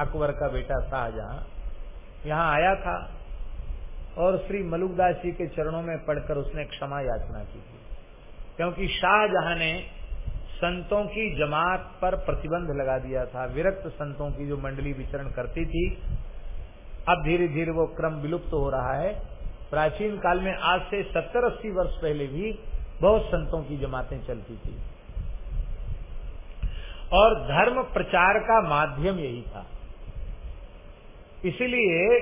अकबर का बेटा शाहजहां। यहाँ आया था और श्री मलुकदास जी के चरणों में पढ़कर उसने क्षमा याचना की थी। क्योंकि शाहजहां ने संतों की जमात पर प्रतिबंध लगा दिया था। विरक्त संतों की जो मंडली विचरण करती थी, अब धीरे धीरे वो क्रम विलुप्त तो हो रहा है। प्राचीन काल में आज से सत्तर अस्सी वर्ष पहले भी बहुत संतों की जमातें चलती थी। और धर्म प्रचार का माध्यम यही था। इसलिए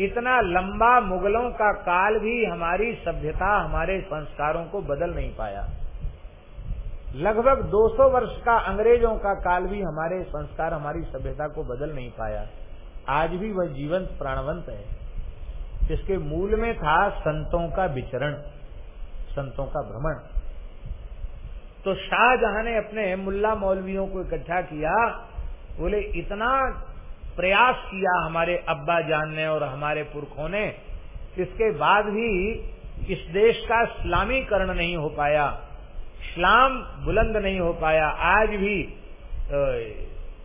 इतना लंबा मुगलों का काल भी हमारी सभ्यता, हमारे संस्कारों को बदल नहीं पाया। लगभग 200 वर्ष का अंग्रेज़ों का काल भी हमारे संस्कार, हमारी सभ्यता को बदल नहीं पाया। आज भी वह जीवंत, प्राणवंत है। जिसके मूल में था संतों का विचरण, संतों का भ्रमण। तो शाहजहां ने अपने मुल्ला मौलवियों को इकट्ठा किया, बोले, इतना प्रयास किया हमारे अब्बा जान ने और हमारे पुरखों ने, इसके बाद भी इस देश का इस्लामीकरण नहीं हो पाया। इस्लाम बुलंद नहीं हो पाया। आज भी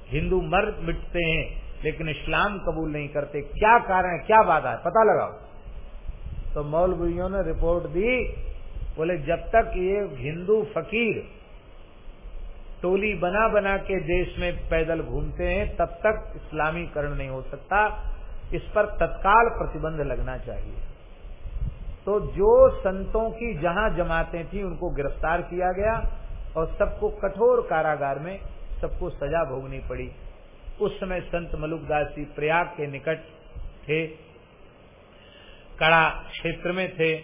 हिंदू मर मिटते हैं, लेकिन इस्लाम कबूल नहीं करते। क्या कारण है? क्या बाधा है? पता लगाओ। तो मौलवियों ने रिपोर्ट दी, बोले, जब तक ये हिंदू फकीर टोली बना बना के देश में पैदल घूमते हैं, तब तक इस्लामीकरण नहीं हो सकता। इस पर तत्काल प्रतिबंध लगना चाहिए। तो जो संतों की जहाँ जमातें थी, उनको गिरफ़्तार किया गया और सबको कठोर कारागार में सबको सजा भोगनी पड़ी। उस समय संत मलुकदास जी प्रयाग के निकट थे, कड़ा क्षेत्र में थे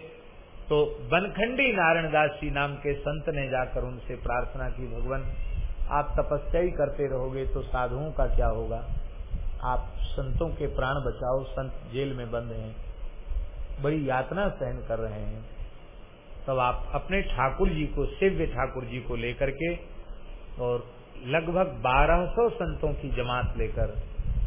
तो बनखंडी नारायण दास जी नाम के संत ने जाकर उनसे प्रार्थना की, भगवान, आप तपस्या ही करते रहोगे तो साधुओं का क्या होगा? आप संतों के प्राण बचाओ, संत जेल में बंद हैं। बड़ी यातना सहन कर रहे हैं। तब आप अपने ठाकुर जी को शिव्य ठाकुर जी को लेकर के और लगभग 1200 संतों की जमात लेकर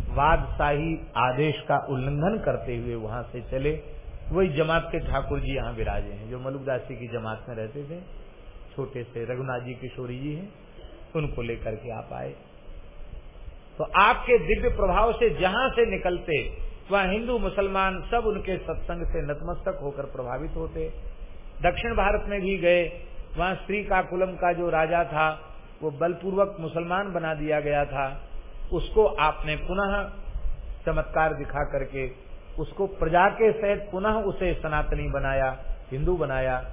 वादशाही आदेश का उल्लंघन करते हुए वहाँ से चले। वही जमात के ठाकुर जी यहाँ विराजे हैं, जो मलुकदास की जमात में रहते थे। छोटे से रघुनाथ जी किशोरी जी हैं, उनको लेकर के आप आए। तो आपके दिव्य प्रभाव से जहाँ से निकलते वह हिंदू, मुसलमान सब उनके सत्संग से नतमस्तक होकर प्रभावित होते। दक्षिण भारत में भी गए, वहाँ श्री काकुलम का जो राजा था, वो बलपूर्वक मुसलमान बना दिया गया था। उसको आपने पुनः चमत्कार दिखा करके, उसको प्रजा के सहित पुनः उसे सनातनी बनाया, हिंदू बनाया।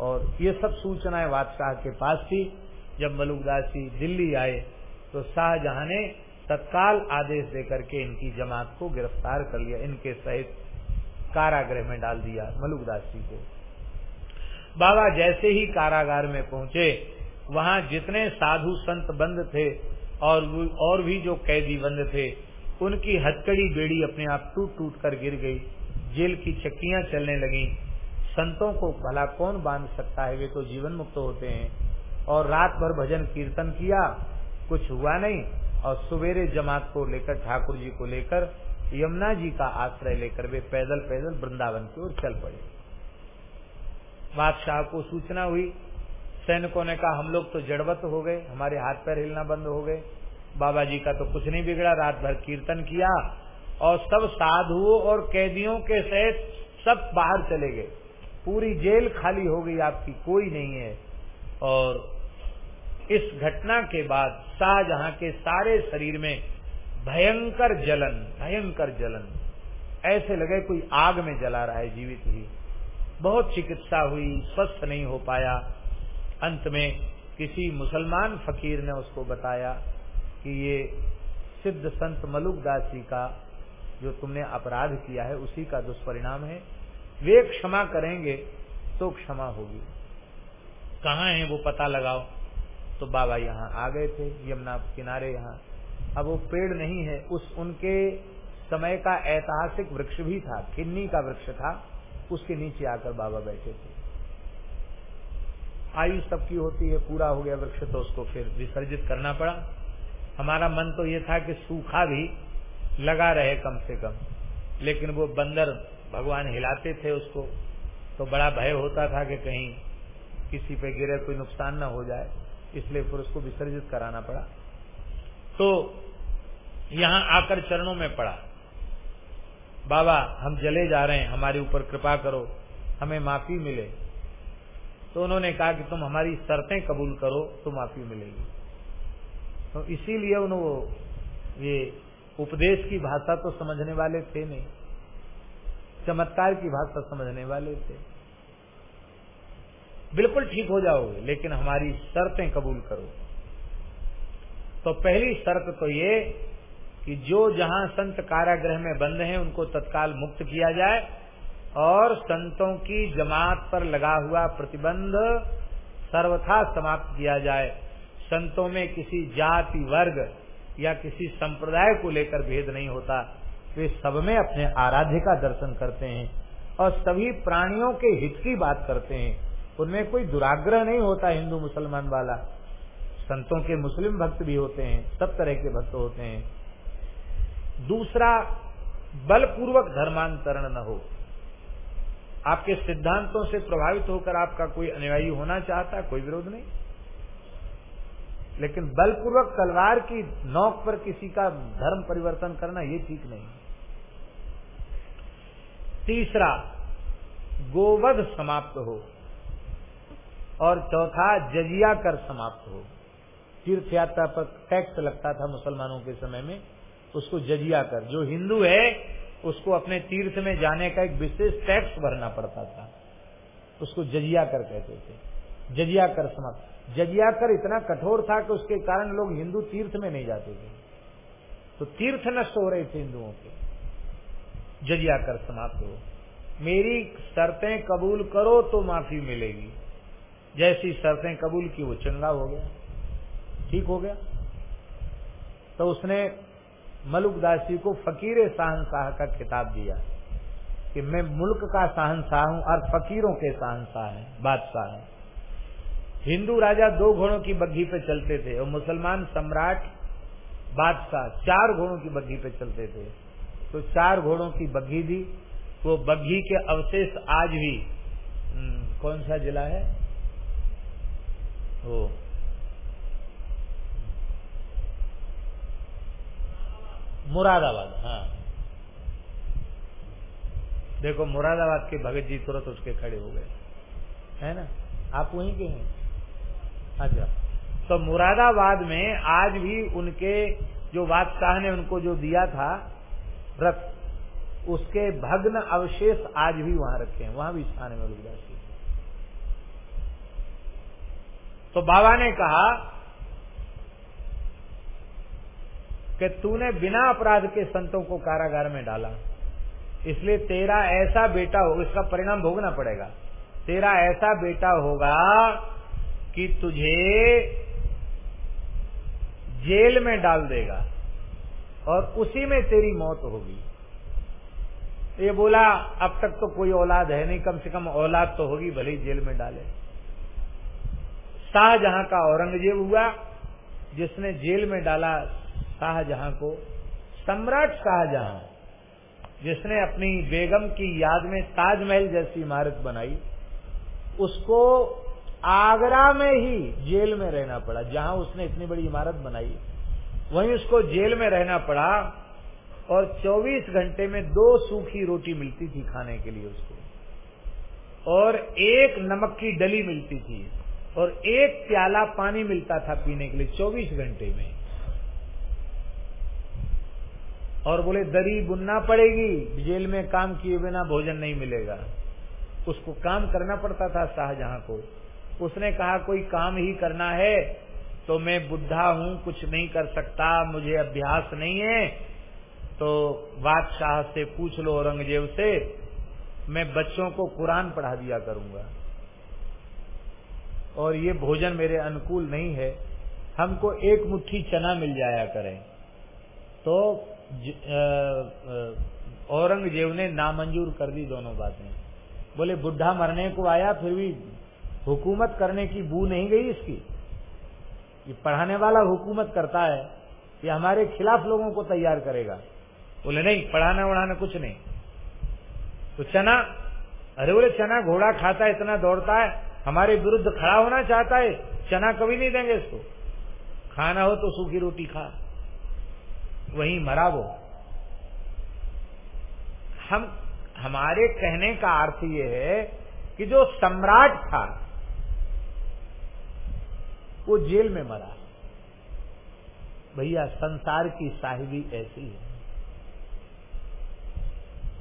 और ये सब सूचनाएँ बादशाह के पास थी। जब मलुकदास जी दिल्ली आए तो शाहजहां ने तत्काल आदेश देकर के इनकी जमात को गिरफ़्तार कर लिया, इनके सहित कारागृह में डाल दिया मलुकदास जी को। बाबा जैसे ही कारागार में पहुँचे, वहाँ जितने साधु संत बंद थे और और भी जो कैदी बंद थे, उनकी हथकड़ी बेड़ी अपने आप टूट टूट कर गिर गई। जेल की चक्कियाँ चलने लगी। संतों को भला कौन बाँध सकता है? वे तो जीवन मुक्त होते हैं। और रात भर भजन कीर्तन किया, कुछ हुआ नहीं। और सवेरे जमात को लेकर, ठाकुर जी को लेकर, यमुना जी का आश्रय लेकर वे पैदल पैदल वृंदावन की ओर चल पड़े। बादशाह को सूचना हुई। सैनिकों ने कहा, हम लोग तो जड़वत हो गए, हमारे हाथ पैर हिलना बंद हो गए। बाबा जी का तो कुछ नहीं बिगड़ा, रात भर कीर्तन किया और सब साधुओं और कैदियों के सहित सब बाहर चले गए। पूरी जेल खाली हो गई, आपकी कोई नहीं है। और इस घटना के बाद शाहजहां के सारे शरीर में भयंकर जलन भयंकर जलन। ऐसे लगे कोई आग में जला रहा है जीवित ही। बहुत चिकित्सा हुई, स्वस्थ नहीं हो पाया। अंत में किसी मुसलमान फकीर ने उसको बताया कि ये सिद्ध संत मलुक दास जी का जो तुमने अपराध किया है, उसी का दुष्परिणाम है। वे क्षमा करेंगे तो क्षमा होगी। कहाँ है वो पता लगाओ। तो बाबा यहाँ आ गए थे, यमुना किनारे यहाँ। अब वो पेड़ नहीं है, उस उनके समय का ऐतिहासिक वृक्ष भी था, किन्नी का वृक्ष था, उसके नीचे आकर बाबा बैठे थे। आयु सबकी होती है, पूरा हो गया वृक्ष तो उसको फिर विसर्जित करना पड़ा। हमारा मन तो ये था कि सूखा भी लगा रहे कम से कम, लेकिन वो बंदर भगवान हिलाते थे उसको तो बड़ा भय होता था कि कहीं किसी पे गिरे कोई नुकसान न हो जाए। इसलिए फिर उसको विसर्जित कराना पड़ा। तो यहाँ आकर चरणों में पड़ा। बाबा, हम जले जा रहे हैं, हमारे ऊपर कृपा करो, हमें माफ़ी मिले। तो उन्होंने कहा कि तुम हमारी शर्तें कबूल करो तो माफ़ी मिलेगी। तो इसीलिए उन्होंने ये उपदेश की भाषा तो समझने वाले थे नहीं, चमत्कार की भाषा समझने वाले थे। बिल्कुल ठीक हो जाओगे, लेकिन हमारी शर्तें कबूल करो। तो पहली शर्त तो ये कि जो जहाँ संत कारागृह में बंद हैं, उनको तत्काल मुक्त किया जाए और संतों की जमात पर लगा हुआ प्रतिबंध सर्वथा समाप्त किया जाए। संतों में किसी जाति वर्ग या किसी संप्रदाय को लेकर भेद नहीं होता। वे सब में अपने आराध्य का दर्शन करते हैं और सभी प्राणियों के हित की बात करते हैं। उनमें कोई दुराग्रह नहीं होता हिंदू मुसलमान वाला। संतों के मुस्लिम भक्त भी होते हैं, सब तरह के भक्त होते हैं। दूसरा, बलपूर्वक धर्मांतरण न हो। आपके सिद्धांतों से प्रभावित होकर आपका कोई अनुयायी होना चाहता, कोई विरोध नहीं। लेकिन बलपूर्वक तलवार की नौक पर किसी का धर्म परिवर्तन करना ये ठीक नहीं। तीसरा, गोवध समाप्त हो। और चौथा जजिया कर समाप्त हो। तीर्थ यात्रा पर टैक्स लगता था मुसलमानों के समय में, उसको जजिया कर। जो हिंदू है, उसको अपने तीर्थ में जाने का एक विशेष टैक्स भरना पड़ता था। उसको जजिया कर कहते थे। जजिया कर समाप्त। जजिया कर इतना कठोर था कि उसके कारण लोग हिंदू तीर्थ में नहीं जाते थे। तो तीर्थ नष्ट हो रहे थे हिंदुओं के। जजिया कर समाप्त हो। मेरी शर्तें कबूल करो तो माफ़ी मिलेगी। जैसी शर्तें कबूल की, वो चंगा हो गया। ठीक हो गया। तो उसने मलुकदासी को फकीर शाहनशाह का खिताब दिया कि मैं मुल्क का शाहनशाह हूँ और फकीरों के शाहनशाह है, बादशाह है। हिंदू राजा दो घोड़ों की बग्घी पे चलते थे और मुसलमान सम्राट, बादशाह चार घोड़ों की बग्घी पे चलते थे। तो चार घोड़ों की बग्घी दी। वो बग्घी के अवशेष आज भी कौन सा जिला है? वो मुरादाबाद हाँ। देखो, मुरादाबाद के भगत जी तुरंत उसके खड़े हो गए। है ना? आप वहीं के हैं? अच्छा। तो मुरादाबाद में आज भी उनके जो बादशाह ने उनको जो दिया था रथ, उसके भग्न अवशेष आज भी वहाँ रखे हैं। वहाँ भी स्थान है। मलुकदासी तो बाबा ने कहा कि तूने बिना अपराध के संतों को कारागार में डाला। इसलिए तेरा ऐसा बेटा होगा इसका परिणाम भोगना पड़ेगा। तेरा ऐसा बेटा होगा कि तुझे जेल में डाल देगा और उसी में तेरी मौत होगी। ये बोला, अब तक तो कोई औलाद है नहीं, कम से कम औलाद तो होगी, भले ही जेल में डाले। शाहजहां का औरंगज़ेब हुआ, जिसने जेल में डाला शाहजहां को। सम्राट शाहजहां, जिसने अपनी बेगम की याद में ताजमहल जैसी इमारत बनाई, उसको आगरा में ही जेल में रहना पड़ा, जहाँ उसने इतनी बड़ी इमारत बनाई। वहीं उसको जेल में रहना पड़ा और 24 घंटे में दो सूखी रोटी मिलती थी खाने के लिए उसको। और एक नमक की डली मिलती थी। और एक प्याला पानी मिलता था पीने के लिए 24 घंटे में। और बोले, दरी बुनना पड़ेगी, जेल में काम किए बिना भोजन नहीं मिलेगा। उसको काम करना पड़ता था शाहजहां को। उसने कहा, कोई काम ही करना है तो मैं बुद्धा हूँ, कुछ नहीं कर सकता, मुझे अभ्यास नहीं है। तो बादशाह से पूछ लो औरंगज़ेब से, मैं बच्चों को कुरान पढ़ा दिया करूँगा। और ये भोजन मेरे अनुकूल नहीं है, हमको एक मुट्ठी चना मिल जाया करें। तो औरंगज़ेब ने नामंजूर कर दी दोनों बातें। बोले, बुढ़ा मरने को आया, फिर भी हुकूमत करने की बू नहीं गई इसकी। ये पढ़ाने वाला हुकूमत करता है, ये हमारे खिलाफ लोगों को तैयार करेगा। बोले, नहीं, पढ़ाना वढ़ाना कुछ नहीं। तो चना, अरे बोले, चना घोड़ा खाता है, इतना दौड़ता है हमारे विरुद्ध खड़ा होना चाहता है, चना कभी नहीं देंगे इसको। खाना हो तो सूखी रोटी खा। वहीं मरा वो हम, हमारे कहने का अर्थ ये है कि जो सम्राट था, वो जेल में मरा। भैया, संसार की साहिबी ऐसी है।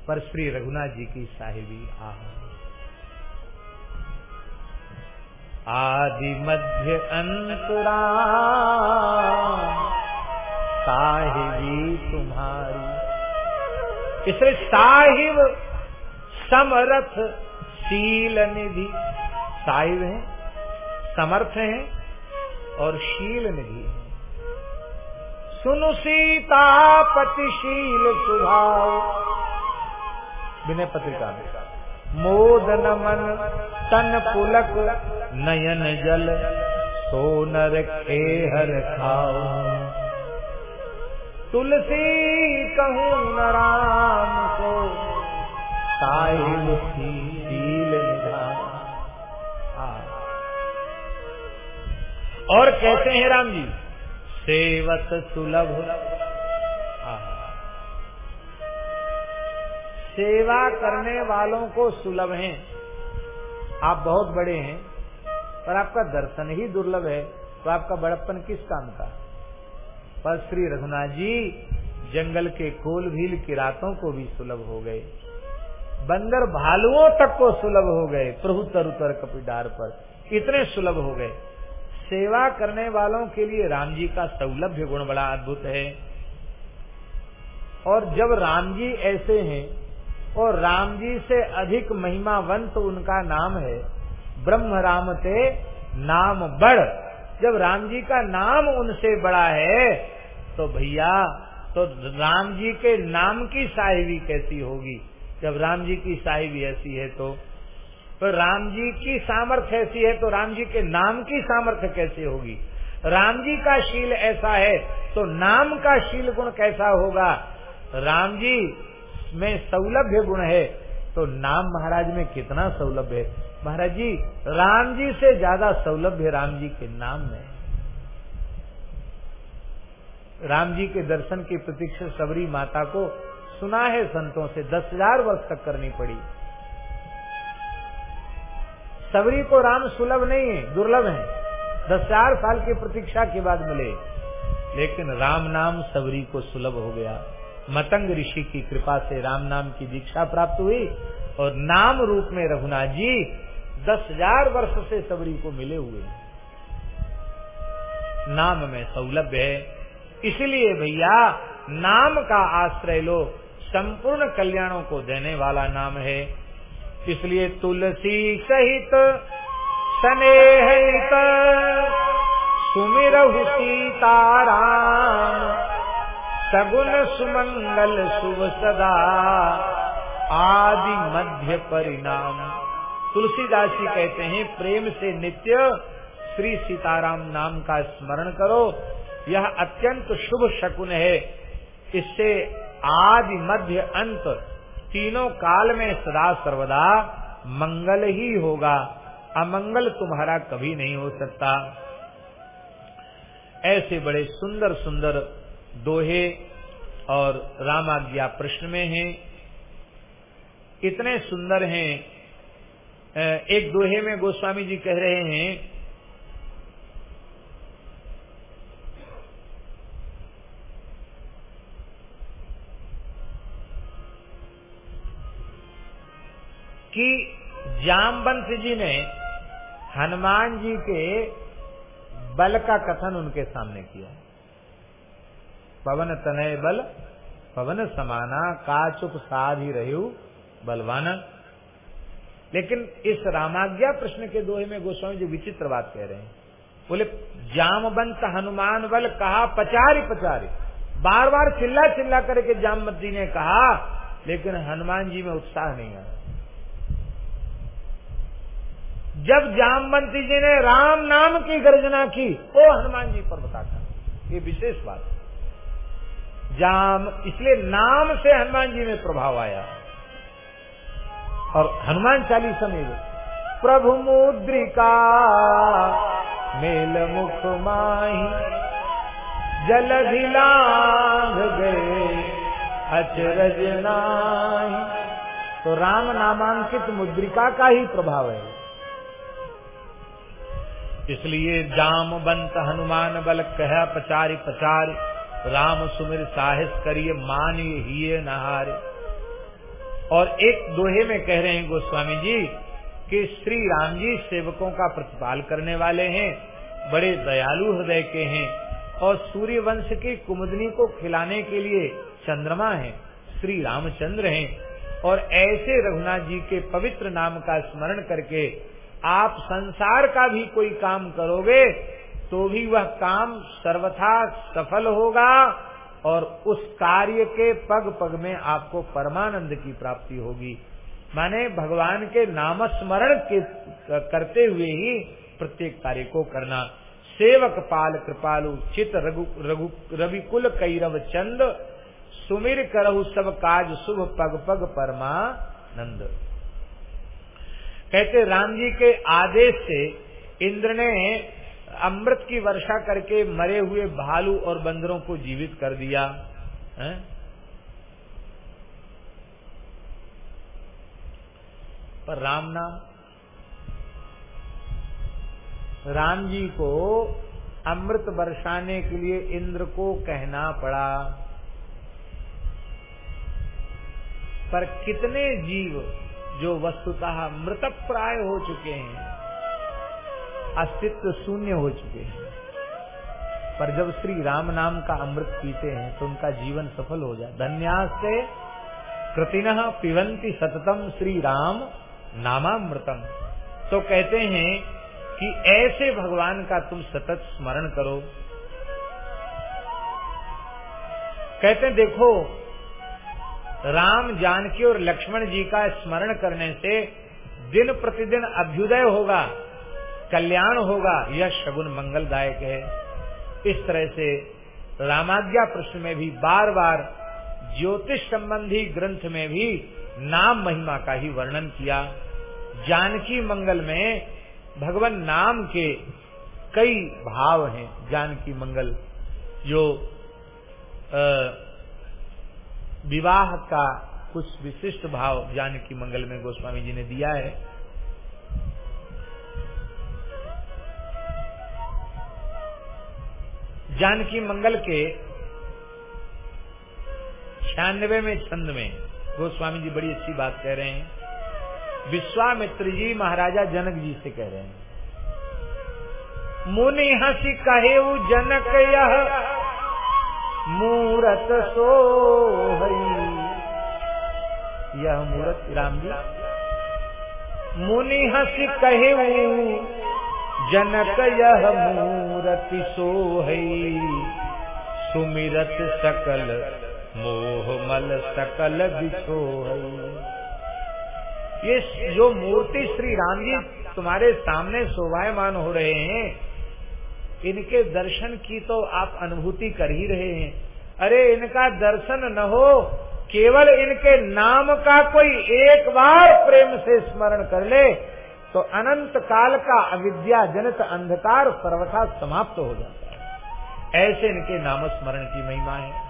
पर श्री रघुनाथ जी की साहिबी आ। आदि मध्य अंतरा। साहिबी तुम्हारी। इसलिए साहिब समरथ शील निधि। साहिब है, समर्थ है और शील निधि है। सुनु सीता पतिशील सुभाव। विनय पत्रिका में। मोदन मन तन पुलक नयन जल, सोनर खेहर खाओ। तुलसी कहूँ न राम को साहिब और कहते हैं राम जी, सेवत सुलभ सेवा करने वालों को सुलभ हैं। आप बहुत बड़े हैं, पर आपका दर्शन ही दुर्लभ है। तो आपका बड़प्पन किस काम का? पर श्री रघुनाथ जी, जंगल के कोल भील किरातों को भी सुलभ हो गए। बंदर भालुओं तक को सुलभ हो गए, प्रभु तर उतर कपिडार पर। इतने सुलभ हो गए। सेवा करने वालों के लिए राम जी का सौलभ्य गुण बड़ा अद्भुत है। और जब राम जी ऐसे हैं और राम जी से अधिक महिमावंत उनका नाम है। ब्रह्म राम ते नाम बड़। जब राम जी का नाम उनसे बड़ा है तो भैया तो राम जी के नाम की साहिबी कैसी होगी? जब राम जी की साहिबी ऐसी है तो तो राम जी की सामर्थ्य ऐसी है तो राम जी के नाम की सामर्थ्य कैसे होगी? राम जी का शील ऐसा है तो नाम का शील गुण कैसा होगा? राम जी में सौलभ्य गुण है तो नाम महाराज में कितना सौलभ्य है? महाराज जी, राम जी से ज़्यादा सौलभ्य राम जी के नाम में राम जी के दर्शन की प्रतीक्षा सबरी माता को सुना है संतों से, दस हज़ार वर्ष तक करनी पड़ी। सबरी को राम सुलभ नहीं है, दुर्लभ है। दस हज़ार साल की प्रतीक्षा के बाद मिले, लेकिन राम नाम सबरी को सुलभ हो गया। मतंग ऋषि की कृपा से राम नाम की दीक्षा प्राप्त हुई और नाम रूप में रघुनाथ जी दस हज़ार वर्ष से सबरी को मिले हुए नाम में सौलभ्य है। इसलिए भैया, नाम का आश्रय लो। संपूर्ण कल्याणों को देने वाला नाम है। इसलिए तुलसी सहित स्नेहित सुमिर सीताराम। सगुन सुमंगल शुभ सदा। आदि मध्य परिणाम। तुलसीदास जी कहते हैं, प्रेम से नित्य श्री सीताराम नाम का स्मरण करो। यह अत्यंत शुभ शकुन है। इससे आदि मध्य अंत तीनों काल में सदा सर्वदा मंगल ही होगा। अमंगल तुम्हारा कभी नहीं हो सकता। ऐसे बड़े सुंदर सुंदर दोहे और रामाज्ञा प्रश्न में हैं। इतने सुंदर हैं। एक दोहे में गोस्वामी जी कह रहे हैं, कि जामवंत जी ने हनुमान जी के बल का कथन उनके सामने किया। पवन तनय बल, पवन समाना का चुप साध ही रहू बलवान। लेकिन इस रामाज्ञा प्रश्न के दोहे में गोस्वामी जी विचित्र बात कह रहे हैं। बोले जामवंत हनुमान बल, कहा पचारी पचारी। बार बार चिल्ला चिल्ला करके जामवंत ने कहा, लेकिन हनुमान जी में उत्साह नहीं आया जब जामवंती जी ने राम नाम की गर्जना की वो हनुमान जी पर बताता ये विशेष बात जाम, इसलिए नाम से हनुमान जी में प्रभाव आया। और हनुमान चालीसा में प्रभु मुद्रिका, मेल मुख माही, जल लांघ गए, अचरज नाही। तो राम नामांकित मुद्रिका का ही प्रभाव है। इसलिए जाम बंत हनुमान बल कह पचारी पचार। राम सुमिर साहस करिए, मानिए हिये नहारे। और एक दोहे में कह रहे हैं गोस्वामी जी कि श्री राम जी सेवकों का प्रतिपाल करने वाले हैं, बड़े दयालु हृदय के हैं और सूर्य वंश की कुमुदनी को खिलाने के लिए चंद्रमा है, श्री रामचंद्र हैं। और ऐसे रघुनाथ जी के पवित्र नाम का स्मरण करके आप संसार का भी कोई काम करोगे तो भी वह काम सर्वथा सफल होगा और उस कार्य के पग पग में आपको परमानंद की प्राप्ति होगी। माने भगवान के नाम स्मरण के करते हुए ही प्रत्येक कार्य को करना। सेवक पाल कृपालु, चित रघु रघु, रविकुल कैरव चंद, सुमिर करहु सब काज शुभ पग पग परमानंद। कहते राम जी के आदेश से इंद्र ने अमृत की वर्षा करके मरे हुए भालू और बंदरों को जीवित कर दिया, है? पर राम नाम राम जी को अमृत बरसाने के लिए इंद्र को कहना पड़ा, पर कितने जीव जो वस्तुतः मृत प्राय हो चुके हैं अस्तित्व शून्य हो चुके हैं। पर जब श्री राम नाम का अमृत पीते हैं तो उनका जीवन सफल हो जाए। धन्यास्ते कृतिन पिबंती सततम श्री राम नामामृतम। तो कहते हैं कि ऐसे भगवान का तुम सतत स्मरण करो। कहते हैं, देखो, राम जानकी और लक्ष्मण जी का स्मरण करने से दिन प्रतिदिन अभ्युदय होगा। कल्याण होगा, यह शगुन मंगलदायक है। इस तरह से रामाज्ञा प्रश्न में भी बार बार ज्योतिष संबंधी ग्रंथ में भी नाम महिमा का ही वर्णन किया। जानकी मंगल में भगवान नाम के कई भाव हैं, जानकी मंगल, जो विवाह का कुछ विशिष्ट भाव जानकी मंगल में गोस्वामी जी ने दिया है। जानकी मंगल के छियानवे में छंद में, गोस्वामी जी बड़ी अच्छी बात कह रहे हैं। विश्वामित्र जी महाराजा जनक जी से कह रहे हैं। मुनि हसी कहे जनक यह मूरत सो यह मूरत राम जी। मुनि हसी कहे जनक यह मूरति सोहई सुमिरत सकल, मोह मल सकल बिछो ये जो मूर्ति श्री राम जी तुम्हारे सामने शोभायमान हो रहे हैं, इनके दर्शन की तो आप अनुभूति कर ही रहे हैं। अरे, इनका दर्शन न हो, केवल इनके नाम का कोई एक बार प्रेम से स्मरण कर ले तो अनंत काल का अविद्या जनित अंधकार सर्वथा समाप्त हो जाता है। ऐसे इनके नाम स्मरण की महिमा है।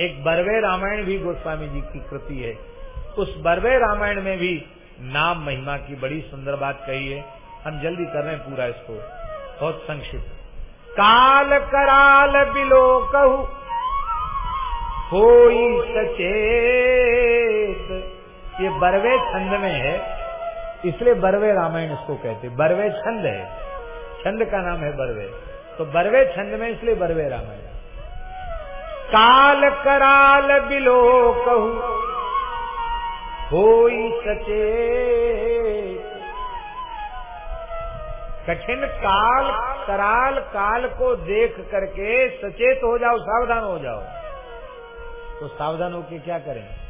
एक बरवे रामायण भी गोस्वामी जी की कृति है। उस बरवे रामायण में भी नाम महिमा की बड़ी सुंदर बात कही है। हम जल्दी कर रहे हैं पूरा इसको। बहुत संक्षिप्त। काल कराल बिलो कहू हो सचेत। ये बरवे छंद में है। इसलिए बरवे रामायण इसको कहते बरवे छंद है। छंद का नाम है बरवे। तो बरवे छंद में इसलिए बरवे रामायण। काल कराल बिलो कहू हो सचे। कठिन काल, कराल काल को देख करके सचेत हो जाओ, सावधान हो जाओ। तो सावधान होके क्या करें?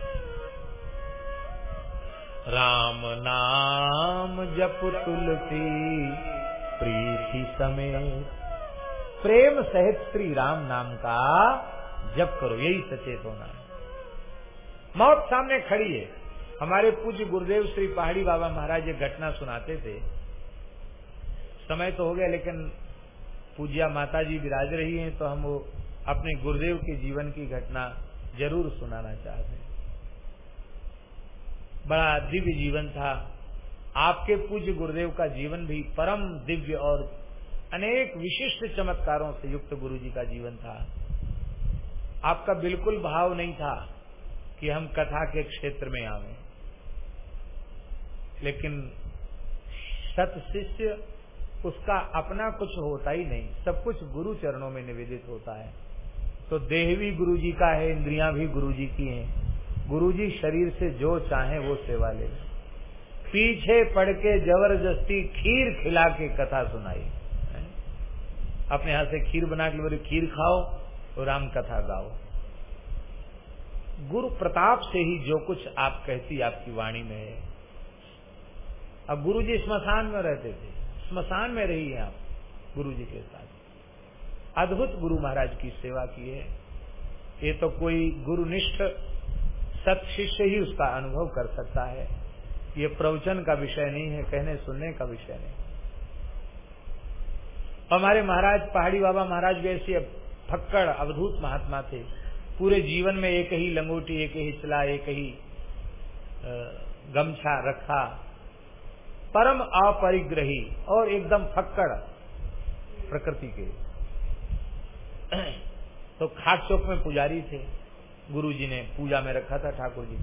राम नाम जप तुलसी, प्रीति समेत। प्रेम सहित श्री राम नाम का जप करो, यही सचेत होना है। मौत सामने खड़ी है। हमारे पूज्य गुरुदेव श्री पहाड़ी बाबा महाराज ये घटना सुनाते थे। समय तो हो गया, लेकिन पूज्या माता जी विराज रही हैं तो हम वो अपने गुरुदेव के जीवन की घटना ज़रूर सुनाना चाहते हैं। बड़ा दिव्य जीवन था। आपके पूज्य गुरुदेव का जीवन भी परम दिव्य और अनेक विशिष्ट चमत्कारों से युक्त गुरु जी का जीवन था। आपका बिल्कुल भाव नहीं था कि हम कथा के क्षेत्र में आवे। लेकिन सत शिष्य, उसका अपना कुछ होता ही नहीं। सब कुछ गुरु चरणों में निवेदित होता है। तो देह भी गुरु जी का है, इंद्रियाँ भी गुरु जी की हैं। गुरु जी शरीर से जो चाहे वो सेवा ले। पीछे पड़ के ज़बरदस्ती खीर खिला के कथा सुनाई। अपने हाथ से खीर बना के बोले, खीर खाओ और राम कथा गाओ। गुरु प्रताप से ही जो कुछ आप कहती आपकी वाणी में है। अब गुरु जी स्मशान में रहते थे। स्मशान में रही है आप गुरु जी के साथ। अद्भुत गुरु महाराज की सेवा की है। ये तो कोई गुरुनिष्ठ सत शिष्य ही उसका अनुभव कर सकता है। ये प्रवचन का विषय नहीं है, कहने सुनने का विषय नहीं। हमारे महाराज, पहाड़ी बाबा महाराज भी फक्कड़, अवधूत महात्मा थे। पूरे जीवन में एक ही लंगोटी, एक ही चला एक ही गमछा रखा। परम अपरिग्रही और एकदम फक्कड़ प्रकृति के। *clears throat* तो खाट चौक में पुजारी थे। गुरु जी ने पूजा में रखा था ठाकुर जी।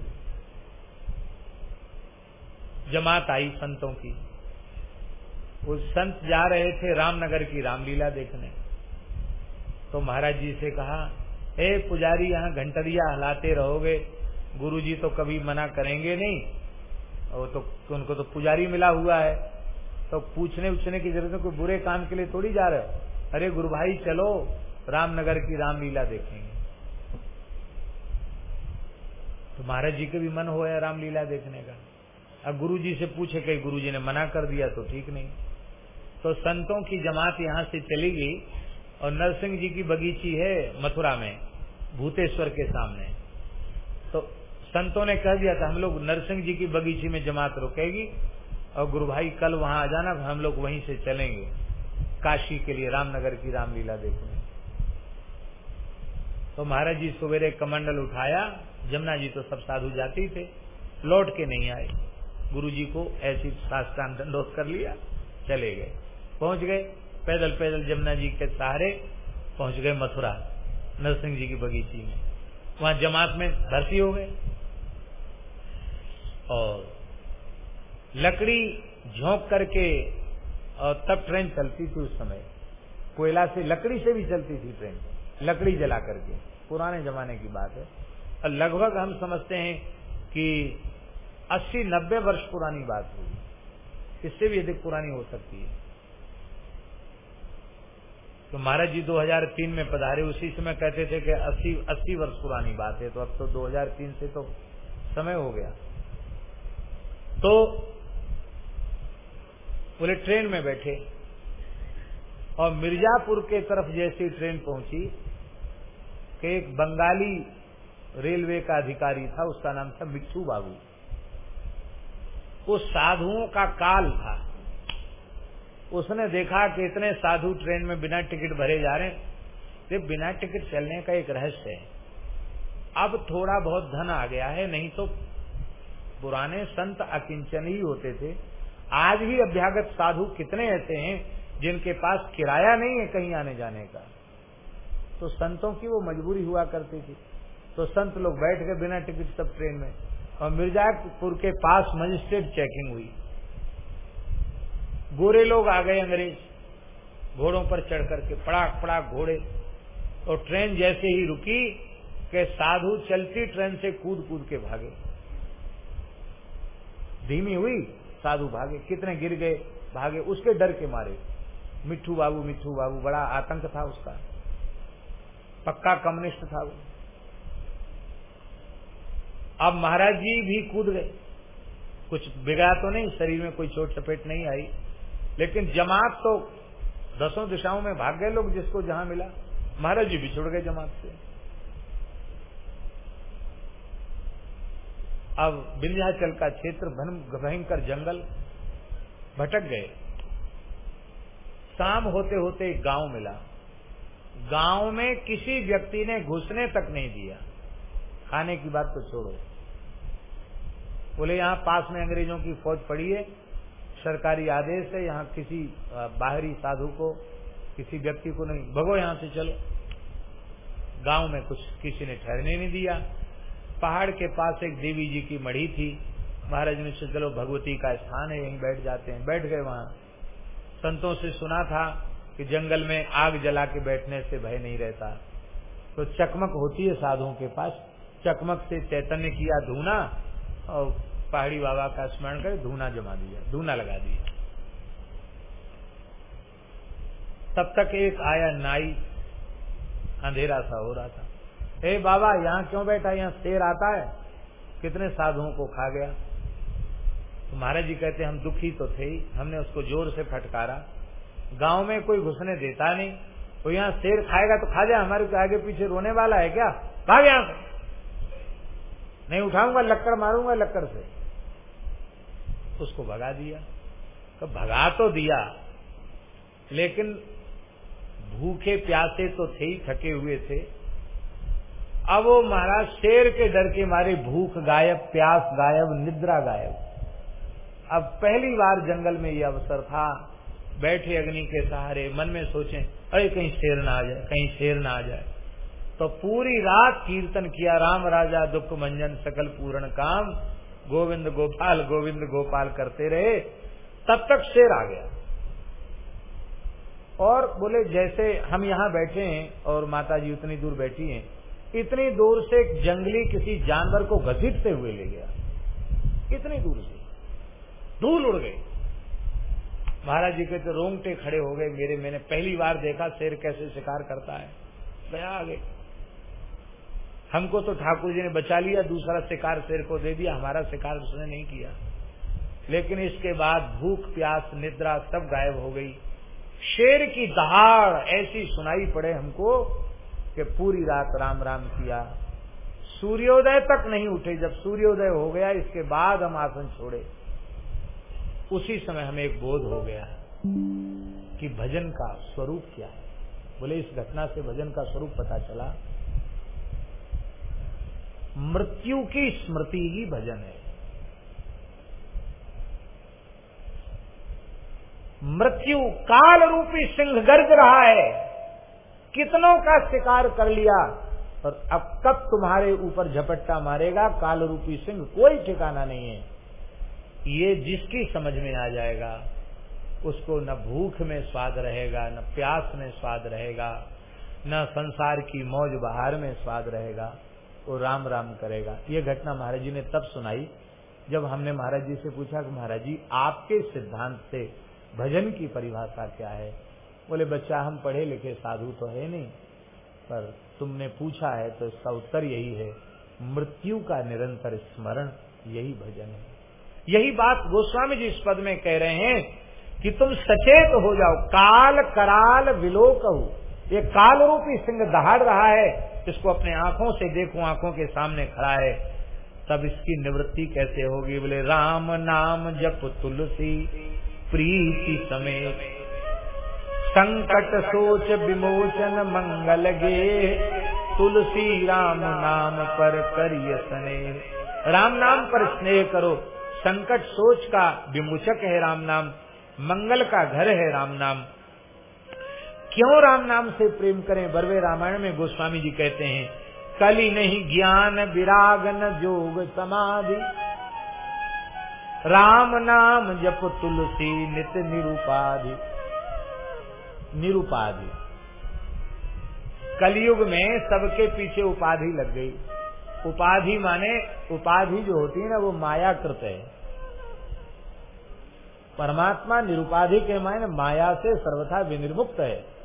जमात आई संतों की। वो संत जा रहे थे रामनगर की रामलीला देखने। तो महाराज जी से कहा, ए पुजारी, यहाँ घंटरिया हलाते रहोगे। गुरुजी तो कभी मना करेंगे नहीं। और तो उनको तो पुजारी मिला हुआ है। तो पूछने उछने की ज़रूरत है कोई बुरे काम के लिए थोड़ी जा रहे हो? अरे गुरु भाई, चलो, रामनगर की रामलीला देखेंगे। तो महाराज जी के भी मन हो रामलीला देखने का। अब गुरु जी से पूछे कहीं गुरु जी ने मना कर दिया तो ठीक नहीं। तो संतों की जमात यहाँ से चली गई और नरसिंह जी की बगीची है मथुरा में, भूतेश्वर के सामने। तो संतों ने कह दिया था, हम लोग नरसिंह जी की बगीची में जमात रुकेगी और गुरु भाई कल वहाँ आ जाना, हम लोग वहीं से चलेंगे काशी के लिए, रामनगर की रामलीला देखने. तो महाराज जी सवेरे कमंडल उठाया जमुना जी तो सब साधु जाते ही थे। लौट के नहीं आए। गुरु जी को ऐसी साष्टांग दंडोत कर लिया, चले गए। पहुँच गए। पैदल पैदल जमुना जी के सहारे पहुँच गए मथुरा, नरसिंह जी की बगीची में। वहाँ जमात में भर्ती हो गए। और लकड़ी झोंक करके, और तब ट्रेन चलती थी उस समय। कोयला से लकड़ी से भी चलती थी ट्रेन। लकड़ी जला करके। पुराने जमाने की बात है। लगभग हम समझते हैं कि 80-90 वर्ष पुरानी बात होगी इससे भी अधिक पुरानी हो सकती है। तो महाराज जी 2003 में पधारे, उसी समय कहते थे कि 80 80 वर्ष पुरानी बात है तो अब तो 2003 से तो समय हो गया। तो बोले, ट्रेन में बैठे और मिर्जापुर के तरफ़ जैसी ट्रेन पहुँची कि एक बंगाली रेलवे का अधिकारी था, उसका नाम था मिट्टू बाबू। वो साधुओं का काल था। उसने देखा कि इतने साधु ट्रेन में बिना टिकट भरे जा रहे हैं। तो बिना टिकट चलने का एक रहस्य है। अब थोड़ा बहुत धन आ गया है, नहीं तो पुराने संत अकिंचन ही होते थे। आज भी अभ्यागत साधु कितने ऐसे हैं जिनके पास किराया नहीं है कहीं आने जाने का। तो संतों की वो मजबूरी हुआ करती थी। तो संत लोग बैठ गए बिना टिकट सब ट्रेन में। और मिर्जापुर के पास मजिस्ट्रेट चेकिंग हुई। गोरे लोग आ गए अंग्रेज़। घोड़ों पर चढ़ करके पड़ाक पड़ाक घोड़े। और ट्रेन जैसे ही रुकी के साधु चलती ट्रेन से कूद कूद के भागे। धीमी हुई, साधु भागे। कितने गिर गए, भागे। उसके डर के मारे। मिट्टू बाबू मिट्टू बाबू, बड़ा आतंक था उसका। पक्का कम्युनिस्ट था वो। अब महाराज जी भी कूद गए। कुछ बिगड़ा तो नहीं, शरीर में कोई चोट चपेट नहीं आई। लेकिन जमात तो दसों दिशाओं में भाग गए लोग जिसको जहाँ मिला। महाराज जी भी छुड़ गए जमात से। अब विंध्याचल का क्षेत्र भयंकर जंगल भटक गए। शाम होते होते एक गाँव मिला। गाँव में किसी व्यक्ति ने घुसने तक नहीं दिया। खाने की बात तो छोड़ो। बोले, यहाँ पास में अंग्रेज़ों की फौज पड़ी है। सरकारी आदेश है, यहाँ किसी बाहरी साधु को, किसी व्यक्ति को नहीं। भगो यहाँ से चलो। गाँव में कुछ किसी ने ठहरने नहीं दिया। पहाड़ के पास एक देवी जी की मढ़ी थी। महाराज ने चलो, भगवती का स्थान है, यहीं बैठ जाते हैं। बैठ गए वहाँ। संतों से सुना था कि जंगल में आग जला के बैठने से भय नहीं रहता। तो चकमक होती है साधुओं के पास। चकमक से चैतन्य किया धूना और पहाड़ी बाबा का स्मरण कर, धूना जमा दिया, धूना लगा दिया। तब तक एक आया नाई, अंधेरा सा हो रहा था। हे बाबा, यहाँ क्यों बैठा यहाँ शेर आता है। कितने साधुओं को खा गया? तो महाराज जी कहते, हम दुखी तो थे ही, हमने उसको ज़ोर से फटकारा। गाँव में कोई घुसने देता नहीं। तो यहाँ शेर खाएगा तो खा जाए, हमारे आगे पीछे रोने वाला है क्या? भाग यहाँ से। नहीं उठाऊँगा, लक्कड़ मारूँगा लक्कड़ से। उसको भगा दिया। तो भगा तो दिया, लेकिन भूखे प्यासे तो थे ही, थके हुए थे। अब वो महाराज शेर के डर के मारे भूख गायब, प्यास गायब, निद्रा गायब। अब पहली बार जंगल में ये अवसर था। बैठे अग्नि के सहारे मन में सोचें, अरे कहीं शेर ना आ जाए, कहीं शेर ना आ जाए। तो पूरी रात कीर्तन किया, राम राजा दुख मंजन सकल पूर्ण काम। गोविंद गोपाल गोविंद गोपाल करते रहे, तब तक शेर आ गया। और बोले, जैसे हम यहाँ बैठे हैं और माता जी उतनी दूर बैठी हैं, इतनी दूर से एक जंगली किसी जानवर को घसीटते हुए ले गया। इतनी दूर से। धूल उड़ गई। महाराज जी के तो रोंगटे खड़े हो गए, मेरे, मैंने पहली बार देखा, शेर कैसे शिकार करता है। गया आगे हमको तो ठाकुर जी ने बचा लिया, दूसरा शिकार शेर को दे दिया, हमारा शिकार उसने नहीं किया। लेकिन इसके बाद भूख, प्यास, निद्रा सब गायब हो गई। शेर की दहाड़ ऐसी सुनाई पड़े हमको कि पूरी रात राम राम किया। सूर्योदय तक नहीं उठे। जब सूर्योदय हो गया, इसके बाद हम आसन छोड़े। उसी समय हमें एक बोध हो गया कि भजन का स्वरूप क्या है? बोले, इस घटना से भजन का स्वरूप पता चला मृत्यु की स्मृति ही भजन है। मृत्यु काल रूपी सिंह गर्ज रहा है। कितनों का शिकार कर लिया और अब कब तुम्हारे ऊपर झपट्टा मारेगा? काल रूपी सिंह कोई ठिकाना नहीं है। ये जिसकी समझ में आ जाएगा, उसको न भूख में स्वाद रहेगा, न प्यास में स्वाद रहेगा, न संसार की मौज बहार में स्वाद रहेगा। वो राम राम करेगा। ये घटना महाराज जी ने तब सुनाई, जब हमने महाराज जी से पूछा कि महाराज जी आपके सिद्धांत से भजन की परिभाषा क्या है? बोले, बच्चा, हम पढ़े लिखे साधु तो है नहीं, पर तुमने पूछा है तो इसका उत्तर यही है, मृत्यु का निरंतर स्मरण यही भजन है। यही बात गोस्वामी जी इस पद में कह रहे हैं कि तुम सचेत हो जाओ, काल कराल विलोक ये काल रूपी सिंह दहाड़ रहा है इसको अपने आँखों से देखो, आँखों के सामने खड़ा है, तब इसकी निवृत्ति कैसे होगी? बोले, राम नाम जप तुलसी, प्रीति समेत। संकट सोच विमोचन मंगल गे, तुलसी राम नाम पर करिय सने राम नाम पर स्नेह करो, संकट सोच का विमोचक है राम नाम, मंगल का घर है राम नाम। क्यों राम नाम से प्रेम करें? बरवे रामायण में गोस्वामी जी कहते हैं, कली नहीं ज्ञान विराग न जोग समाधि। राम नाम जप तुलसी नित निरुपाधि। निरुपाधि। कलयुग में सबके पीछे उपाधि लग गई। उपाधि माने, उपाधि जो होती है ना, वो माया मायाकृत है। परमात्मा निरुपाधि के मायने माया से सर्वथा विनिर्मुक्त है।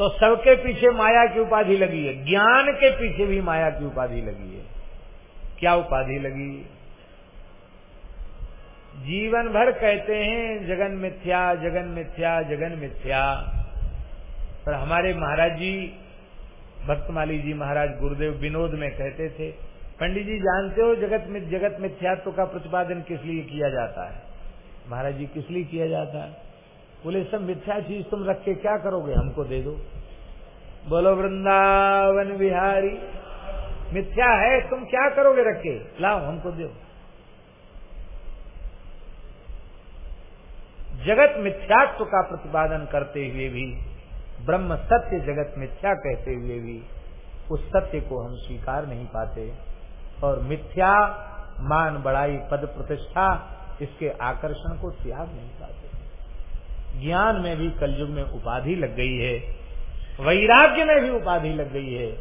तो सबके पीछे माया की उपाधि लगी है। ज्ञान के पीछे भी माया की उपाधि लगी है। क्या उपाधि लगी? जीवन भर कहते हैं, जगन मिथ्या जगन मिथ्या जगन मिथ्या। पर हमारे महाराज जी भक्तमाली जी महाराज गुरुदेव विनोद में कहते थे, पंडित जी जानते हो, जगत में जगत मिथ्यात्व का प्रतिपादन किस लिए किया जाता है? महाराज जी, किस लिए किया जाता है? बोले, सब मिथ्या चीज़ तुम रख के क्या करोगे? हमको दे दो। बोलो, वृंदावन बिहारी, मिथ्या है, तुम क्या करोगे रख के? लाओ, हमको दो। जगत मिथ्यात्व का प्रतिपादन करते हुए भी, ब्रह्म सत्य जगत मिथ्या कहते हुए भी, उस सत्य को हम स्वीकार नहीं पाते। और मिथ्या, मान बड़ाई, पद प्रतिष्ठा, इसके आकर्षण को त्याग नहीं पाते। ज्ञान में भी कलयुग में उपाधि लग गई है, वैराग्य में भी उपाधि लग गई है,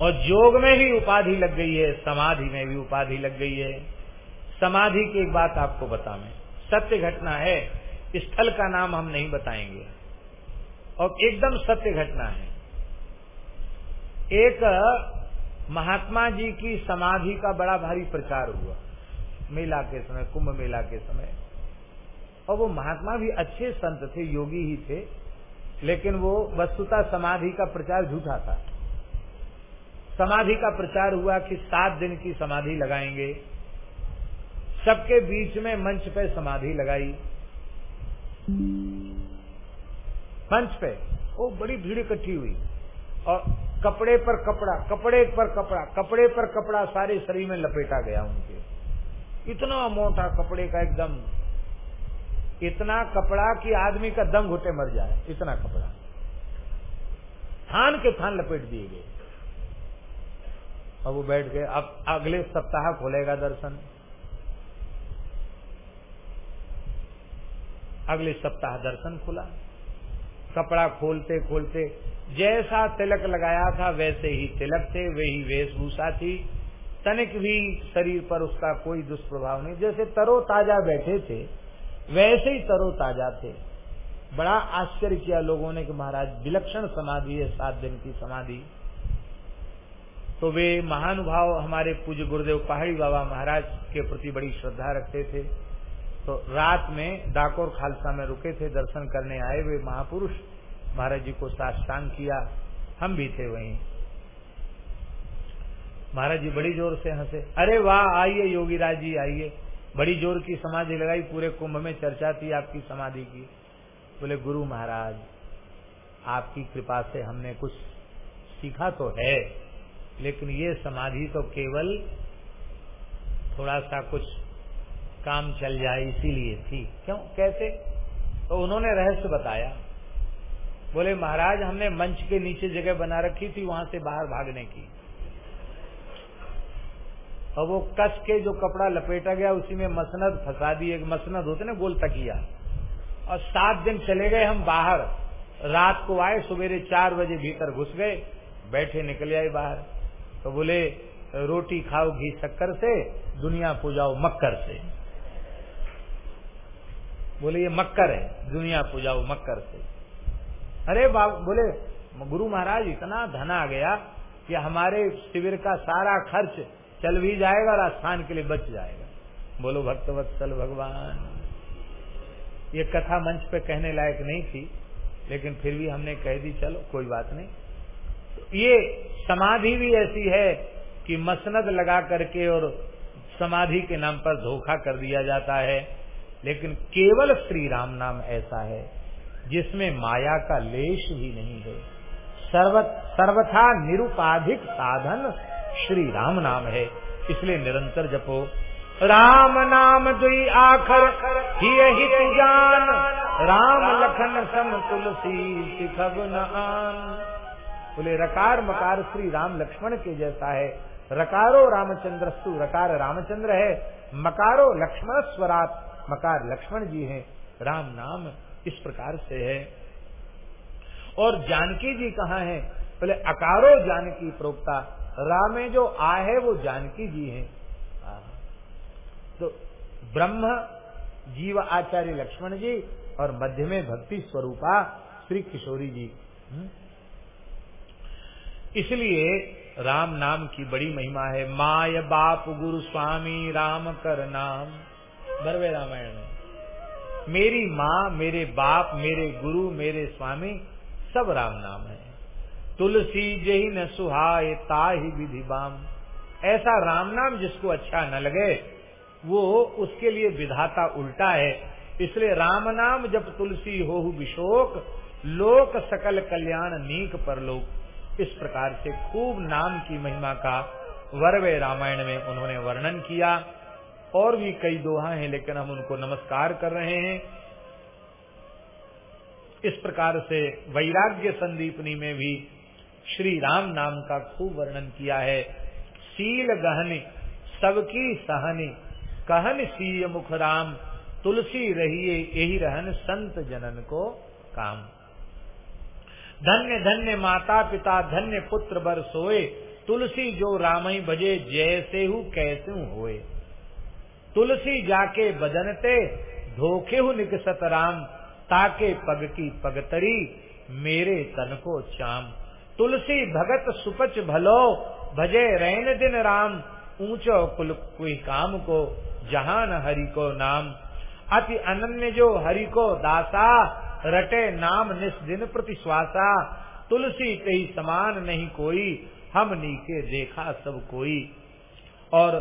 और जोग में भी उपाधि लग गई है, समाधि में भी उपाधि लग गई है। समाधि की एक बात आपको बता मैं। सत्य घटना है, स्थल का नाम हम नहीं बताएँगे। और एकदम सत्य घटना है। एक महात्मा जी की समाधि का बड़ा भारी प्रचार हुआ, मेला के समय, कुंभ मेला के समय। और वो महात्मा भी अच्छे संत थे, योगी ही थे, लेकिन वो वस्तुता समाधि का प्रचार झूठा था। समाधि का प्रचार हुआ कि सात दिन की समाधि लगाएँगे। सबके बीच में मंच पे समाधि लगाई। मंच पे, वो बड़ी भीड़ इकट्ठी हुई। और कपड़े पर कपड़ा, कपड़े पर कपड़ा, कपड़े पर कपड़ा सारे शरीर में लपेटा गया उनके। इतना मोटा कपड़े का एकदम इतना कपड़ा कि आदमी का दम घुटे मर जाए, इतना कपड़ा। थान के थान लपेट दिए गए। अब वो बैठ गए। अब अगले सप्ताह खोलेगा दर्शन। अगले सप्ताह दर्शन खुला। कपड़ा खोलते खोलते, जैसा तिलक लगाया था, वैसे ही तिलक थे, वही वेशभूषा थी। तनिक भी शरीर पर उसका कोई दुष्प्रभाव नहीं। जैसे तरो ताज़ा बैठे थे वैसे ही तरो ताज़ा थे। बड़ा आश्चर्य किया लोगों ने कि महाराज, विलक्षण समाधि है, सात दिन की समाधि। तो वे महानुभाव हमारे पूज्य गुरुदेव पहाड़ी बाबा महाराज के प्रति बड़ी श्रद्धा रखते थे। तो रात में डाकोर खालसा में रुके थे, दर्शन करने आए वे महापुरुष। महाराज जी को साष्टांग किया। हम भी थे वहीं। महाराज जी बड़ी ज़ोर से हंसे। अरे वाह, आइए योगी राज जी, आइए। बड़ी ज़ोर की समाधि लगाई, पूरे कुंभ में चर्चा थी आपकी समाधि की। बोले, गुरु महाराज, आपकी कृपा से हमने कुछ सीखा तो है, लेकिन ये समाधि तो केवल थोड़ा सा कुछ काम चल जाए, इसीलिए थी। क्यों? कैसे? तो उन्होंने रहस्य बताया। बोले, महाराज, हमने मंच के नीचे जगह बना रखी थी, वहाँ से बाहर भागने की। और वो कस के जो कपड़ा लपेटा गया, उसी में मसनद फंसा दी, एक मसनद होते ना गोल तकिया। और सात दिन चले गए हम बाहर। रात को आए, सवेरे चार बजे भीतर घुस गए, बैठे निकले आए बाहर। तो बोले, रोटी खाओ घी शक्कर से, दुनिया पूजाओ मक्कर से। बोले, ये मक्कर है, दुनिया पूजाओ मक्कर से। अरे बोले, गुरु महाराज इतना धन आ गया कि हमारे शिविर का सारा खर्च चल भी जाएगा और स्थान के लिए बच जाएगा। बोलो भक्तवत्सल भगवान। ये कथा मंच पे कहने लायक नहीं थी, लेकिन फिर भी हमने कह दी, चलो, कोई बात नहीं। तो ये समाधि भी ऐसी है कि मसनद लगा करके और समाधि के नाम पर धोखा कर दिया जाता है, लेकिन केवल श्री राम नाम ऐसा है, जिसमें माया का लेश भी नहीं है। सर्व सर्वथा निरुपाधिक साधन श्री राम नाम है, इसलिए निरंतर जपो। राम नाम दुई आखर ही जान राम लखन सम तुलसी सिखब बोले, रकार मकार श्री राम लक्ष्मण के जैसा है। रकारो रामचंद्र सु रकार रामचंद्र है। मकारो लक्ष्मण स्वरात मकार लक्ष्मण जी हैं। राम नाम इस प्रकार से है। और जानकी जी कहाँ है? बोले, अकारो जानकी प्रोक्ता राम जो आ है, वो जानकी जी हैं। तो ब्रह्म जीव आचार्य लक्ष्मण जी और मध्य में भक्ति स्वरूपा श्री किशोरी जी। इसलिए राम नाम की बड़ी महिमा है। माय बाप गुरु स्वामी राम कर नाम। बरवे रामायण में। मेरी माँ, मेरे बाप, मेरे गुरु, मेरे स्वामी सब राम नाम है। तुलसी जही न सुहाय ताही विधि बाम। ऐसा राम नाम जिसको अच्छा न लगे, वो उसके लिए विधाता उल्टा है। इसलिए राम नाम जब तुलसी हो विशोक, लोक सकल कल्याण नीक परलोक। इस प्रकार से खूब नाम की महिमा का वर्वे रामायण में उन्होंने वर्णन किया। और भी कई दोहा हैं, लेकिन हम उनको नमस्कार कर रहे हैं। इस प्रकार से वैराग्य संदीपनी में भी श्री राम नाम का खूब वर्णन किया है। सील गहन, सबकी सहनी, कहन सीय मुख राम, तुलसी रहिए यही रहन संत जनन को काम। धन्य धन्य माता पिता, धन्य पुत्र बर सोए, तुलसी जो रामई बजे, जैसे हु कैसे होए। तुलसी जाके बदनते धोखे हु निकसत राम, ताके पग की पगतरी मेरे तन को चाम। तुलसी भगत सुपच भलो, भजे रैन दिन राम। ऊंचो कुल कोई काम को, जहान हरि को नाम। अति अनन्य जो हरि को दासा, रटे नाम निस दिन प्रति श्वासा तुलसी कही समान नहीं कोई, हम नीके देखा सब कोई। और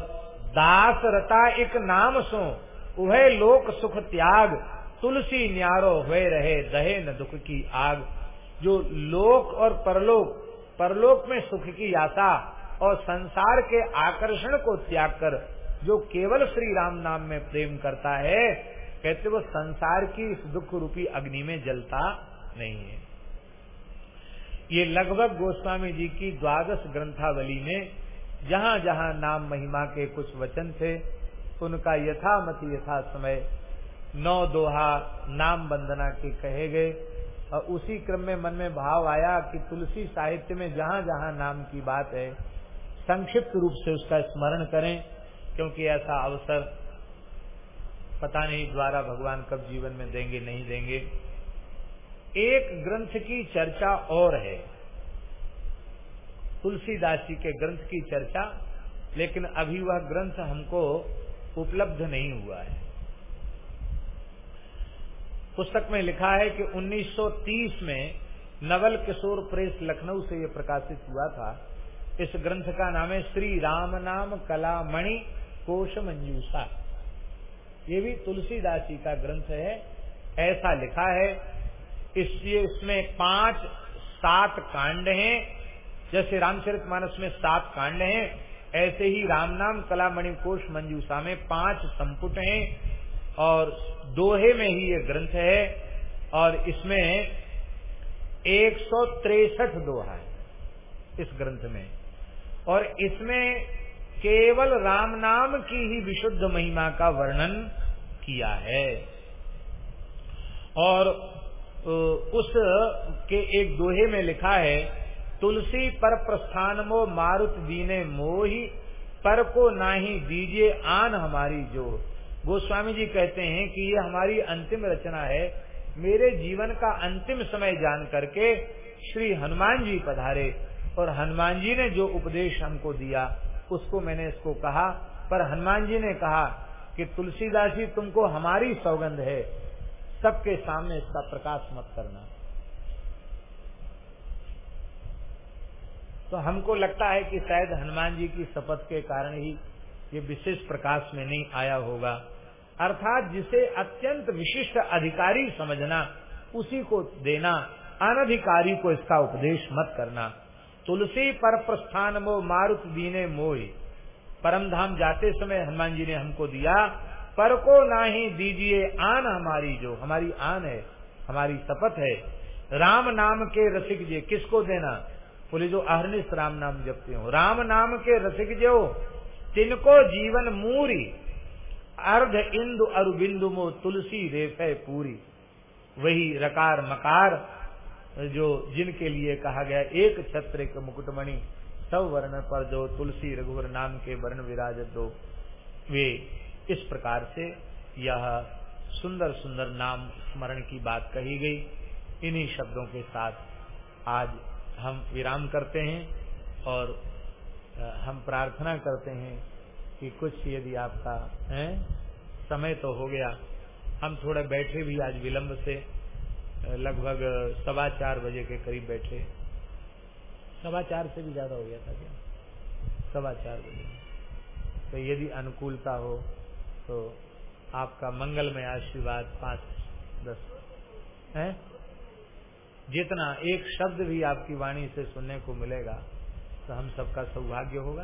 दास रता एक नाम सो उहे लोक सुख त्याग। तुलसी न्यारो हुए रहे, दहे न दुख की आग। जो लोक और परलोक परलोक में सुख की आशा और संसार के आकर्षण को त्याग कर जो केवल श्री राम नाम में प्रेम करता है, कहते वो संसार की इस दुख रूपी अग्नि में जलता नहीं है। ये लगभग गोस्वामी जी की द्वादश ग्रंथावली में जहाँ जहाँ नाम महिमा के कुछ वचन थे, उनका यथामति यथा समय नौ दोहा नाम वंदना के कहे गए। और उसी क्रम में मन में भाव आया कि तुलसी साहित्य में जहाँ जहाँ नाम की बात है, संक्षिप्त रूप से उसका स्मरण करें, क्योंकि ऐसा अवसर पता नहीं द्वारा भगवान कब जीवन में देंगे, नहीं देंगे। एक ग्रंथ की चर्चा और है। तुलसीदास जी के ग्रंथ की चर्चा, लेकिन अभी वह ग्रंथ हमको उपलब्ध नहीं हुआ है। पुस्तक में लिखा है कि 1930 में नवल किशोर प्रेस लखनऊ से यह प्रकाशित हुआ था। इस ग्रंथ का नाम है श्री राम नाम कलामणि कोश मंजूषा ये भी तुलसीदास जी का ग्रंथ है। ऐसा लिखा है इसलिए इसमें पाँच सात कांड हैं। जैसे रामचरित मानस में सात कांड हैं, ऐसे ही राम नाम कलामणि कोश मंजूषा में पाँच संपुट हैं। और दोहे में ही ये ग्रंथ है और इसमें एक सौ तिरसठ दोहा है इस ग्रंथ में। और इसमें केवल राम नाम की ही विशुद्ध महिमा का वर्णन किया है। और उस के एक दोहे में लिखा है, तुलसी पर प्रस्थान मो, मारुत दीने मोही, पर को नाही दीजिए आन हमारी जो गोस्वामी जी कहते हैं कि ये हमारी अंतिम रचना है। मेरे जीवन का अंतिम समय जान करके श्री हनुमान जी पधारे और हनुमान जी ने जो उपदेश हमको दिया, उसको मैंने इसको कहा। पर हनुमान जी ने कहा कि तुलसीदास जी तुमको हमारी सौगंध है। सबके सामने इसका प्रकाश मत करना। तो हमको लगता है कि शायद हनुमान जी की शपथ के कारण ही ये विशेष प्रकाश में नहीं आया होगा। अर्थात जिसे अत्यंत विशिष्ट अधिकारी समझना, उसी को देना, अनधिकारी को इसका उपदेश मत करना। तुलसी पर प्रस्थान मो, मारुत दीने मोह। परम धाम जाते समय हनुमान जी ने हमको दिया, पर को ना ही दीजिए आन हमारी जो, हमारी आन है, हमारी शपथ है। राम नाम के रसिक जे, किसको देना? बोले, जो अहरनिश राम नाम जपते हो। राम नाम के रसिक जो तिनको जीवन मूरी अर्ध इंदु अरुबिंदु मो तुलसी रेफे पूरी। वही रकार मकार, जो जिनके लिए कहा गया एक छत्र के मुकुटमणि, सब वर्ण पर जो तुलसी रघुवर नाम के वर्ण विराज दो। वे इस प्रकार से यह सुंदर सुंदर नाम स्मरण की बात कही गई। इन्हीं शब्दों के साथ आज हम विराम करते हैं और हम प्रार्थना करते हैं कि कुछ यदि आपका, है, समय तो हो गया। हम थोड़े बैठे भी आज विलंब से लगभग सवा चार बजे के करीब बैठे। सवा चार से भी ज़्यादा हो गया था क्या? सवा चार बजे। तो यदि अनुकूलता हो तो आपका मंगलमय आशीर्वाद पाँच, दस। है? जितना एक शब्द भी आपकी वाणी से सुनने को मिलेगा तो हम सबका सौभाग्य होगा।